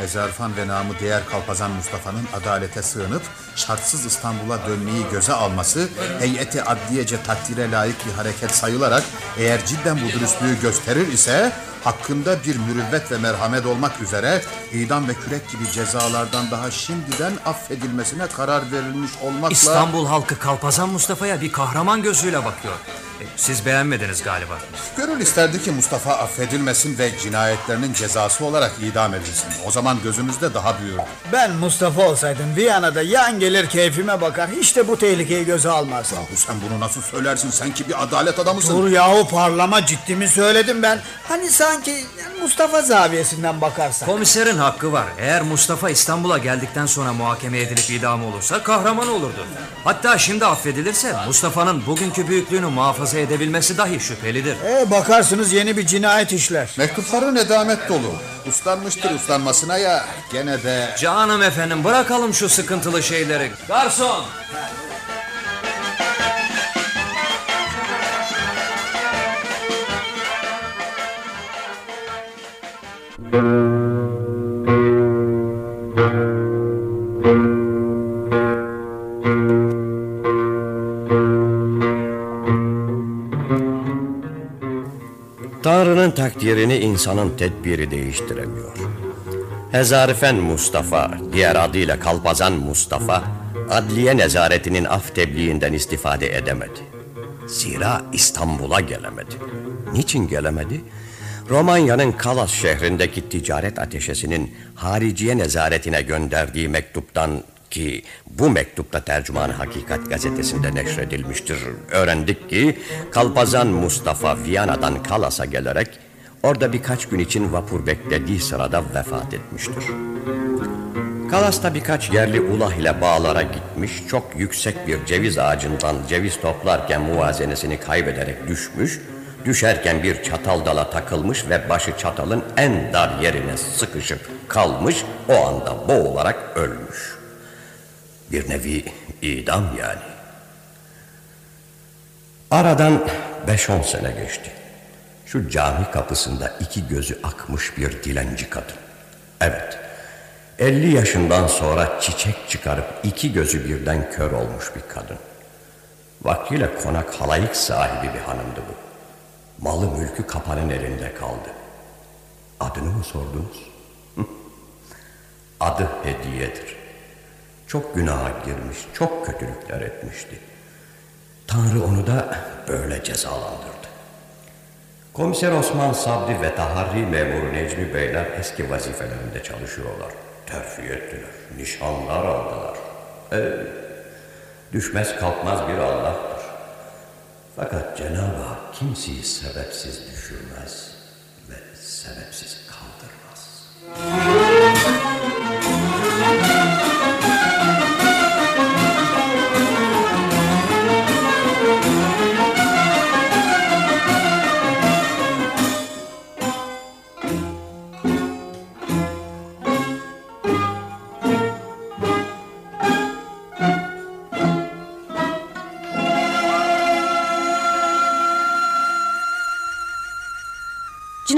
Ezarfan ve namı diğer Kalpazan Mustafa'nın adalete sığınıp şartsız İstanbul'a dönmeyi göze alması heyeti adliyece takdire layık bir hareket sayılarak eğer cidden bu dürüstlüğü gösterir ise hakkında bir mürüvvet ve merhamet olmak üzere idam ve kürek gibi cezalardan daha şimdiden affedilmesine karar verilmiş olmakla... İstanbul halkı Kalpazan Mustafa'ya bir kahraman gözüyle bakıyor. E, Siz beğenmediniz galiba. Gönül isterdi ki Mustafa affedilmesin ve cinayetlerinin cezası olarak idam edilsin. O zaman gözümüzde daha büyür. Ben Mustafa olsaydım Viyana'da yan gelir keyfime bakar. Hiç de bu tehlikeyi göze almazdım. Yahu sen bunu nasıl söylersin? Sen ki bir adalet adamısın. Dur yahu parlama ciddimi söyledim ben. Hani sanki Mustafa zaviyesinden bakarsan. Komiserin hakkı var. Eğer Mustafa İstanbul'a geldikten sonra muhakeme edilip idam olursa kahraman olurdu. Hatta şimdi affedilirse Mustafa'nın bugünkü büyüklüğünü muhafaza edebilmesi dahi şüphelidir. E bakarsınız yeni bir cinayet işler. Mektupları nedamet dolu. Uslanmıştır uslanmasına ya gene de... Canım efendim bırakalım şu sıkıntılı şeyleri. Garson! Tanrı'nın takdirini insanın tedbiri değiştiremiyor. Hezarifen Mustafa, diğer adıyla Kalpazan Mustafa, adliye nezaretinin af tebliğinden istifade edemedi. Zira İstanbul'a gelemedi. Niçin gelemedi? Romanya'nın Kalas şehrindeki ticaret ateşesinin hariciye nezaretine gönderdiği mektuptan ki bu mektupta tercüman Hakikat gazetesinde neşredilmiştir. Öğrendik ki Kalpazan Mustafa Viyana'dan Kalas'a gelerek orada birkaç gün için vapur beklediği sırada vefat etmiştir. Kalas'ta birkaç yerli ulah ile bağlara gitmiş, çok yüksek bir ceviz ağacından ceviz toplarken muvazenesini kaybederek düşmüş, düşerken bir çatal dala takılmış ve başı çatalın en dar yerine sıkışıp kalmış, o anda boğularak ölmüş. Bir nevi idam yani. Aradan 5-10 sene geçti. Şu cami kapısında iki gözü akmış bir dilenci kadın. Evet, 50 yaşından sonra çiçek çıkarıp iki gözü birden kör olmuş bir kadın. Vaktiyle konak halayık sahibi bir hanımdı bu. Malı mülkü kapanın elinde kaldı. Adını mı sordunuz? Adı Hediye'dir. Çok günaha girmiş, çok kötülükler etmişti. Tanrı onu da böyle cezalandırdı. Komiser Osman Sabri ve taharri memuru Necmi Beyler eski vazifelerinde çalışıyorlar. Terfi ettiler, nişanlar aldılar. Evet, düşmez kalkmaz bir Allah'tır. Fakat Cenab-ı Hak kimseyi sebepsiz düşürmez ve sebepsiz kaldırmaz.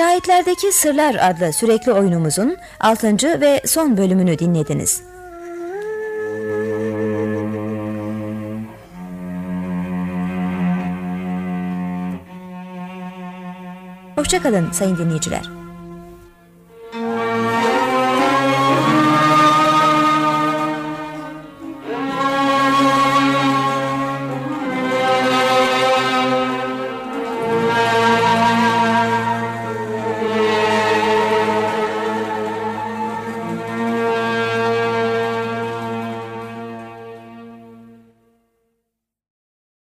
Cinayetlerdeki Sırlar adlı sürekli oyunumuzun 6. ve son bölümünü dinlediniz. Hoşçakalın sayın dinleyiciler.